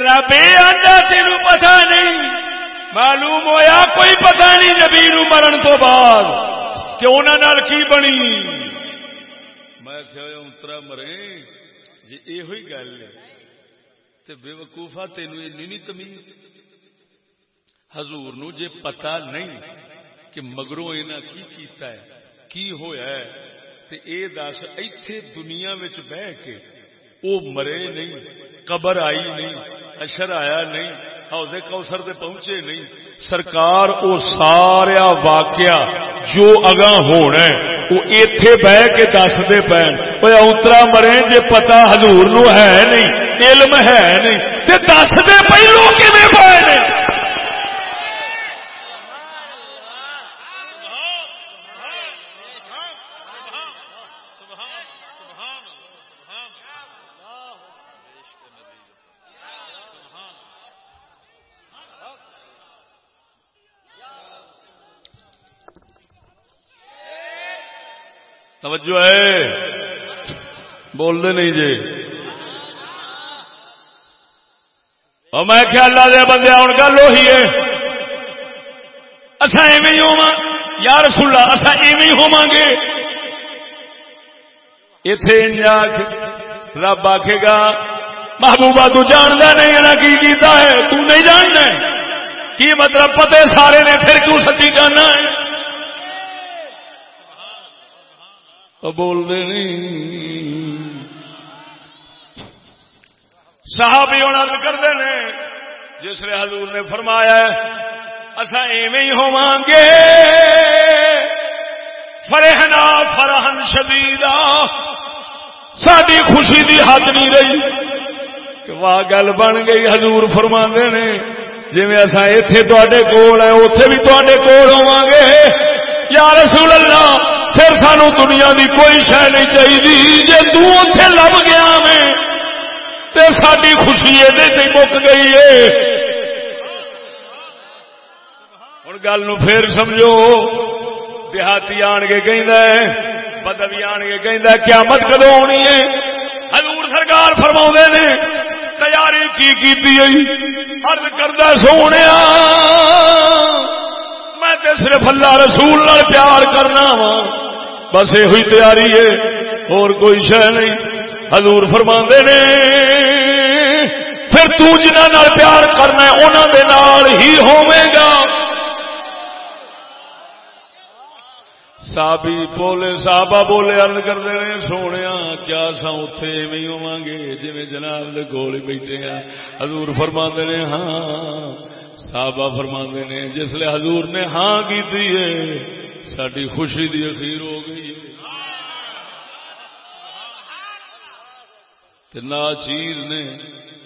Speaker 2: رب آتا تین پتا نہیں معلوم ہویا کوئی پتا نہیں نبی نو مرن تو بعد کہ انہوں کی بنی؟
Speaker 1: میں کیا اترا مرے جی یہ گل ہے۔ تے بے وقوفا تین نہیں تمیز۔ حضور نو جے پتا نہیں کہ مگروں یہاں کی کیتا ہے، کی ہویا ہے، تے اے دس ایتھے دنیا وچ بہ کے او مرے نہیں، قبر آئی نہیں، اشر آیا نہیں حوضے کوثر دے پہنچے نہیں سرکار او سارا واقعہ جو اگاں ہونا ہے وہ ایتھے بہ کے دس دے اوترا اترا مرے جے پتا ہزور نو ہے نہیں، علم ہے نہیں، تے دس دے پہلو کھے پے نہیں
Speaker 2: توجہ ہے؟ بولتے نہیں جی۔ اور میں کیا اللہ دیا بندے آن، گل وہی ہے۔ اصا ایویں ہوا یا رسول اللہ اصا ایویں ہوا گے۔ اتے رب آخے گا، محبوبہ تو جانتا نہیں ہے کی کیتا ہے؟ تو نہیں جاننا کی مطلب پتے سارے نے پھر کیوں سچی جانا ہے؟ بول دے نہیں صحابی ہونا کرتے ہیں جس نے حضور نے فرمایا اصا ایویں ہی ہوا گے فرحنا فرحن شدید ساری خوشی دی حد نہیں رہی واہ گل بن گئی حضور فرما نے جی اصا اتے تے کول ہے اتے بھی تے کول ہوا گے یا رسول اللہ پھر سانو دنیا دی کوئی شہ نہیں چاہیے جی تے لب گیا میں، تے ساری خوشی یہ مک گئی ہے ہوں گل پھر سمجھو، دیہاتی آن کے کہ بدوی آن کے کہ قیامت کدو آنی ہے حضور سرکار فرما نے، تیاری کی کی ارد کردہ سونے میں تے صرف اللہ رسول پیار کرنا وا۔ بس یہ تیاری ہے، اور کوئی شہ نہیں۔ حضور فرما نے، پھر تنا پیار کرنا انہوں دے نال ہی ہوے گا۔ سابی بولے، صحابہ بولے ارد کرتے رہے سونے کیا سا اتے ایویں ہوا گے؟ جی جناب دے گول بیٹھے ہیں۔ حضور فرما نے ہاں صحابہ فرما نے، جس لیے حضور نے ہاں کی ساری خوشی دی اخیر ہو گئی نا چیز نے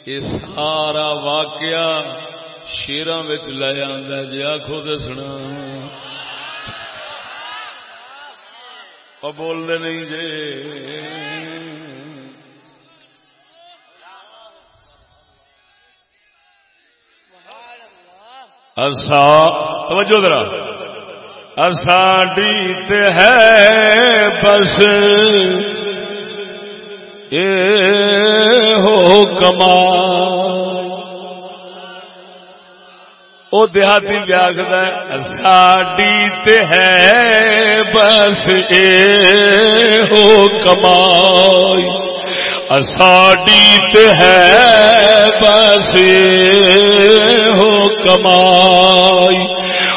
Speaker 2: یہ سارا واقعہ شیران لے آدھا جی آخو دسنا بولتے نہیں جی اصا توجہ ذرا اساڈی ہے بس اے ہو کما او دیہاتی ویاخد ساڈی ہے بس اے ہو کمائی ساڈی تے ہے بس ہو کمائی۔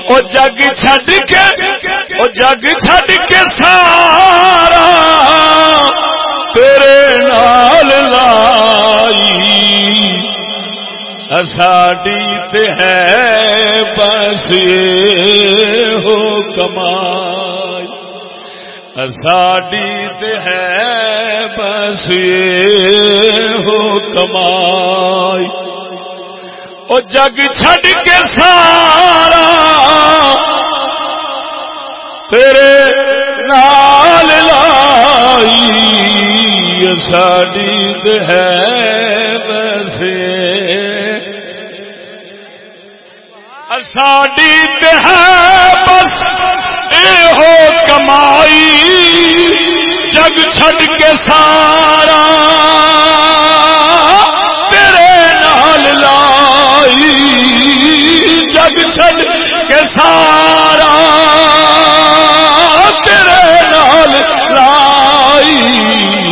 Speaker 2: او جگ چھڈ کے، او جگ چھڈ کے سارا تیرے نال لائی۔ ساڈی تے ہے بس ہو کمائی۔ ساڈی ہے بس ہو کمائی۔ او جگ چھڈ کے سارا تیرے نال لائی۔ ساڈی ہے بسے ساڈی ہے بس ہو کمائی، جگ چھڈ کے سارا تیرے نال لائی، جگ چھڈ کے سارا تیرے نال لائی۔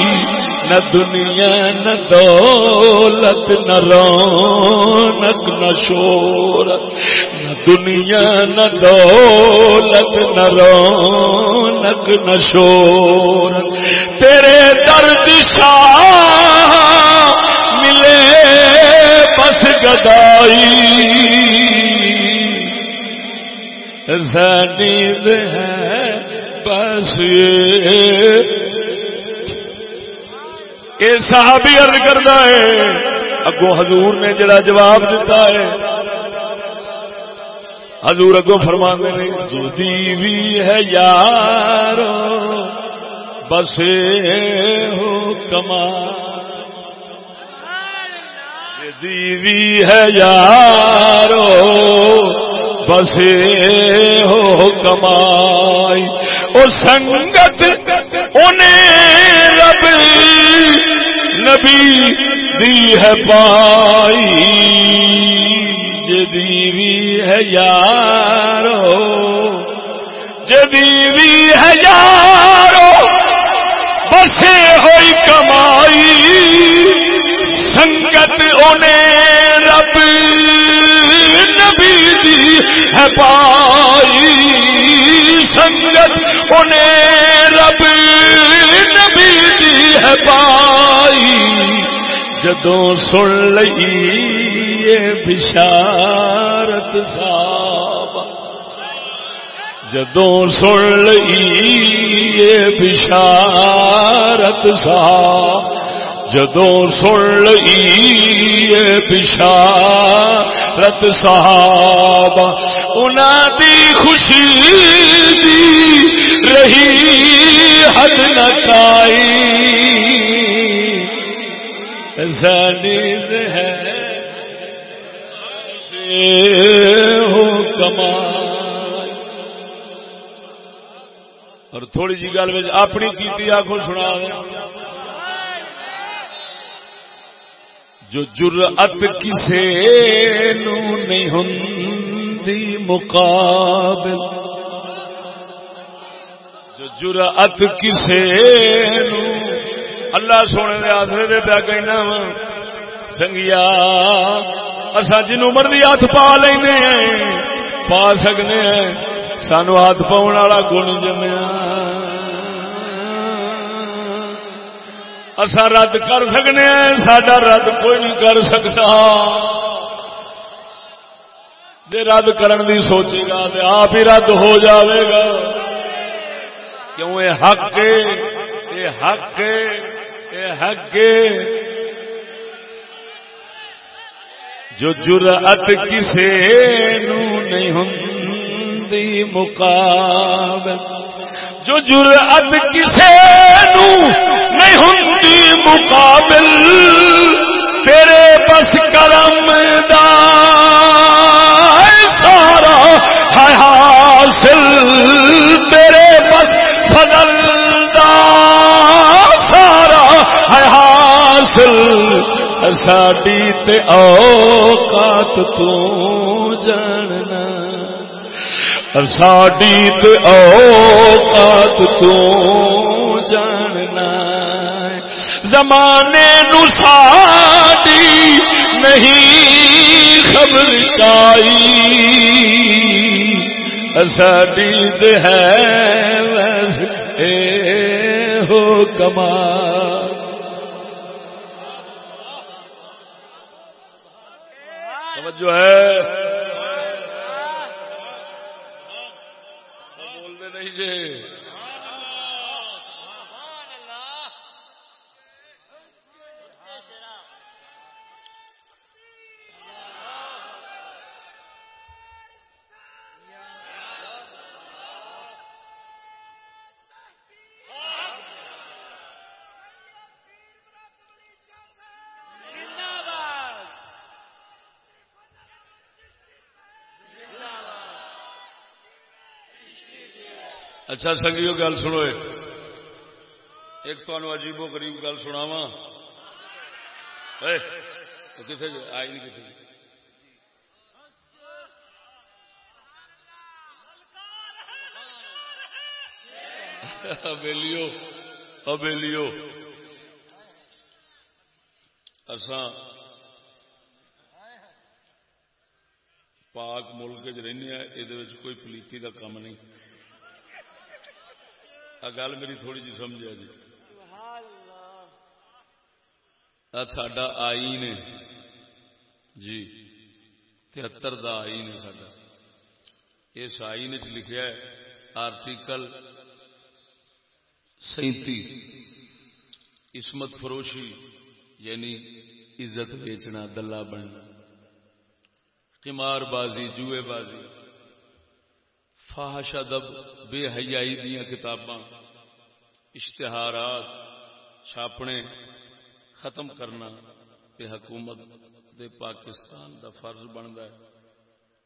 Speaker 2: نہ دنیا، نہ دولت، نہ رونق، نہ شور نہ دنیا، نہ دولت، نہ رونق، نہ شور تیرے درد شاہ ملے بس گدائی۔ زنید ہے بس یہ صحابی عرض کرتا ہے۔ اگو حضور نے جڑا جواب دیتا ہے۔ حضور اگو فرما نے جو دیوی ہے یار بس ہو کما دیوی ہے یارو، بس ہو کمائی اور سنگت انہیں رب نبی دی ہے پائی جدیوی ہے یارو جدیوی ہے یارو، بسے ہوئی کمائی، سنگت انہیں رب نبی دی ہے پائی، سنگت انہیں رب نبی دی ہے پائی۔ آئی، جدوں سن لئی یہ بشارت صاحب۔ جدوں سن لئی یہ بشارت صاحب۔ جدوں سن لئی یہ بشارت صحاب انہوں دی خوشی دی رہی حد نکائی زنید ہے ہو کمائی اور تھوڑی جی گل اپنی کیتی آخو سنا۔ جو جرأت کسے نو نہیں ہندی مقابل۔ جو جرأت کسے نو اللہ سونے دے آدھرے دے پیا کہنا وا. سنگیا اصا جنو مرضی ہاتھ پا لینے ہیں، پا سکنے ہیں۔ سانو ہاتھ پاؤن والا گن جمیا۔ اصا رد کر سکنے سڈا رد کوئی نہیں کر سکتا۔ جی رد کرن دی سوچے گا تو آپ ہی رد ہو جاوے گا۔ کیوں؟ یہ حق یہ حق یہ حق جو جرأت کسے نو نہیں ہندی مقابل۔ جو جرأت کسے نو نہیں ہندی مقابل، تیرے بس کرم دا سارا ہے حاصل، تیرے بس فضل حاصل ساڈی تے اوقات تو جاننا۔ ساڈی تے اوقات تو جاننا۔ زمانے نو ساڈی نہیں خبر کائی ساڈی تے ہے بس اے ہو کمال۔ جو ہے اچھا سنگیو گل سنو ایک۔ تو عجیب و غریب گل سنا وا کتنے جی؟ آئی نہیں کتنے ابیلیو جی۔ ابیلیو اساں پاک ملک چ رہنے یہ کوئی پلیتی کا کام نہیں۔ گل میری تھوڑی جی سمجھا جی۔ ساڈا آئین جی۔ تہتر دا آئین ہے ساڈا۔ اس آئین چ لکھا ہے آرٹیکل سینتی۔ عصمت فروشی یعنی عزت بیچنا، دلہ بننا۔ قمار بازی، جوئے بازی۔ فاحش ادب بے حیائی دیا کتاباں، اشتہارات، چھاپنے، ختم کرنا یہ حکومت دے پاکستان دا فرض بنتا ہے۔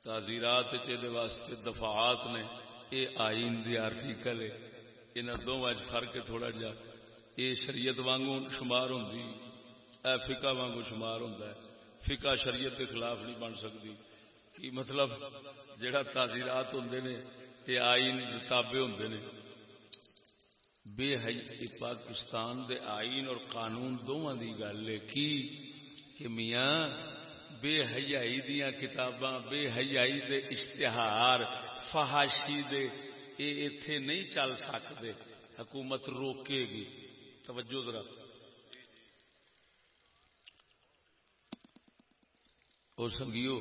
Speaker 2: تعزیرات واسطے دفاعات نے یہ آئین دی آرٹیکل ہے انہوں دونوں فرق ہے تھوڑا جا۔ یہ شریعت وانگو شمار ہوں اے فقہ وانگو شمار ہوں فقہ شریعت کے خلاف نہیں بن سکتی کی مطلب جڑا تعزیرات ہوں نے یہ آئین تابے ہوں نے۔ بے حی پاکستان دے آئین اور قانون دونوں دی گل ہے کی؟ کہ میاں بے حیائی دیا کتاباں، بے حیائی دے اشتہار فہاشی دے، اے ایتھے نہیں چل سکتے حکومت روکے گی۔ توجہ ذرا۔ اور سنگیو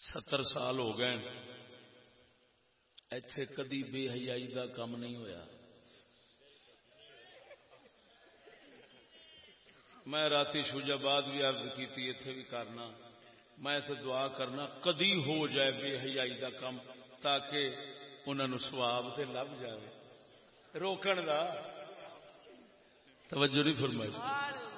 Speaker 2: ستر سال ہو گئے اتے کدی بے حیائی کا کام نہیں ہویا۔ میں رات شوجاباد بھی عرض کی اتے بھی کرنا۔ میں اتنے دعا کرنا، کدی ہو جائے بے حیائی کا کام تاکہ انہوں سواب سے لب جائے روکن کا توجہ نہیں فرمائی۔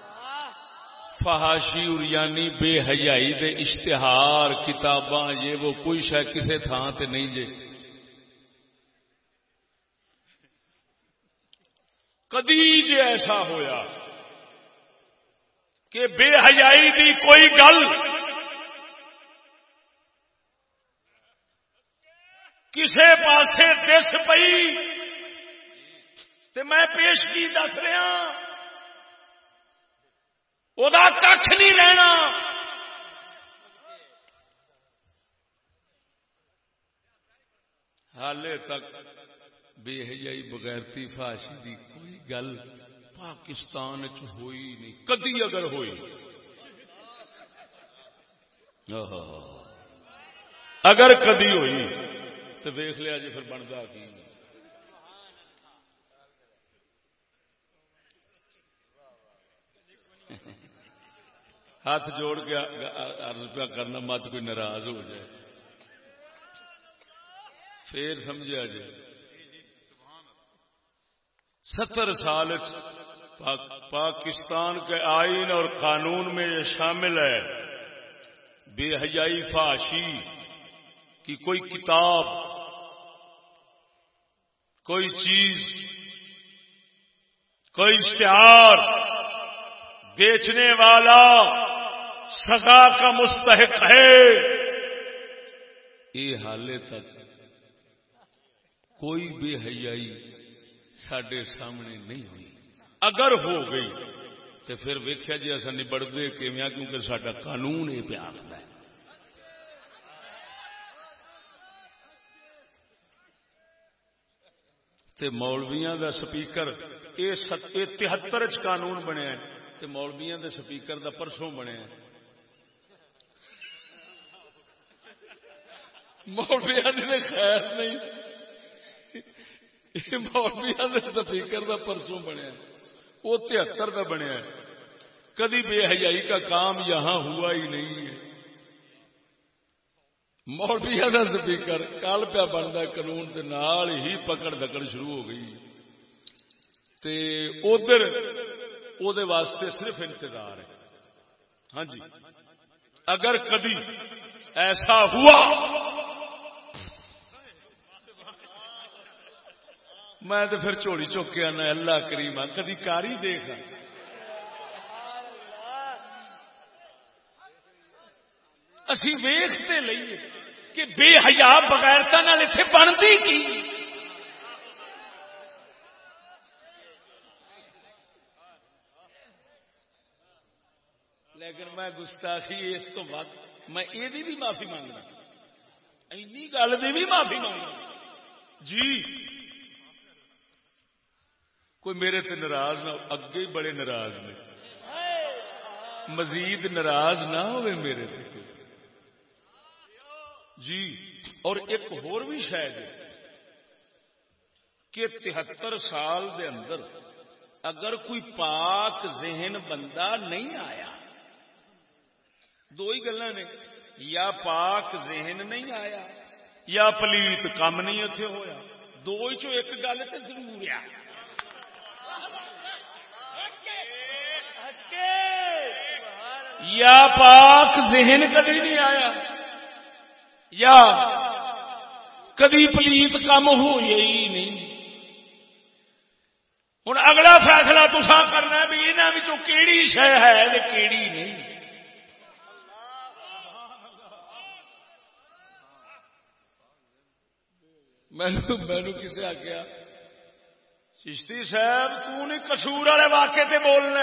Speaker 2: فہاشی اریانی بے حیائی دے اشتہار کتاباں، یہ وہ کوئی شہ کسے تھان تے نہیں جے۔ کدی جے ایسا ہویا کہ بے حیائی دی کوئی گل کسے پاسے دس پئی۔ تے میں پیش کی دس رہا ہاں۔ وہ کھ نہیں رہنا حالے تک بے حجائی بغیرتی فاشی دی کوئی گل پاکستان چ ہوئی نہیں کدی اگر ہوئی اگر کدی ہوئی تو ویخ لیا جی پھر بنتا کی ہاتھ جوڑ کے عرض پہ کرنا، مت کوئی ناراض ہو جائے۔ پھر سمجھا جائے ستر سال پاکستان کے آئین اور قانون میں یہ شامل ہے۔ بے حیائی فاشی کی کوئی کتاب، کوئی چیز، کوئی اشتہار بیچنے والا سزا کا مستحق ہے۔ یہ حالے تک کوئی بے حیائی سڈے سامنے نہیں ہوئی۔ اگر ہو گئی تو پھر ویکیا جی اصا نبڑتے کیویں کیونکہ سڈا قانون یہ پیار ہے۔ مولویاں دا سپیکر یہ تہتر چ قانون بنیا مولویا دے سپیکر دا پرسوں بنیا
Speaker 1: مولویا نے خیر نہیں۔ مولویا نے سپیکر کا پرسوں بنیا وہ تہتر کا بنیا کدی بے حیائی کا کام یہاں ہوا ہی نہیں ہے۔ مولویا کا سپیکر کل پیا بنتا قانون کے نال ہی پکڑ دکڑ شروع ہو گئی۔ تے ادھر دے واسطے صرف انتظار ہے۔ ہاں جی۔ اگر کدی ایسا ہوا میں تو پھر چوڑی چوکے آنا اللہ کریم کدی کاری دیکھ اسی ویختے لئیے کہ بے حیا بغیرتا اتنے بنتی کی؟ لیکن میں گستاخی اس تو بعد میں یہ بھی معافی مانگنا۔ اینی گل بھی معافی مانگنا۔ جی۔ کوئی میرے تے ناراض نہ اگے ہی بڑے ناراض نے۔ مزید ناراض نہ ہوئے میرے تے جی اور ایک ہور بھی شاید کہ تہتر سال دے اندر اگر کوئی پاک ذہن بندہ نہیں آیا دو ہی گلا نے یا پاک ذہن نہیں آیا یا پلیت کام نہیں اتنے ہوا دو ہی چو ایک گل تو ضرور آ یا پاک ذہن کدی نہیں آیا؟ یا کدی پلیت کم ہو ہی نہیں؟ ہوں اگلا فیصلہ تسا کرنا بھی یہاں کیڑی شہ ہے کیڑی نہیں۔ مینو کسے آخیا چشتی صاحب، تو نہیں کسور والے واقعے تے بولنا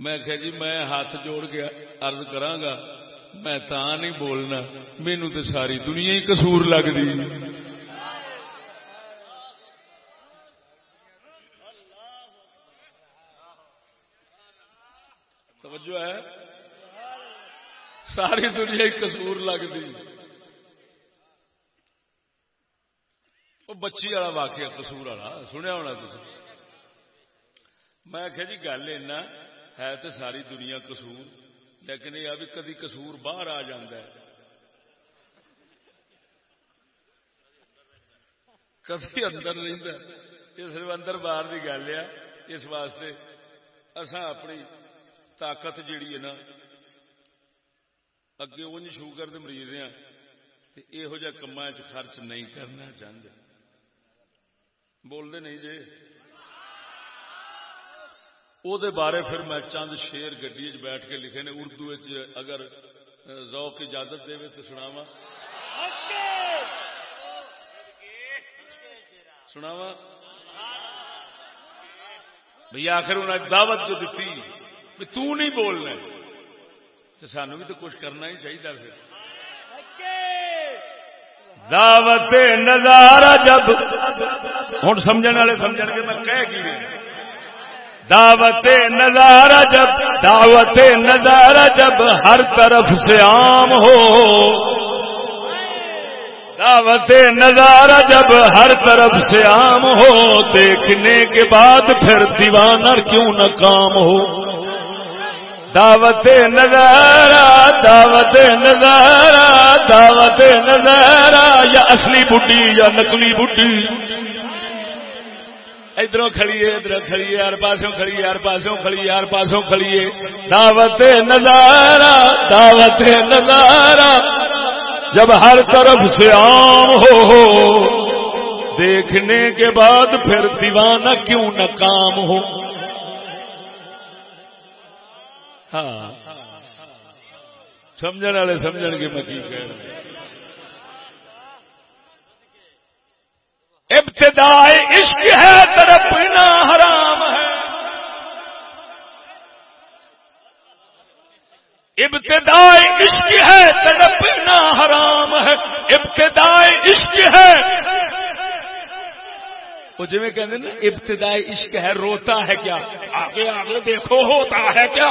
Speaker 1: میں کہ جی میں ہاتھ جوڑ کے ارد کرا میں تا نہیں بولنا مینو تو ساری دنیا ہی کسور لگتی توجہ ہے؟ ساری دنیا ہی کسور لگتی وہ بچی والا واقعہ کسور والا، سنیا ہونا میں آخیا جی گل اینا ہے تو ساری دنیا قصور، لیکن یہ بھی کدی قصور باہر آ ہے۔ کدی اندر رہتا یہ صرف اندر باہر کی گل ہے۔ اس واسطے اسان اپنی طاقت جیڑی ہے نا، اگے انج شوگر کے مریض ہیں یہو جہ کما خرچ نہیں کرنا چاہتے بولتے نہیں جی او دے بارے پھر میں چند شیر گڈی بیٹھ کے لکھے نے اردو اگر ذوق اجازت دے تو سناوا سناوا بھائی آخر انہیں دعوت جو دیتی بھی تو نہیں بولنا تو سانو بھی تو کچھ کرنا ہی چاہیے پھر دعوت نظارہ جب ہوں سمجھنے والے سمجھ کے میں کہہ کی دعوت نظارہ جب دعوت نظارہ جب ہر طرف سے عام ہو۔ دعوت نظارہ جب ہر طرف سے عام ہو، دیکھنے کے بعد پھر دیوانہ کیوں نہ کام ہو۔ دعوت نظارہ دعوت نظارہ دعوت نظارہ، یا اصلی بڈی یا نقلی بڈی ادھر کھڑیے ادھر کھڑیے، ہر پاسوں کھڑیے، ہر پاسوں کھڑیے، ہر پاسوں کھڑیے۔ دعوت نظارہ دعوت نظارہ۔ جب ہر طرف سے عام ہو ہو، دیکھنے کے بعد پھر دیوانہ کیوں نہ کام ہو؟ ہاں۔ سمجھ والے سمجھ گے میں کی کہہ رہا ابتدائی عشق ہے تڑپنا حرام ہے۔ ابتدائی عشق ہے تڑپنا حرام ہے۔ ابتدائی عشق ہے۔ وہ جی میں کہتے نا ابتدائی عشق ہے، روتا ہے کیا؟ آگے آگے دیکھو، ہوتا ہے کیا؟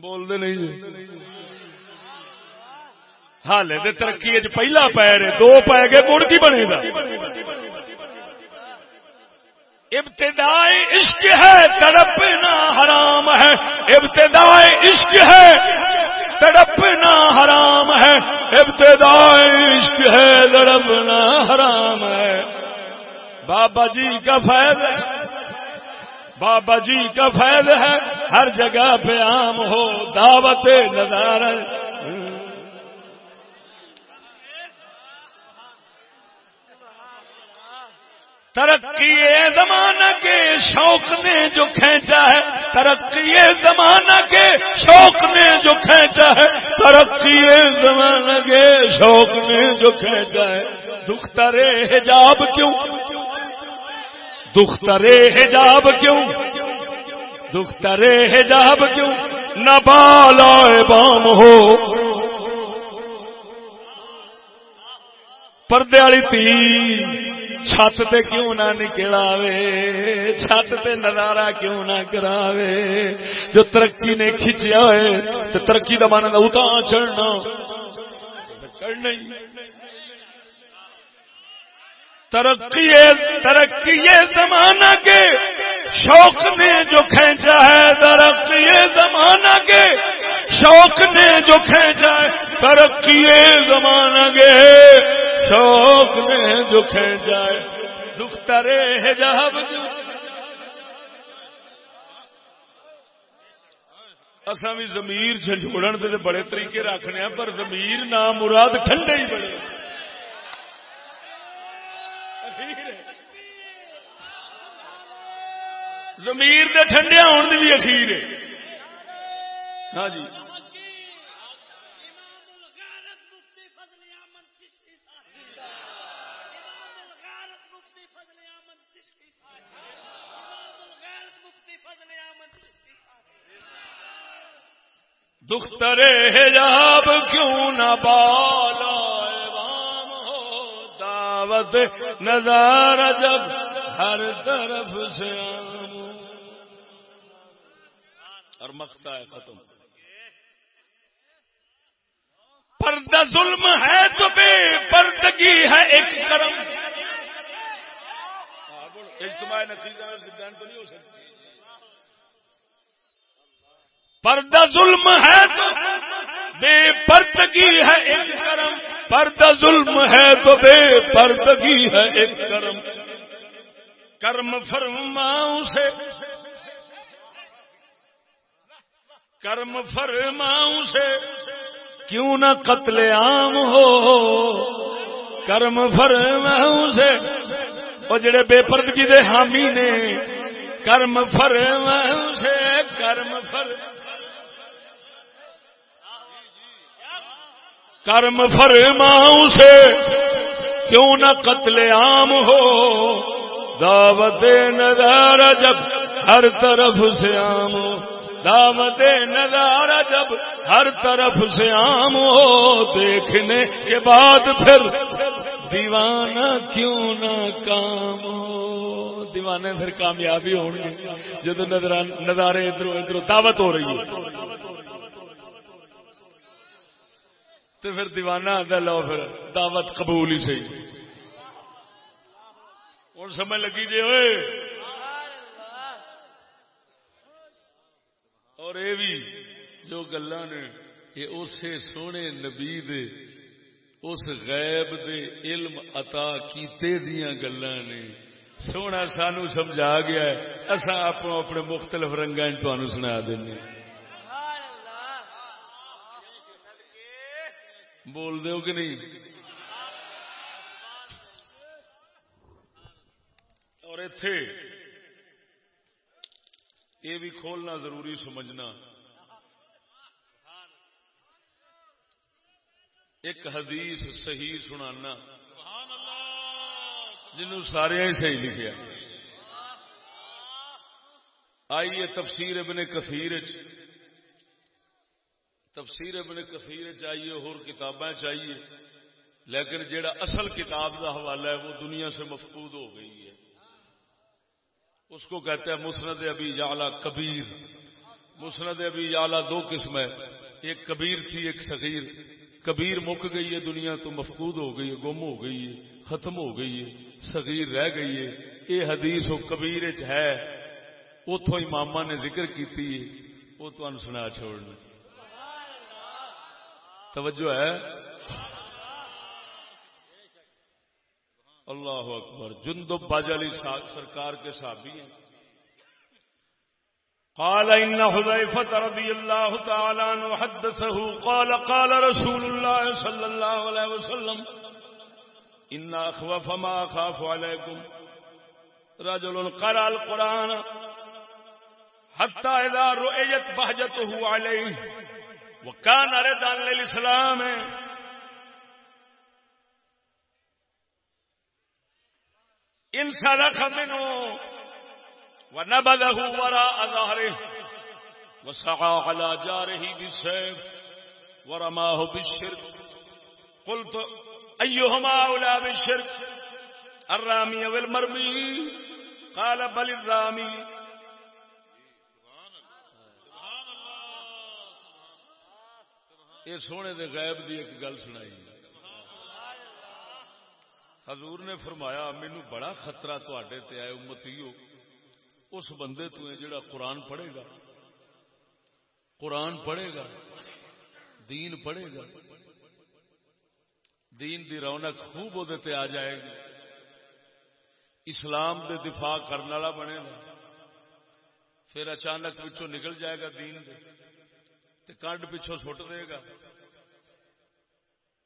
Speaker 2: بول دے نہیں۔ جی حال ترقی پہلا پیر دو پی گئے مڑ کی بنے گا۔ ابتدائی عشق ہے، تڑپنا حرام ہے۔ ابتدائی عشق ہے، تڑپنا حرام ہے۔ ابتدائی عشق ہے، تڑپنا حرام ہے۔ بابا جی کا فیض ہے۔ بابا جی کا فیض ہے۔ ہر جگہ پہ عام ہو، دعوت نظارہ۔ ترقی زمانہ کے شوق نے جو کھینچا ہے، ترقی زمانہ کے شوق نے جو کھینچا ہے، ترقی زمانہ کے شوق نے جو کھینچا ہے۔ دختر حجاب کیوں؟ دختر حجاب کیوں؟ دختر حجاب کیوں؟ نہ بالا بام ہو۔ پردے والی تھی۔ چھت تے کیوں نہ نکلاوے؟ چھت تے نظارہ کیوں نہ کراوے؟ جو ترقی نے کھچیا ہے تو ترقی کا مانا اتنا چڑھنا۔ چڑھنا ترقی ترقی زمانہ کے۔ شوق نے جو کھینچا ہے، ترقی زمانہ کے۔ شوق نے جو کھینچا ہے، ترقی زمانہ کے۔ شوق نے جو کھینچا ہے دکھتا رے جب اصا بھی زمیر جھنجھوڑن دے بڑے طریقے رکھنے ہیں پر زمیر نام مراد ٹھنڈے ہی بڑے۔ زمیر دے ٹھنڈے ہونے کی بھی اخیر ہے۔ ہاں جی۔ دختر حجاب کیوں نہ بالا ہو؟ دعوت نظارہ جب ہر طرف سے اور مکتا ہے ختم۔ پردہ ظلم ہے تو بے پردگی ہے ایک کرم۔ اجتماع نتیجہ تو نہیں ہو سکتی پردہ ظلم ہے تو بے پردگی ہے ایک کرم۔ پردہ ظلم ہے تو بے پردگی ہے ایک کرم۔ کرم فرماؤں سے کرم فرماؤں سے کیوں نہ قتل عام ہو۔ کرم فرماؤں سے وہ جڑے بے پردگی دے حامی نے۔ کرم فرماؤں سے کرم فرماؤں کرم فرماؤں سے کیوں نہ قتل عام ہو؟ دعوت نظارہ جب ہر طرف سے عام ہو۔ دعوت نظارہ جب ہر طرف سے عام ہو، دیکھنے کے بعد پھر دیوانہ کیوں نہ کام ہو؟ دیوانے پھر کامیابی ہوں گے جب نظارے ادھر ادھر دعوت ہو رہی ہے۔ تو پھر دیوانہ آتا لو پھر، دعوت قبول ہی صحیح۔ ہوں سمجھ لگی جی ہوئے اور یہ بھی جو گلا نے یہ اسے سونے نبی دے، اس غیب دے علم عطا کیتے دیاں گلا نے۔ سونا سانو سمجھا گیا ہے اصا آپ اپنے مختلف رنگا سنا دینا بول دو کہ نہیں؟ اور اتے یہ بھی کھولنا ضروری سمجھنا۔ ایک حدیث صحیح سنانا۔ جنہوں سارے ہی صحیح لکھا آئیے تفسیر ابن کثیر تفسیر ابن کثیر چاہیے اور کتابیں چاہیے، لیکن جڑا اصل کتاب کا حوالہ ہے، وہ دنیا سے مفقود ہو گئی ہے۔ اس کو کہتے ہیں مسند ابھی جالا کبیر۔ مسند ابھی اعلی دو قسم ہے ایک کبیر تھی، ایک صغیر۔ کبیر مک گئی ہے دنیا تو مفقود ہو گئی ہے، گم ہو گئی ہے، ختم ہو گئی ہے، صغیر رہ گئی ہے۔ یہ حدیث وہ کبیر ہے۔ اتوں امام نے ذکر کیتی ہے، وہ تمہیں سنا چھوڑنا۔ توجہ ہے۔ اللہ اکبر جندب باجالی سرکار کے صحابی ہیں۔ قال إن حذيفة رضي الله تعالى عنه حدثه، قال قال رسول الله صلى الله عليه وسلم إن أخوف ما أخاف عليكم رجل قرأ القرآن حتى إذا رؤيت بهجته عليه وہ کا نارے وكان ردا للإسلام إن صدق منه ونبذه وراء ظهره وسعى على جاره بالسيف ورماه بالشرك. قلت أيهما أولى بالشرك؟ الرامي والمرمي قال بل الرامي. یہ سونے دے غیب دی ایک گل سنائی۔ حضور نے فرمایا مینو بڑا خطرہ تے آئے امتیو۔ اس بندے تو ہے جڑا قرآن پڑھے گا۔ قرآن پڑھے گا۔ دین پڑھے گا۔ دین دی رونق خوب وہ آ جائے گی۔ اسلام دے دفاع کرنے والا بنے گا۔ پھر اچانک پچھوں نکل جائے گا دین دے۔ تے کنڈ پچھوں سٹ دے گا۔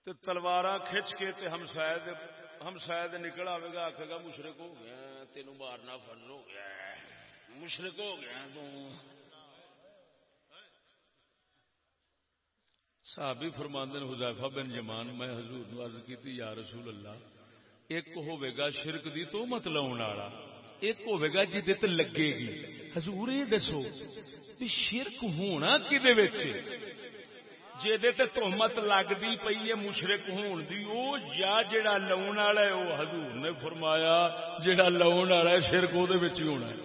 Speaker 2: تے تلوار کھچ کے تے ہم شاید ہم شاید نکل آئے گا آخے گا، مشرق ہو گیا، تینوں مارنا فرض ہو گیا۔ مشرق ہو گیا تو۔ صحابی فرماندن حذیفہ بن جمان میں حضور نو عرض کیتی، یا رسول اللہ، ایک ہوے گا شرک دی تو مت لاون والا، ایک ہوے گا جدے تے لگے گی۔ حضور یہ دسو۔ کہ شرک ہونا کدے وچ؟ جے تے تہمت لگدی پئی ہے مشرک ہون دی، او یا جڑا لاون والا ہے، او حضور نے فرمایا جڑا لاون والا ہے شرک او دے وچ ہی ہونا ہے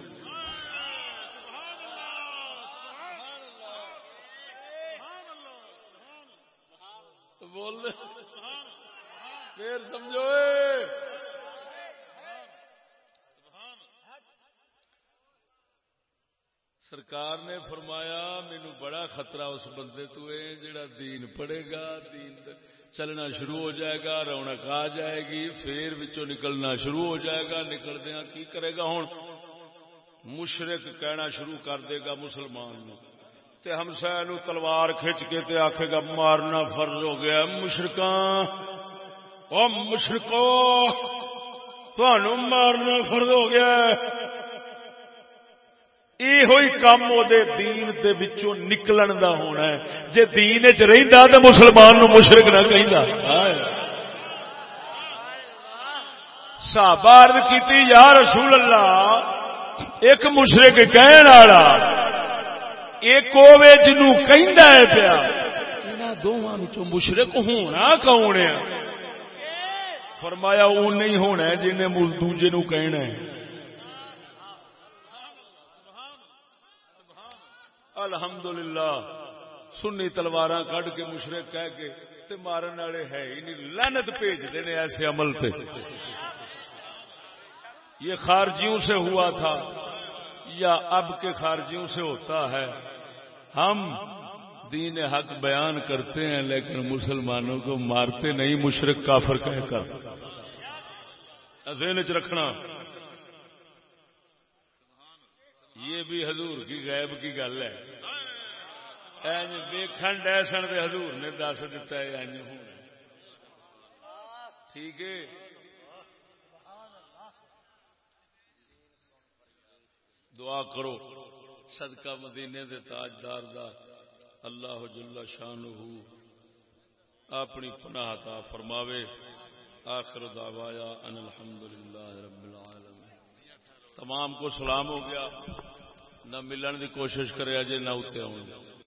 Speaker 2: پھر سمجھو سرکار نے فرمایا مینو بڑا خطرہ اس بندے تو ہے، جڑا دین پڑے گا، دین چلنا شروع ہو جائے گا، رونق آ جائے گی پھر بچوں نکلنا شروع ہو جائے گا نکلدیا کی کرے گا ہوں مشرق کہنا شروع کر دے گا مسلمان نو۔ تے ہمسا نو تلوار کھچ کے تے آخے گا، مارنا فرض ہو گیا، مشرقاں۔ مشرقو مارنا فرد ہو گیا۔ یہ کام وہ دین دے بچوں نکلن دا ہونا ہے۔ جے دین چ رہندا تے مسلمان نو مشرق نہ کہندا۔ صحابہ عرض کیتی، یا رسول اللہ، ایک مشرق کہن والا، ایک ہوے جنوں کہندا ہے پیا، انہاں دوواں وچوں مشرق ہونا کون ہے؟ فرمایا وہ نہیں ہونا جن دوجے نو کہنا ہے۔ الحمدللہ، سنی تلوار کڈ کے مشرق کہہ کے تے مارن والے ہے ہی نہیں لانت بھیجتے ہیں ایسے عمل پہ یہ خارجیوں سے ہوا تھا یا اب کے خارجیوں سے ہوتا ہے؟ ہم دین حق بیان کرتے ہیں لیکن مسلمانوں کو مارتے نہیں، مشرق کافر کہہ کر۔ ذہن چ رکھنا یہ بھی حضور کی غیب کی گل ہے۔ دیکھن ڈیسن دے حضور نے دس دتا ہے ٹھیک ہے۔ دعا کرو۔ صدقہ مدینے دے تاجدار دا اللہ جل شان اپنی پناہ تا فرماوے۔ آخر دعوایا ان الحمدللہ رب العالمین۔ تمام کو سلام ہو گیا۔ نہ ملن دی کوشش کرے جی نہ اتنے آؤں۔